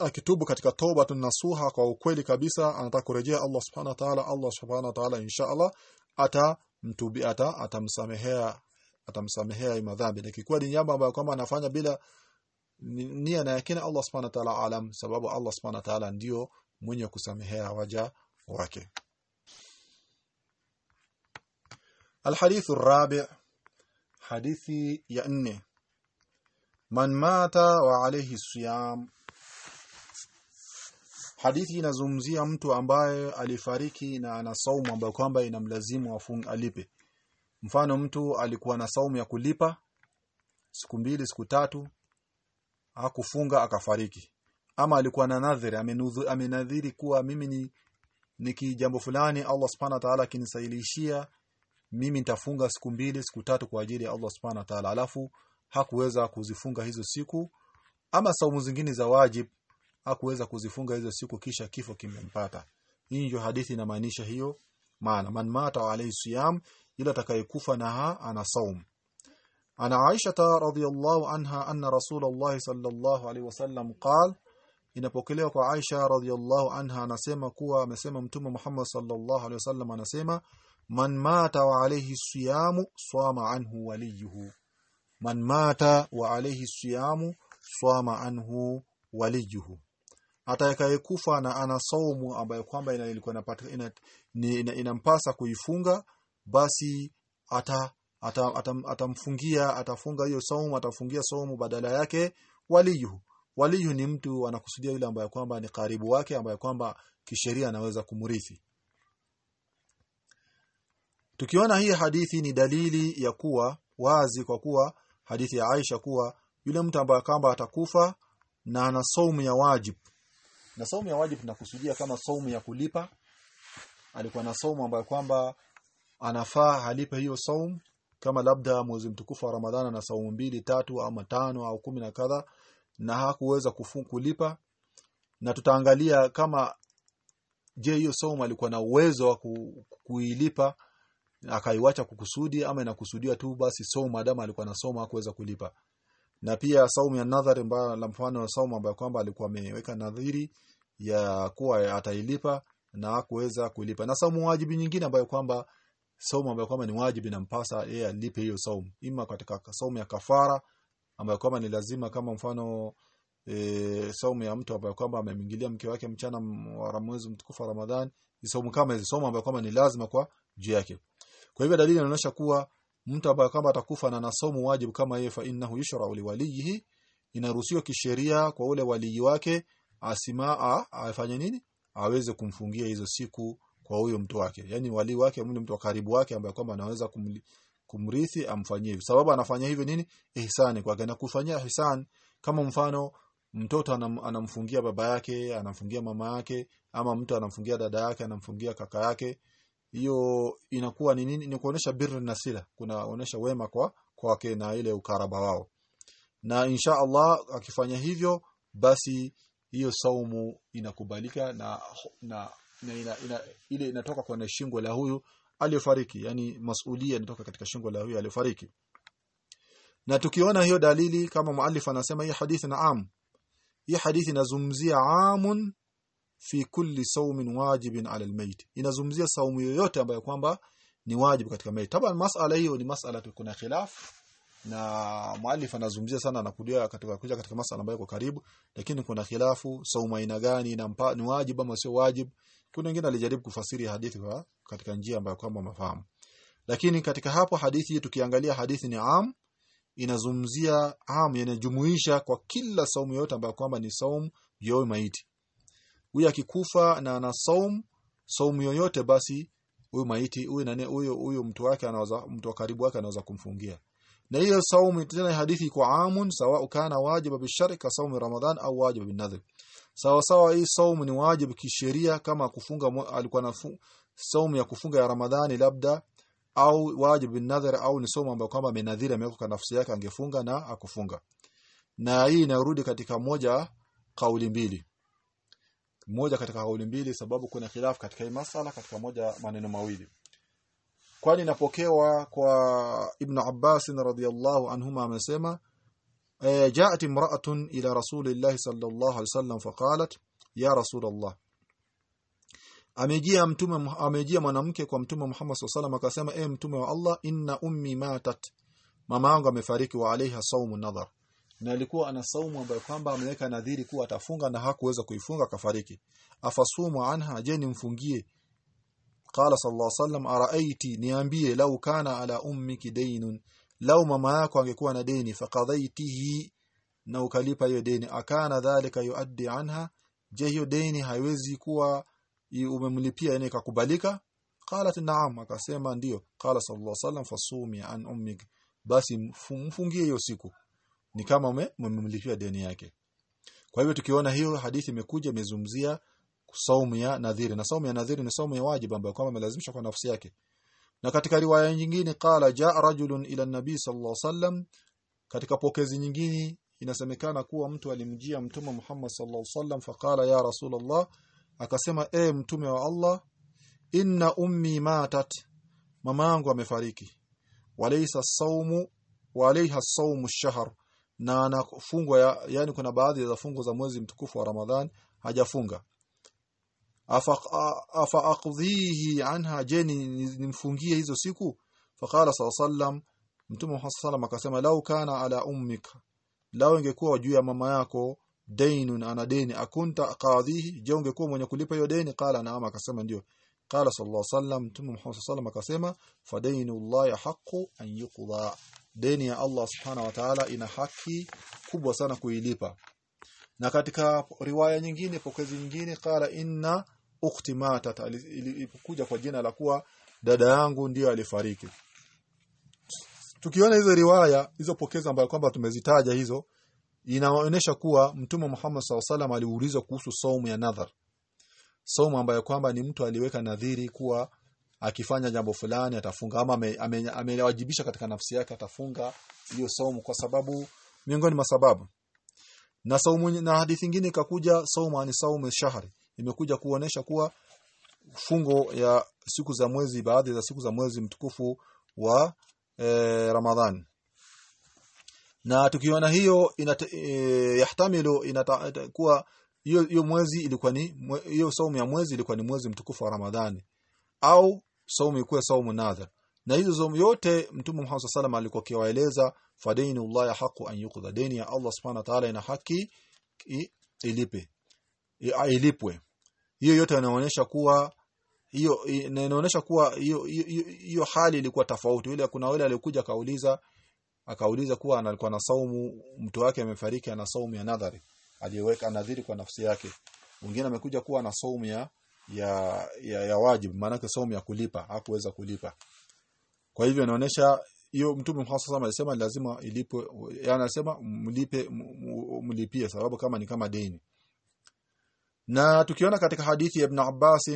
Akitubu katika toba tunasuha kwa ukweli kabisa anataka kurejea Allah subhanahu wa ta'ala Allah subhanahu wa ta'ala insha Allah ata mtubi ata atamsamehea atamsamehea madhambi na kikuwa ni jambo ambalo kama anafanya bila nia na yakina Allah subhanahu wa ta'ala alam sababu Allah subhanahu wa ta'ala ndio mwenye kusamehea waja wake الحديث الرابع حديث يأني من مات وعليه الصيام hadithi inazungumzia mtu ambaye alifariki na ana saumu ambayo kwamba inamlazimu afunge alipe mfano mtu alikuwa na saumu ya kulipa siku mbili siku tatu hakufunga akafariki ama alikuwa na nadhiri amenadhiri kuwa mimi ni niki jambo fulani Allah subhanahu wa ta'ala akinisailishia mimi nitafunga siku mbili siku tatu kwa ajili ya Allah subhanahu wa ta'ala. Alafu hakuweza kuzifunga hizo siku ama saumu zingine za wajib hakuweza kuzifunga hizo siku kisha kifo kimempata. Hii ndio hadithi inamaanisha hiyo maana. Man mata alayhi siyam ila atakayekufa na ana saum. Ana Aisha radhiyallahu anha anna Rasulullah sallallahu alayhi wasallam qal inapokelewa kwa Aisha radhiyallahu anha anasema kuwa amesema mtume Muhammad sallallahu alayhi wasallam anasema man mata wa alayhi siyamu swama anhu waliyuhu. Man mata wa alayhi siyamu swama anhu waliyuhu. Atakayekufa na ana saumu ambayo kwamba ilikuwa inapatikana ina, ina, ina kuifunga basi ata atamfungia ata, ata atafunga hiyo saumu atafungia saumu badala yake waliyuhu. Waliyuhu ni mtu anakusudia yule ambaye kwamba ni karibu wake ambaye kwamba kisheria anaweza kumrithi tukiona hii hadithi ni dalili ya kuwa wazi kwa kuwa hadithi ya Aisha kuwa yule mtu ambaye kwamba atakufa na ana saumu ya wajib. Na saumu ya wajib tunakusudia kama saumu ya kulipa. Alikuwa na saumu ambayo kwamba anafaa halipe hiyo saumu kama labda mwezi mtukufu wa Ramadhana na saumu mbili tatu au matano au kumi na kadha na hakuweza kulipa. Na tutaangalia kama je hiyo saumu alikuwa na uwezo wa ku, kuilipa akaiwacha kukusudi ama inakusudiwa tu basi somo madama alikuwa anasoma hakuweza kulipa. Na pia saumu ya nadhari ambayo la mfano wa saumu ambayo kwamba alikuwa ameweka nadhiri ya kuwa atailipa na hakuweza kulipa. Na saumu wajibi nyingine ambayo kwamba saumu ambayo kwamba ni wajibi nampasa yeye alipe hiyo saumu ima katika saumu ya kafara ambayo kwamba ni lazima kama mfano e, saumu ya mtu ambaye kwamba amemwingilia mke wake mchana wa mwezi mtukufu wa Ramadhani ni saumu kama hizo. Saumu ambayo kwamba ni lazima kwa juu yake kwa hivyo dalili inaonyesha kuwa mtu ambaye kama atakufa na nasomu wajibu kama yeye fa innahu yushra'u liwalihi inaruhusiwa kisheria kwa ule walii wake asimaa afanye nini? Aweze kumfungia hizo siku kwa huyo mtu wake. Yani walii wake mle mtu wa karibu wake ambaye kwamba anaweza kumli, kumrithi amfanyie sababu anafanya hivyo nini? Ihsani kwa na kufanyia ihsan kama mfano mtoto anamfungia baba yake anamfungia mama yake ama mtu anamfungia dada yake anamfungia kaka yake hiyo inakuwa ni nini? Ni kuonesha birri nasila. Kunaonesha wema kwa kwake na ile ukaraba wao. Na insha Allah akifanya hivyo basi hiyo saumu inakubalika na na, na ina, ina, ile inatoka kwa shingo la huyu aliyofariki yani masulia inatoka katika shingo la huyu aliyofariki na tukiona hiyo dalili kama muallif anasema hii hadithi naam. Hii hadithi inazungumzia amun fi kulli saumin wajibin ala almayt. Inazungumzia saumu yoyote ambayo kwamba ni wajibu katika mayt. Taban masala hiyo ni masala kuna khilaf na muallif anazungumzia sana anakudia katika kuja katika masala ambayo iko karibu lakini kuna khilafu saumu aina gani na ni wajibu ama sio wajibu. Kuna wengine alijaribu kufasiri hadithi kwa katika njia ambayo kwamba mafahamu lakini katika hapo hadithi tukiangalia hadithi ni am inazungumzia am yanajumuisha kwa kila saumu yote ambayo kwamba ni saumu ya maiti huyu akikufa na ana saum saumu yoyote basi huyu maiti huyu nani huyo huyo mtu wake anaweza mtu wa karibu wake anaweza kumfungia. Na hiyo saumu tena hadithi kwa amun sawa kana wajiba bishari ka saumu ramadhan au wajiba binadhr sawa sawa hii saumu ni wajibu kisheria kama kufunga alikuwa na saumu ya kufunga ya Ramadhani labda au wajibu bin nadhr au ni saumu ambayo kwamba amenadhiri ameweka kwa nafsi yake angefunga na akufunga na hii inarudi katika moja kauli mbili moja katika kauli mbili sababu kuna khilafu katika hii masala katika moja maneno mawili. Kwani napokewa kwa Ibn Abbas radhiyallahu anhuma amesema eh, jaat imra'atun ila rasulillahi sallallahu alaihi wasallam faqalat ya rasulullah. Amejia mtume amejia mwanamke kwa mtume Muhammad sallallahu akasema e mtume wa Allah inna ummi matat. Mama yangu amefariki wa alaiha saumu nadhar na alikuwa ana saumu ambayo kwamba ameweka nadhiri kuwa atafunga na hakuweza kuifunga kafariki afasumu anha je nimfungie? Qala sallallahu alaihi wasallam araaiti niambie lau kana ala ummiki daynun lau mama yako angekuwa na deni faqadaitihi na ukalipa hiyo deni. Akana dhalika yuaddi anha je hiyo deni haiwezi kuwa umemlipia yani ikakubalika? Qalat na'am akasema ndio. Qala sallallahu alaihi wasallam fasumi an ummik basi mfungie hiyo siku ni kama umemlipia deni yake. Kwa hivyo tukiona hiyo hadithi imekuja imezumzia saumu ya nadhiri. Na saumu ya nadhiri ni saumu ya wajibu ambayo kwamba amelazimishwa kwa nafsi yake. Na katika riwaya nyingine qala jaa rajulun ila nabii sallallahu alaihi wasallam. Katika pokezi nyingine inasemekana kuwa mtu alimjia mtume Muhammad sallallahu alaihi wasallam faqala ya rasulullah. Akasema e mtume wa Allah inna ummi matat mama yangu amefariki. Walaysa saumu walaiha saumu shahr na anafungwa ya, yani kuna baadhi za fungo za mwezi mtukufu wa Ramadhan hajafunga. Afa afa aqdhihi anha jeni nimfungie hizo siku? Faqala sallam mtume sallam akasema lau kana ala ummika lau ingekuwa juu ya mama yako dainun ana deni akunta qadhihi je ungekuwa mwenye kulipa hiyo deni? Qala naam akasema ndio. Qala sallallahu mtume sallam akasema fadainu Allah haqqu an yuqda deni ya Allah subhanahu wa ta'ala ina haki kubwa sana kuilipa. Na katika riwaya nyingine pokezi nyingine qala inna ukhti matat ilipokuja kwa jina la kuwa dada yangu ndiyo alifariki. Tukiona hizo riwaya hizo pokezi ambayo kwamba tumezitaja hizo inaonyesha kuwa mtume Muhammad SAW aliulizwa kuhusu saumu ya nadhar. Saumu ambayo kwamba ni mtu aliweka nadhiri kuwa akifanya jambo fulani atafunga. Ama amewajibisha ame, ame katika nafsi yake atafunga hiyo saumu. Kwa sababu miongoni mwa sababu. Na saumu na hadithi nyingine ikakuja saumu ni saumu shahri. Imekuja kuonesha kuwa fungo ya siku za mwezi baadhi za siku za mwezi mtukufu wa e, Ramadhan. Na tukiona hiyo inata, e, yahtamilu inata, kuwa hiyo hiyo mwezi ilikuwa ni hiyo saumu ya mwezi ilikuwa ni mwezi mtukufu wa Ramadhani. Au saumu ikuwe saumu nadhar. Na hizo saumu yote mtume Muhammad sallallahu alikuwa akiwaeleza fadainu Allah haqu an yuqda. Deni ya Allah subhanahu wa ta'ala ina haki ilipe. Ilipwe. Hiyo yote inaonyesha kuwa hiyo inaonyesha kuwa hiyo hali ilikuwa tofauti. Ile kuna wale alikuja kauliza akauliza kuwa alikuwa na saumu mtu wake amefariki ana saumu ya nadhari. Aliyeweka nadhiri kwa nafsi yake. Mwingine amekuja kuwa na saumu ya ya ya, ya wajibu. Maana saumu ya kulipa hakuweza kulipa. Kwa hivyo inaonyesha hiyo mtume Muhammad sallallahu alisema lazima ilipwe yani anasema mlipe mlipie sababu kama ni kama deni na tukiona katika hadithi ya Ibn Abbas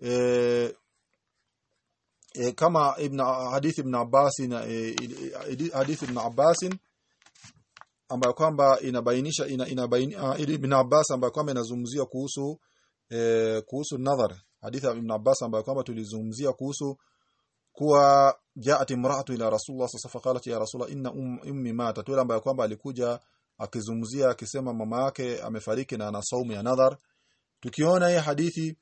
e, e, kama ibn hadithi ibn Abbas e, hadithi ibn Abbas ambayo kwamba inabainisha ina, inabaini ibn Abbas ambayo kwamba inazungumzia kuhusu e, kuhusu nadhar. Hadithi ya ibn Abbas ambayo kwamba tulizungumzia kuhusu kuwa jaat imra'atu ila rasulullah sallallahu ya rasulullah inna ummi mata tule ambayo kwamba alikuja akizungumzia akisema mama yake amefariki na ana saumu ya nadhar. Tukiona hii hadithi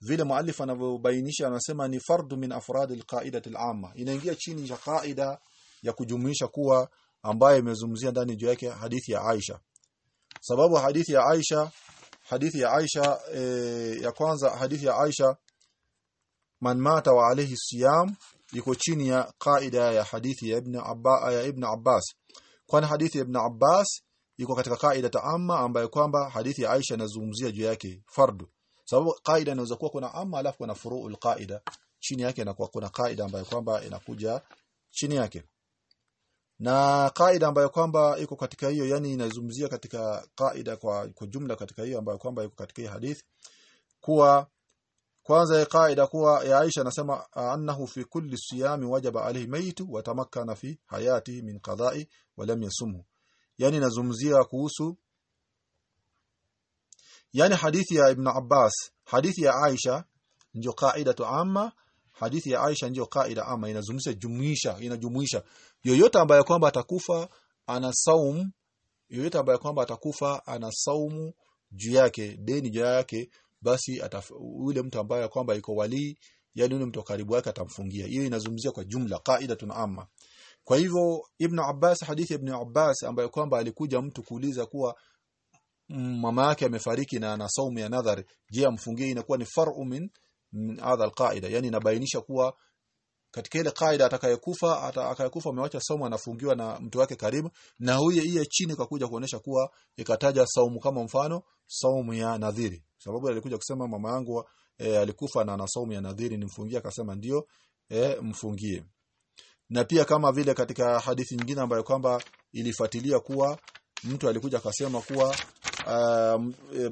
vile muallif anavyobainisha anasema ni fardu min afrad alqaidati al'amma. Inaingia chini ya kaida ya kujumuisha kuwa ambaye imezungumzia ndani juu yake hadithi ya Aisha. Sababu hadithi ya Aisha hadithi ya Aisha e, ya kwanza hadithi ya Aisha man mata wa alayhi siyam iko chini ya kaida ya hadithi ya ibn Abba ya ibn Abbas. Kwani hadithi ya ibn Abbas iko katika kaida taamma ambayo kwamba hadithi ya Aisha inazungumzia juu yake fardu sababu kaida inaweza kuwa kuna amma alafu kuna furuul qaida chini yake inakuwa kuna kaida ambayo kwamba inakuja chini yake na kaida ambayo kwamba iko katika hiyo yani inazungumzia katika kaida kwa, kwa jumla katika hiyo ambayo kwamba iko katika hii hadithi kuwa kwanza ya kaida kuwa ya Aisha anasema annahu fi kulli siyami wajaba alayhi maitu wa tamakkana fi hayati min qada'i wa lam yasumhu. Yani inazumzia kuhusu yani hadithi ya Ibn Abbas hadithi ya Aisha ndio kaida tu amma hadithi ya Aisha ndio kaida ama inazungumzia jumuisha inajumuisha. Yoyote ambaye kwamba atakufa ana saum yoyote ambaye kwamba atakufa ana saumu juu yake deni juu yake basi yule mtu ambaye kwamba iko wali yani yule mtu karibu yake atamfungia. Hiyo inazungumzia kwa jumla kaida tunamma kwa hivyo ibn Abbas hadithi ibn Abbas ambaye kwamba alikuja mtu kuuliza kuwa mama yake amefariki na ana saumu ya nadhari je amfungie? Inakuwa ni far'u min min hadha alqaida yani inabainisha kuwa katika ile kaida atakayekufa atakayekufa amewacha saumu anafungiwa na mtu wake karibu na huyo iye chini kwa kuja kuonesha kuwa ikataja saumu kama mfano saumu ya nadhiri. Sababu alikuja kusema mama yangu e, alikufa na ana saumu ya nadhiri nimfungie akasema ndio e, mfungie. Na pia kama vile katika hadithi nyingine ambayo kwamba ilifuatilia kuwa mtu alikuja akasema kuwa um, e,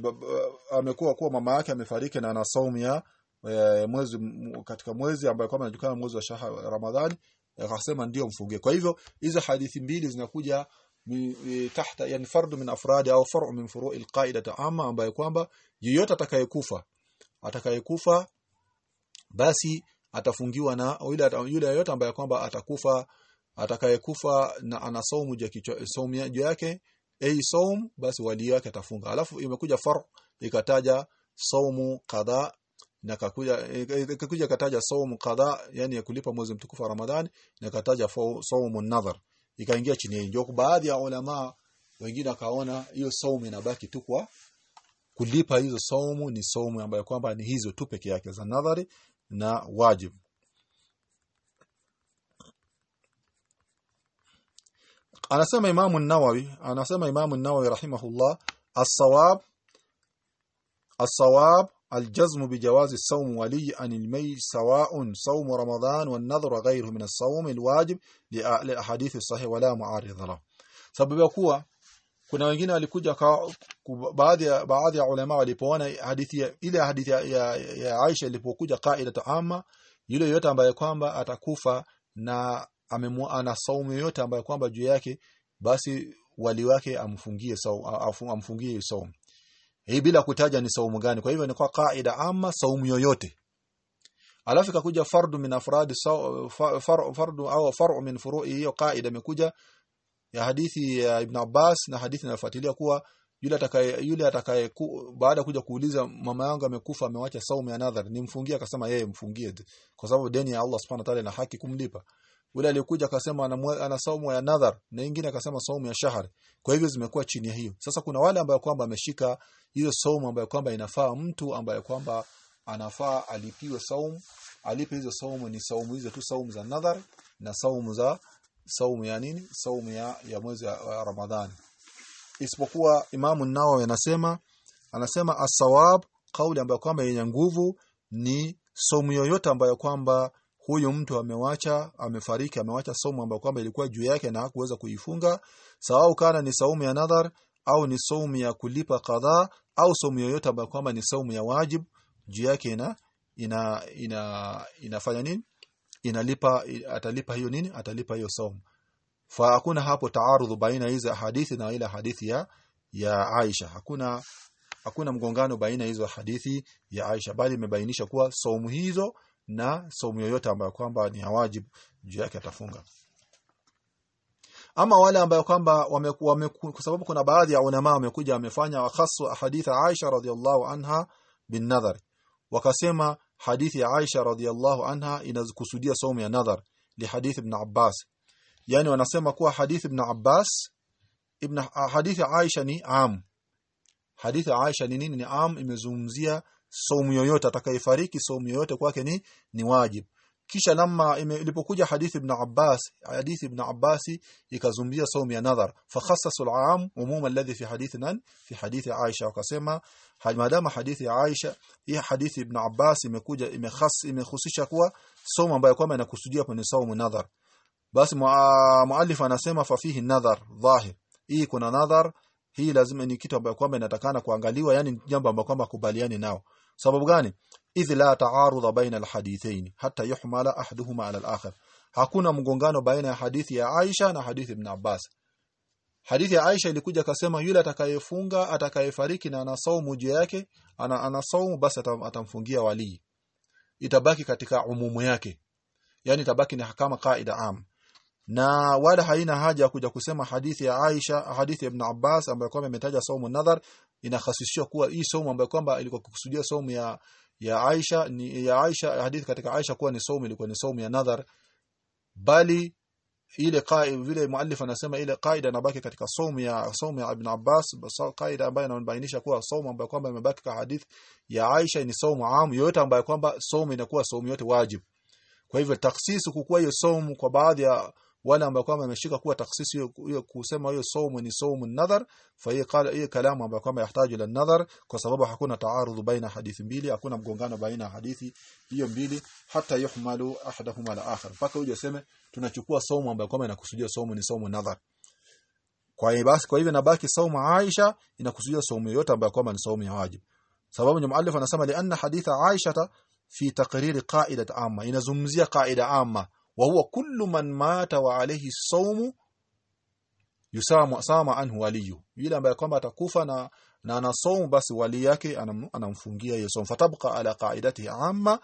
amekuwa kuwa mama yake amefariki na ana saumu ya e, mwezi katika mwezi ambayo kwamba anajulikana mwezi wa shahar Ramadhani akasema ndio mfungie kwa hivyo hizo hadithi mbili zinakuja tahta yani fardu min afradi au far'u min furu'i alqaida amma ambayo kwamba yeyote atakayekufa atakayekufa basi atafungiwa na yule yeyote ambaye kwamba atakufa atakayekufa na ana saumu saumu juu yake ei saum basi wali yake atafunga. Alafu imekuja far ikataja saumu qada na kakuja kakuja kataja saumu qada yani ya kulipa mwezi mtukufu wa Ramadhani na kataja saumu nadhar. Ikaingia chini hiyo ndio baadhi ya ulama wengine wakaona hiyo saumu inabaki tu kwa kulipa hizo saumu ni saumu ambayo kwamba ni hizo tu peke yake za nadhari na wajib. Anasema imamu an-Nawawi anasema imamu an-Nawawi rahimahullah as-sawab as-sawab الجزم بجواز الصوم ولي عن الميت سواء صوم رمضان والنظر غيره من الصوم الواجب للأحاديث الصحيح ولا معارض له sababu kuwa kuna wengine walikuja baadhi ya baadhi ya ulama walipoona hadithi ya, ile hadithi ya, ya, ya Aisha ilipokuja kaida amma yule yote ambaye kwamba atakufa na amemua ana saumu yote ambaye kwamba juu yake basi wali wake amfungie saumu amfungie saumu hii bila kutaja ni saumu gani. Kwa hivyo ni kwa kaida ama saumu yoyote. Alafu ikakuja fardu min afradi far, fardu au far'u min furu'i hiyo kaida imekuja ya hadithi ya Ibn Abbas na hadithi inafuatilia kuwa yule atakaye yule atakaye baada kuja kuuliza mama yangu amekufa amewacha saumu ya nadhar nimfungie? Akasema yeye mfungie. Kwa sababu deni ya Allah subhanahu wa ta'ala ina haki kumlipa yule alikuja akasema ana, saumu ya nadhar na nyingine akasema saumu ya shahar. Kwa hivyo zimekuwa chini ya hiyo. Sasa kuna wale ambao kwamba ameshika hiyo saumu ambayo kwamba inafaa mtu ambaye kwamba anafaa alipiwe saumu alipe hizo saumu ni saumu hizo tu saumu za nadhar na saumu za saumu ya nini? Saumu ya, ya mwezi wa Ramadhani isipokuwa Imamu Nawawi anasema anasema as-sawab kauli ambayo kwamba yenye nguvu ni saumu yoyote ambayo kwamba huyu mtu amewacha amefariki amewacha somo ambayo kwamba ilikuwa juu yake na hakuweza kuifunga. Sawau kana ni saumu ya nadhar au ni saumu ya kulipa kadhaa au saumu yoyote ambayo kwamba ni saumu ya wajib. Juu yake ina ina ina inafanya nini? Inalipa atalipa hiyo nini? Atalipa hiyo saumu. Fa hakuna hapo taarudhu baina hizo hadithi na ile hadithi ya ya Aisha. Hakuna hakuna mgongano baina hizo hadithi ya Aisha. Bali imebainisha kuwa saumu hizo na saumu yoyote ambayo kwamba ni wajibu juu yake atafunga. Ama wale ambayo kwamba wamekuwa kwa sababu kuna baadhi ya ulama wamekuja wamefanya wakhasu hadithi Aisha radhiallahu anha bin nadhar. Wakasema hadithi ya Aisha radhiallahu anha inakusudia saumu ya nadhar li hadithi ibn Abbas. Yani wanasema kuwa hadithi ibn Abbas ibn hadithi Aisha ni am. Hadithi Aisha ni nini? Ni am imezungumzia saumu yoyote atakayefariki saumu yoyote kwake ni ni wajib. Kisha lamma ilipokuja hadithi ibn Abbas hadithi ibn Abbas ikazumbia saumu ya nadhar. Fakhassasu al-aam umuma alladhi fi hadithi fi hadithi Aisha wakasema madama hadithi ya Aisha hii hadithi ibn Abbas imekuja imekhas imehusisha kuwa saumu ambayo kwamba inakusudia kwenye saumu nadhar. Basi muallif anasema fa fihi nadhar dhahir. Hii kuna nadhar hii lazima ni kitu ambayo kwamba inatakana kuangaliwa yani jambo ambalo kwamba kubaliani nao sababu gani? Idh la taarudha baina alhadithain hatta yuhmala ahaduhuma ala al-akhar. Hakuna mgongano baina ya hadithi ya Aisha na hadithi ibn Abbas. Hadithi ya Aisha ilikuja kasema yule atakayefunga atakayefariki na ana saumu juu yake ana, ana saumu basi atamfungia wali itabaki katika umumu yake. Yani itabaki ni hakama kaida am. Na wala haina haja kuja kusema hadithi ya Aisha hadithi ya Ibn Abbas ambayo kwamba imetaja saumu nadhar inakhasishiwa kuwa hii saumu ambayo kwamba ilikuwa kukusudia saumu ya ya Aisha ni ya Aisha hadithi katika Aisha kuwa ni saumu ilikuwa ni saumu ya nadhar. Bali ile qaid vile muallif anasema ile qaida inabaki katika saumu ya saumu ya Ibn Abbas qaida ambayo inabainisha kuwa saumu ambayo kwamba imebaki katika hadithi ya Aisha ni saumu am yote ambayo kwamba saumu inakuwa saumu yote wajib kwa hivyo taksisi kukuwa hiyo saumu kwa baadhi ya wale ambao kwamba ameshika kuwa taksisi hiyo kusema hiyo saumu ni saumu nadhar fa hiyo qala hiyo kalamu ambayo kwamba yahitaji la nadhar kwa sababu hakuna taarudhu baina hadithi mbili hakuna mgongano baina hadithi hiyo mbili hata yuhmalu ahaduhuma la akhar. Mpaka uje useme tunachukua saumu ambayo kwamba inakusudia saumu ni saumu nadhar. Kwa hiyo basi kwa hivyo nabaki saumu Aisha inakusudia saumu yote ambayo kwamba ni saumu ya wajib. Sababu ni muallif anasema li anna haditha Aisha fi taqriri qa'idat amma inazungumzia qaida amma wa huwa kullu man mata wa alayhi sawmu yusamu sama anhu waliyu. Yule ambaye kwamba atakufa na na ana saumu basi wali yake anam, anamfungia hiyo saumu fatabqa ala qaidatihi amma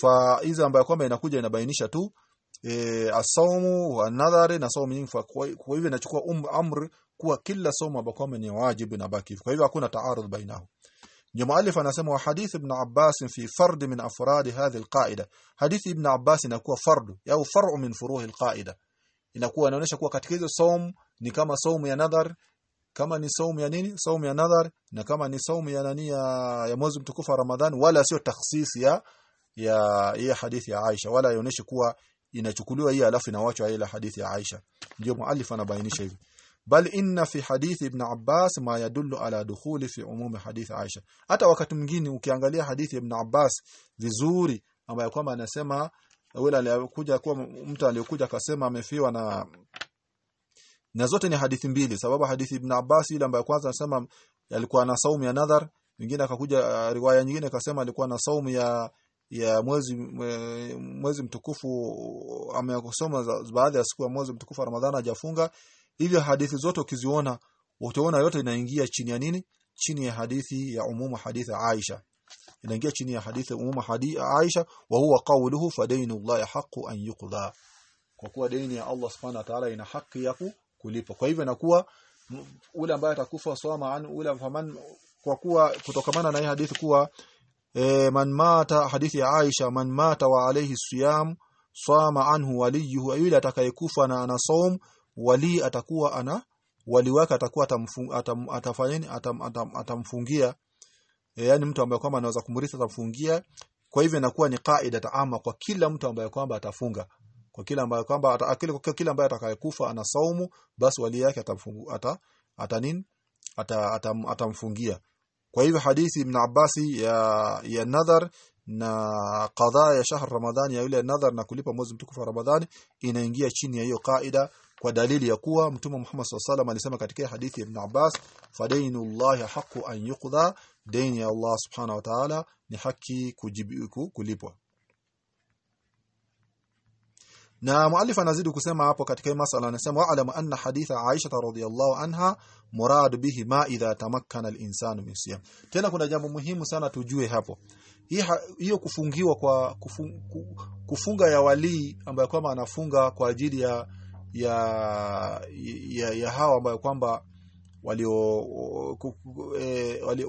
fa iza ambaye kwamba inakuja inabainisha tu e, asaumu wa nadhari na saumu nyingi. Kwa hivyo inachukua um, amri kuwa kila saumu ambayo kwamba ni wajibu na baki kwa hivyo hakuna taarudh bainahu muallif anasema wa hadith ibn Abbas fi fard min afrad hadhi alqaida. Hadithi ibn Abbas inakuwa fard au far'u min furuhi alqaida. Inakuwa inaonyesha kuwa katika hizo saum ni kama saumu ya nadhar kama ni saumu ya nini? Saumu ya nadhar na kama ni saumu ya nani ya, ya mwezi mtukufu wa wala sio takhsis ya ya hii hadithi ya Aisha wala ionyeshe kuwa inachukuliwa hii alafu inawachwa ile hadithi ya Aisha. Ndio muallif anabainisha hivi bal inna fi hadithi ibn Abbas ma yadullu ala dukhuli fi umumi hadith Aisha. Hata wakati mwingine ukiangalia hadithi ibn Abbas vizuri ambayo kwamba anasema yule aliyokuja kuwa mtu aliyokuja akasema amefiwa na na zote ni hadithi mbili. Sababu hadithi ibn Abbas ile ambayo kwanza anasema alikuwa na saumu ya nadhar nyingine akakuja riwaya nyingine akasema alikuwa na saumu ya ya mwezi mwezi mtukufu amekosoma baadhi ya siku ya mwezi mtukufu wa Ramadhani hajafunga hivyo hadithi zote ukiziona utaona yote inaingia chini ya nini? Chini ya hadithi ya umumu hadithi Aisha. Inaingia chini ya hadithi umumu hadithi Aisha wa huwa qawluhu fadainu Allah haqqu an yuqda. Kwa kuwa deni ya Allah subhanahu wa ta'ala ina haki ya kulipa kwa hivyo inakuwa ule ambaye atakufa swama an ule faman kwa kuwa kutokamana na hii hadithi kuwa e, man mata hadithi ya Aisha man mata wa alayhi siyam swama anhu waliyuhu yule atakayekufa na ana wali atakuwa ana wali wake atakuwa atam, atafanya atam, atam, atamfungia. E, yani mtu ambaye kwamba anaweza kumrithi atamfungia. Kwa hivyo inakuwa ni kaida taama kwa kila mtu ambaye kwamba atafunga. Kwa kila ambaye kwamba akili kwa kila ambaye atakayekufa ana saumu basi wali yake atamfungu ata atanin ata, atam, atamfungia. Kwa hivyo hadithi ibn Abbasi ya ya nadhar na qadha ya shahr ramadhani ya yule nadhar na kulipa mwezi mtukufu wa ramadhani inaingia chini ya hiyo kaida kwa dalili ya kuwa mtume Muhammad SAW alisema katika hadithi ya Ibn Abbas fadainullah haqqu an yuqda deni ya Allah subhanahu wa ta'ala ni haki kujibu kulipwa. Na muallif anazidi kusema hapo katika masala anasema wa'lamu anna haditha Aisha radhiyallahu anha murad bihi ma idha tamakkana al-insanu min siyam. Tena kuna jambo muhimu sana tujue hapo. Hiyo kufungiwa kwa kufunga ya walii ambaye kwamba anafunga kwa ajili ya ya ya, ya hawa ambayo kwamba walio e, wali,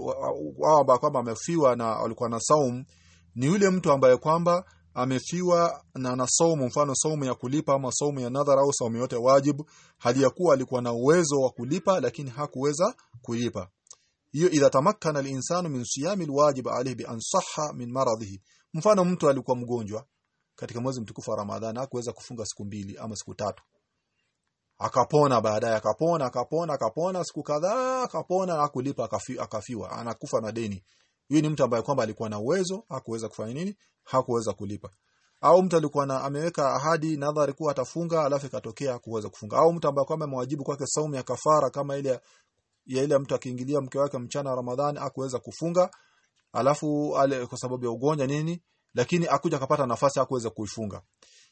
ambao kwamba amefiwa na walikuwa na saum ni yule mtu ambaye kwamba amefiwa na na saumu mfano saumu ya kulipa ama saumu ya nadhara au saumu yote wajibu hali ya kuwa alikuwa na uwezo wa kulipa lakini hakuweza kulipa. Hiyo idha tamakkana al-insanu min siyami al-wajib alayhi bi an sahha min maradhihi. Mfano mtu alikuwa mgonjwa katika mwezi mtukufu wa Ramadhani hakuweza kufunga siku mbili ama siku tatu akapona baadaye akapona akapona akapona. Siku kadhaa akapona na kulipa akafi, akafiwa. Anakufa na deni. Huyu ni mtu ambaye kwamba alikuwa na uwezo hakuweza kufanya nini? Hakuweza kulipa. Au mtu alikuwa na ameweka ahadi nadhari kuwa atafunga alafu ikatokea kuweza kufunga. Au mtu ambaye kwamba amewajibu kwake saumu ya kafara kama ile ya ile mtu akiingilia mke wake mchana wa Ramadhani akuweza kufunga. Alafu ale kwa sababu ya ugonjwa nini lakini akuja akapata nafasi hakuweza kuifunga.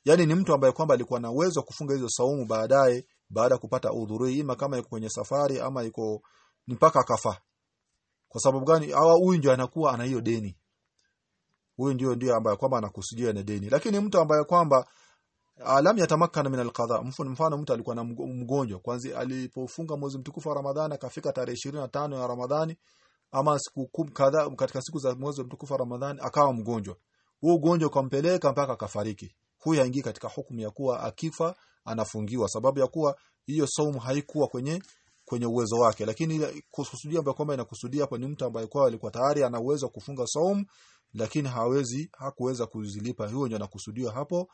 Yani ni mtu ambaye kwamba alikuwa na uwezo kufunga hizo saumu baadaye baada kupata udhuru ima kama yuko kwenye safari ama yuko mpaka kafa kwa sababu gani? Hawa huyu ndio anakuwa ana hiyo deni. Huyu ndio ndio ambaye kwamba anakusudia na deni. Lakini mtu ambaye kwamba alam yatamakkana min alqadha mfano mtu alikuwa na mgonjwa. Kwanza alipofunga mwezi mtukufu wa Ramadhani akafika tarehe 25 ya Ramadhani ama siku kadhaa katika siku za mwezi mtukufu wa Ramadhani akawa mgonjwa. Huo ugonjwa ukampeleka mpaka akafariki. Huyu haingii katika hukumu ya kuwa akifa anafungiwa sababu ya kuwa hiyo saumu haikuwa kwenye kwenye uwezo wake. Lakini kusudia ambaye kwamba inakusudia hapa ni mtu ambaye kwa alikuwa tayari ana uwezo kufunga saumu lakini hawezi hakuweza kuzilipa. Hiyo ndio anakusudiwa hapo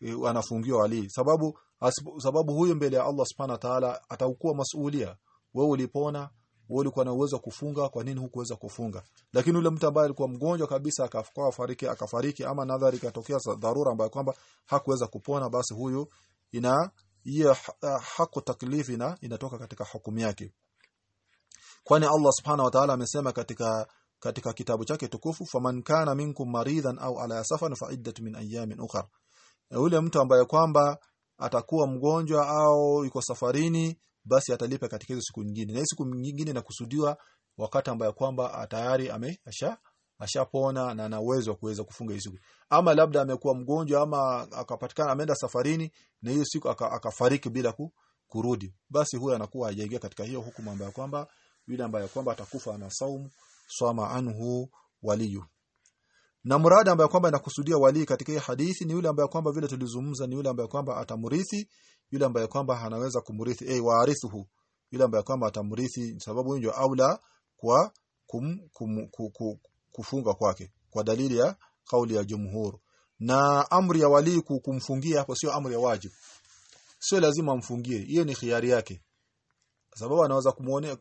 e, anafungiwa ali sababu asibu, sababu huyo mbele ya Allah subhanahu wa ta'ala atakuwa masulia. Wewe ulipona wewe ulikuwa na uwezo kufunga kwa nini hukuweza kufunga? Lakini ule mtu ambaye alikuwa mgonjwa kabisa akafariki akafariki ama nadhari ikatokea dharura ambayo kwamba hakuweza kupona basi huyu ina hiyo hako taklifi na inatoka katika hukumu yake. Kwani Allah subhanahu wa ta'ala amesema katika katika kitabu chake tukufu faman kana minkum maridan au ala safar fa iddatu min ayamin ukhra. Yule mtu ambaye kwamba atakuwa mgonjwa au yuko safarini basi atalipa katika hizo siku nyingine. Na siku nyingine inakusudiwa wakati ambaye kwamba tayari ame asha ashapona na ana uwezo wa kuweza kufunga hizo ama labda amekuwa mgonjwa ama akapatikana ameenda safarini na hiyo siku akafariki bila ku, kurudi. Basi huyo anakuwa hajaingia katika hiyo hukumu ambayo kwamba yule ambaye kwamba atakufa na saumu swama anhu waliyu. Na murada ambaye kwamba inakusudia wali katika hii hadithi ni yule ambaye kwamba vile tulizungumza ni yule ambaye kwamba atamrithi yule ambaye kwamba anaweza kumrithi eh warithuhu. Yule ambaye kwamba atamrithi sababu hiyo aula kwa kum, kum, kum, kum, kufunga kwake kwa dalili ya kauli ya jumhur. Na amri ya wali kumfungia hapo sio amri ya wajibu sio lazima amfungie hiyo ni khiari yake. Sababu anaweza kumuone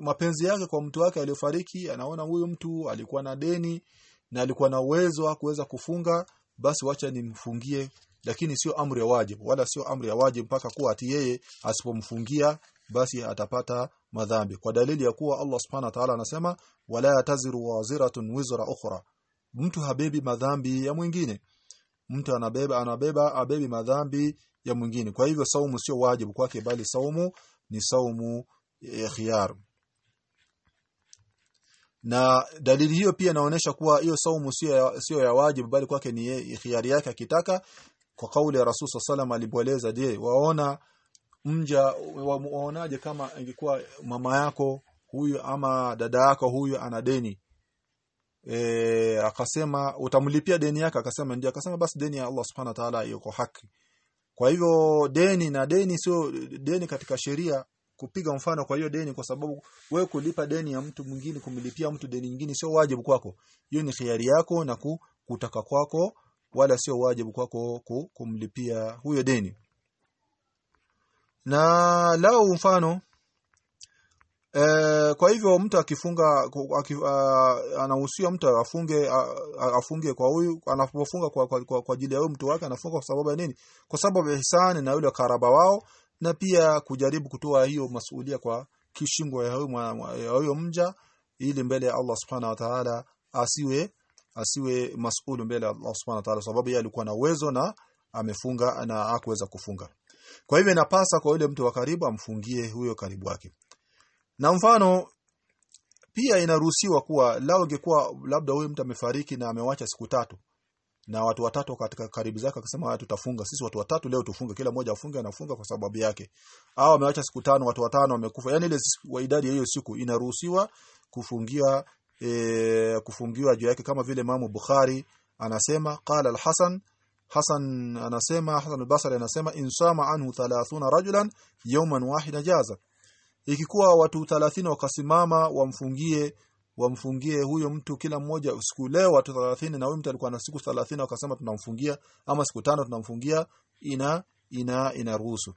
mapenzi yake kwa mtu wake aliyofariki anaona huyu mtu alikuwa na deni na alikuwa na uwezo wa kuweza kufunga basi wacha nimfungie. Lakini sio amri ya wajibu wala sio amri ya wajibu mpaka kuwa ati yeye asipomfungia basi atapata madhambi. Kwa dalili ya kuwa Allah subhanahu wa ta'ala anasema wala taziru waziratun wizra ukhra. Mtu habebi madhambi ya mwingine. Mtu anabeba anabeba abebi madhambi ya mwingine. Kwa hivyo saumu sio wajibu kwake bali saumu ni saumu ya khiyar. Na dalili hiyo pia inaonyesha kuwa hiyo saumu sio sio ya wajibu bali kwake ni khiyari yake akitaka. Kwa kauli ya Rasul sallallahu alaihi wasallam alipoeleza je waona mja waonaje kama ingekuwa mama yako huyu ama dada yako huyu ana deni? E, akasema utamlipia deni yake? Akasema ndio. Akasema basi deni ya Allah subhanahu wa ta'ala iko haki. Kwa hivyo deni na deni sio deni katika sheria kupiga mfano kwa hiyo deni kwa sababu wewe kulipa deni ya mtu mwingine kumlipia mtu deni nyingine sio wajibu kwako. Hiyo ni khiari yako na kutaka kwako wala sio wajibu kwako kumlipia huyo deni na lao mfano e, kwa hivyo mtu akifunga anahusia mtu afunge afunge kwa huyu anapofunga kwa kwa, kwa, kwa ajili ya huyu mtu wake anafunga kwa sababu ya nini? Kwa sababu ya hisani na yule karaba wao na pia kujaribu kutoa hiyo masuhulia kwa kishingo ya huyo mja ili mbele ya Allah subhanahu wa ta'ala asiwe asiwe masuhudu mbele ya Allah subhanahu wa ta'ala sababu yeye alikuwa na uwezo na amefunga na hakuweza kufunga kwa hivyo inapasa kwa yule mtu wa karibu amfungie huyo karibu wake. Na mfano pia inaruhusiwa kuwa lao ingekuwa labda huyo mtu amefariki na amewacha siku tatu na watu watatu katika karibu zake akasema tutafunga. Sisi watu watatu leo tufunge. Kila mmoja afunge anafunga kwa sababu yake. Au amewacha siku tano watu watano wamekufa. Yani ile idadi hiyo siku inaruhusiwa kufungia e, kufungiwa juu yake kama vile Imam Bukhari anasema qala al-Hasan Hasan anasema Hasan al-Basri anasema insama anhu 30 rajulan yawman wahida jaza. Ikikuwa watu 30 wakasimama wamfungie wamfungie huyo mtu kila mmoja siku leo watu 30 na huyo mtu alikuwa na siku 30 wakasema tunamfungia ama siku tano tunamfungia ina ina inaruhusu.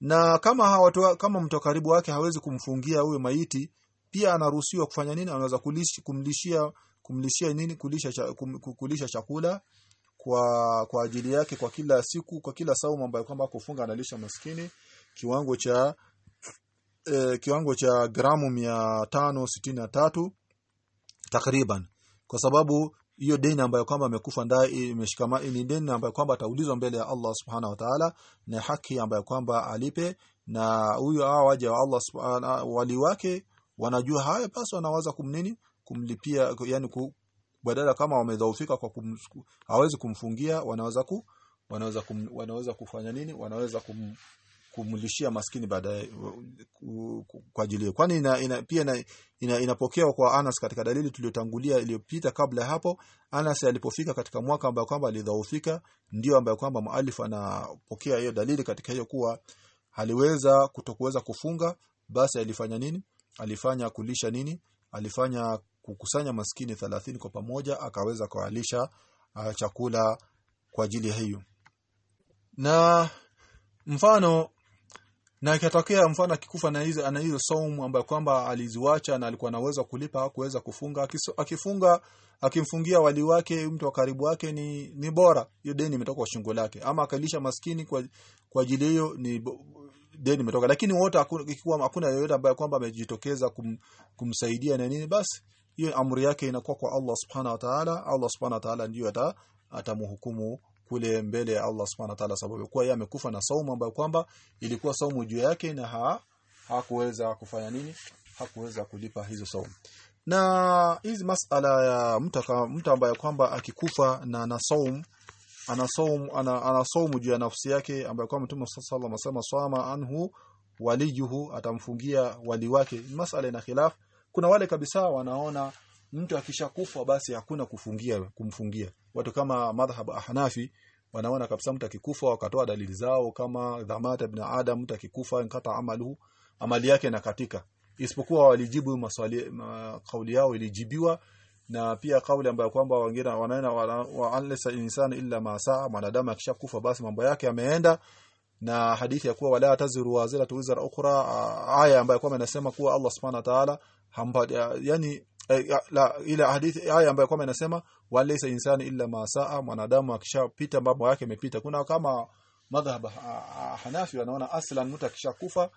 Na kama hawatu, kama mtu karibu wake hawezi kumfungia huyo maiti pia anaruhusiwa kufanya nini? Anaweza kulishi kumlishia kumlishia nini? Kulisha kum, kulisha chakula kwa kwa ajili yake kwa kila siku kwa kila saumu ambayo kwamba kufunga analisha maskini kiwango cha e, kiwango cha gramu mia tatu takriban. Kwa sababu hiyo deni ambayo kwamba amekufa ndaye imeshikama ni deni ambayo kwamba ataulizwa mbele ya Allah subhana wa ta'ala na haki ambayo kwamba alipe na huyo hao waja wa Allah subhana wali wake wanajua hayo basi wanaweza kumnini kumlipia yani badala kama wamedhaufika kwa kum, hawezi kumfungia wanaweza ku wanaweza kum, wanaweza kufanya nini wanaweza kum, kumlishia maskini baadaye kwa ajili kwani ina, ina, pia ina, ina, inapokewa kwa Anas katika dalili tuliyotangulia iliyopita kabla hapo Anas alipofika katika mwaka ambao kwamba alidhaufika ndio ambayo kwamba muallif anapokea hiyo dalili katika hiyo kuwa aliweza kutokuweza kufunga basi alifanya nini? Alifanya kulisha nini? Alifanya kukusanya maskini 30 kwa pamoja akaweza kuwalisha uh, chakula kwa ajili hiyo. Na mfano na ikatokea mfano akikufa na hizo ana hizo saumu ambayo kwamba aliziwacha na alikuwa anaweza kulipa kuweza kufunga. Akifunga akimfungia wali wake mtu wa karibu wake ni ni bora. Hiyo deni imetoka kwa shingo lake. Ama akalisha maskini kwa kwa ajili hiyo ni deni imetoka. Lakini wote hakuna yeyote ambaye kwamba amejitokeza kum, kumsaidia na nini basi hiyo amri yake inakuwa kwa Allah subhanahu wa ta'ala. Allah subhanahu wa ta'ala ata atamhukumu kule mbele ya Allah subhanahu wa ta'ala sababu kwa yeye amekufa na saumu ambayo kwamba ilikuwa saumu juu yake na ha, hakuweza kufanya nini? Hakuweza kulipa hizo saumu. Na hizi masala ya mtu mtu ambaye kwamba akikufa na na saumu ana saumu ana, ana saumu juu ya nafsi yake ambaye kwamba Mtume sallallahu alaihi wasallam anhu waliyuhu atamfungia wali wake. Masala ina khilaf kuna wale kabisa wanaona mtu akishakufa basi hakuna kufungia kumfungia. Watu kama madhhab ahnafi wanaona kabisa mtu akikufa wakatoa dalili zao kama dhamata ibn adam mtu akikufa nkata amalu amali yake na katika isipokuwa walijibu maswali ma, kauli yao ilijibiwa na pia kauli ambayo kwamba wengine wanaona wa alisa insani illa ma saa mwanadamu akishakufa basi mambo yake yameenda. Na hadithi ya kuwa wala taziru wazira tuwizara ukhra aya ambayo kwamba inasema kuwa Allah subhanahu wa ta'ala hamba yani la ile hadithi aya ambayo kwamba inasema walaysa insani illa ma saa mwanadamu akishapita mambo yake yamepita. Kuna kama madhhab Hanafi wanaona aslan mtu akishakufa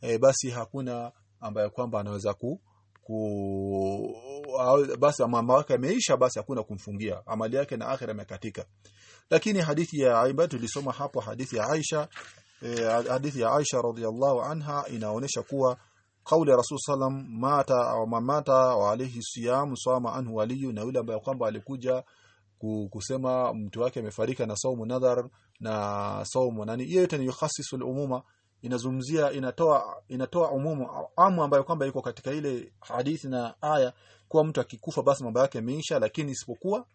e, basi hakuna ambaye kwamba anaweza ku, ku basi mambo yake yameisha basi hakuna kumfungia. Amali yake na akhira imekatika lakini hadithi ya ambayo tulisoma hapo hadithi ya Aisha e, hadithi ya Aisha radhiallahu anha inaonesha kuwa kauli ya Rasul sallam mata au mamata wa alayhi siyam swama anhu waliyu na yule ambaye kwamba alikuja kusema mtu wake amefarika na saumu nadhar na saumu nani yote ni yukhasisu al-umuma inazumzia inatoa inatoa umumu amu ambayo kwamba iko katika ile hadithi na aya kuwa mtu akikufa basi mambo yake yameisha lakini isipokuwa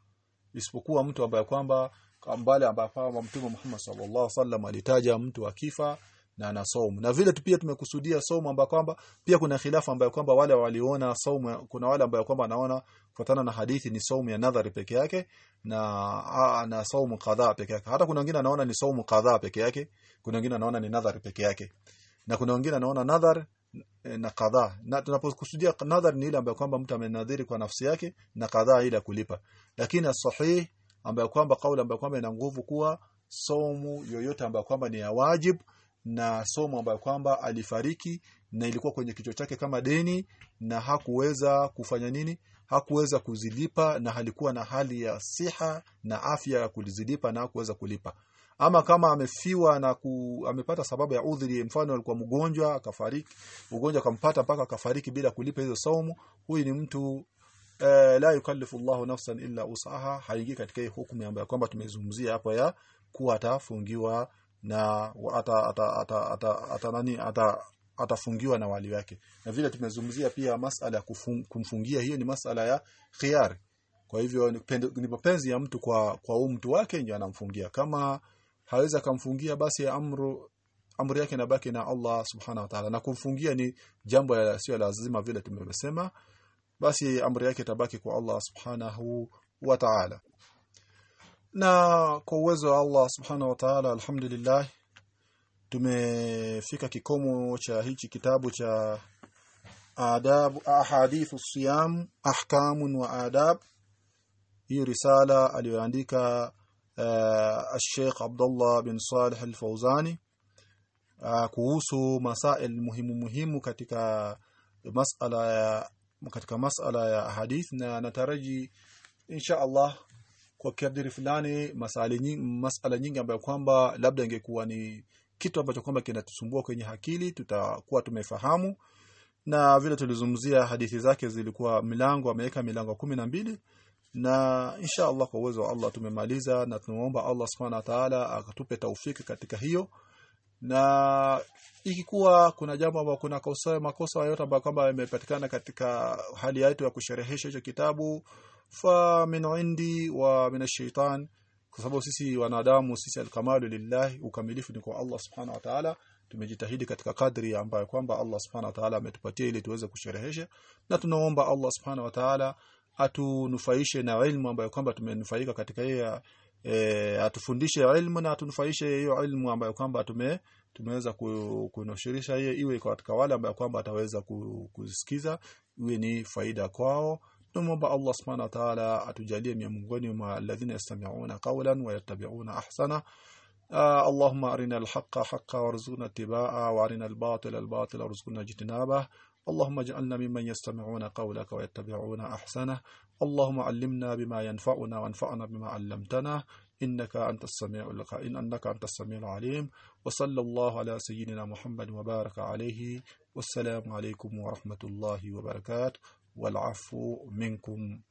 isipokuwa mtu ambaye kwamba mbale ambaye kwamba Mtume Muhammad sallallahu alaihi wasallam alitaja mtu akifa na na saumu. Na vile pia tumekusudia saumu ambayo kwamba pia kuna khilafu ambayo kwamba wale waliona saumu kuna wale ambayo kwamba anaona kufuatana na hadithi ni saumu ya nadhari peke yake na aa, na saumu kadhaa peke yake. Hata kuna wengine anaona ni saumu kadhaa peke yake kuna wengine anaona ni nadhari peke yake. Na kuna wengine anaona nadhar na kadhaa. Na tunapokusudia nadhar ni ile ambayo kwamba mtu amenadhiri kwa nafsi yake na kadhaa ile kulipa. Lakini sahihi ambayo kwamba kauli ambayo kwamba ina nguvu kuwa somu yoyote ambayo kwamba ni ya wajib na somo ambayo kwamba alifariki na ilikuwa kwenye kichwa chake kama deni na hakuweza kufanya nini? Hakuweza kuzilipa na halikuwa na hali ya siha na afya ya kulizilipa na hakuweza kulipa. Ama kama amefiwa na ku, amepata sababu ya udhuri mfano alikuwa mgonjwa akafariki ugonjwa akampata mpaka akafariki bila kulipa hizo saumu huyu ni mtu eh, la yukallifu Allahu nafsan illa usaha haingii katika hukumu ambayo kwamba tumezungumzia hapo ya kuwa atafungiwa na ata ata ata ata, ata nani ata atafungiwa na wali wake. Na vile tumezungumzia pia masala ya kumfungia hiyo ni masala ya khiyar. Kwa hivyo ni mapenzi ya mtu kwa kwa mtu wake ndio anamfungia. Kama haweza kumfungia basi amru amri yake inabaki na Allah subhana wa ta'ala. Na kumfungia ni jambo sio lazima vile tumesema basi amri yake tabaki kwa Allah subhanahu wa ta'ala na kwa uwezo wa Allah subhanahu wa ta'ala alhamdulillah tumefika kikomo cha hichi kitabu cha adab ahadithu siyam ahkamun wa adab hii risala aliyoandika uh, Sheikh Abdullah bin Salih Al-Fauzani uh, kuhusu masail muhimu muhimu katika masala ya katika masala ya hadith na nataraji insha Allah kwa kadiri fulani masala nyingi, masala nyingi ambayo kwamba labda ingekuwa ni kitu ambacho kwamba kinatusumbua kwenye akili tutakuwa tumefahamu na vile tulizungumzia hadithi zake zilikuwa milango ameweka milango mbili. Na insha Allah kwa uwezo wa Allah tumemaliza na tunaomba Allah subhanahu wa ta'ala akatupe taufiki katika hiyo. Na ikikuwa kuna jambo ambalo kuna kosa makosa yote ambayo kwamba yamepatikana katika hali yetu ya kusherehesha hicho kitabu fa min indi wa min ash-shaytan kwa sababu sisi wanadamu sisi alkamalu lillahi ukamilifu ni kwa Allah subhanahu wa ta'ala. Tumejitahidi katika kadri ambayo kwamba Allah subhanahu wa ta'ala ametupatia ili tuweze kusherehesha na tunaomba Allah subhanahu wa ta'ala atunufaishe na ilmu ambayo kwamba tumenufaika katika hiyo e, atufundishe ilmu na atunufaishe hiyo ilmu ambayo kwamba tume tumeweza kunoshirisha hiyo iwe katika wale ambayo kwamba ataweza kusikiza iwe ni faida kwao Allah subhanahu wa ta'ala atujalie miongoni mwa alladhina yastami'una qawlan wa yattabi'una آه اللهم أرنا الحق حقا وارزقنا اتباعه وأرنا الباطل الباطل وارزقنا اجتنابه. اللهم اجعلنا ممن يستمعون قولك ويتبعون أحسنه. اللهم علمنا بما ينفعنا وانفعنا بما علمتنا. إنك أنت السميع إن أنك أنت السميع العليم. وصلى الله على سيدنا محمد وبارك عليه. والسلام عليكم ورحمة الله وبركاته. والعفو منكم.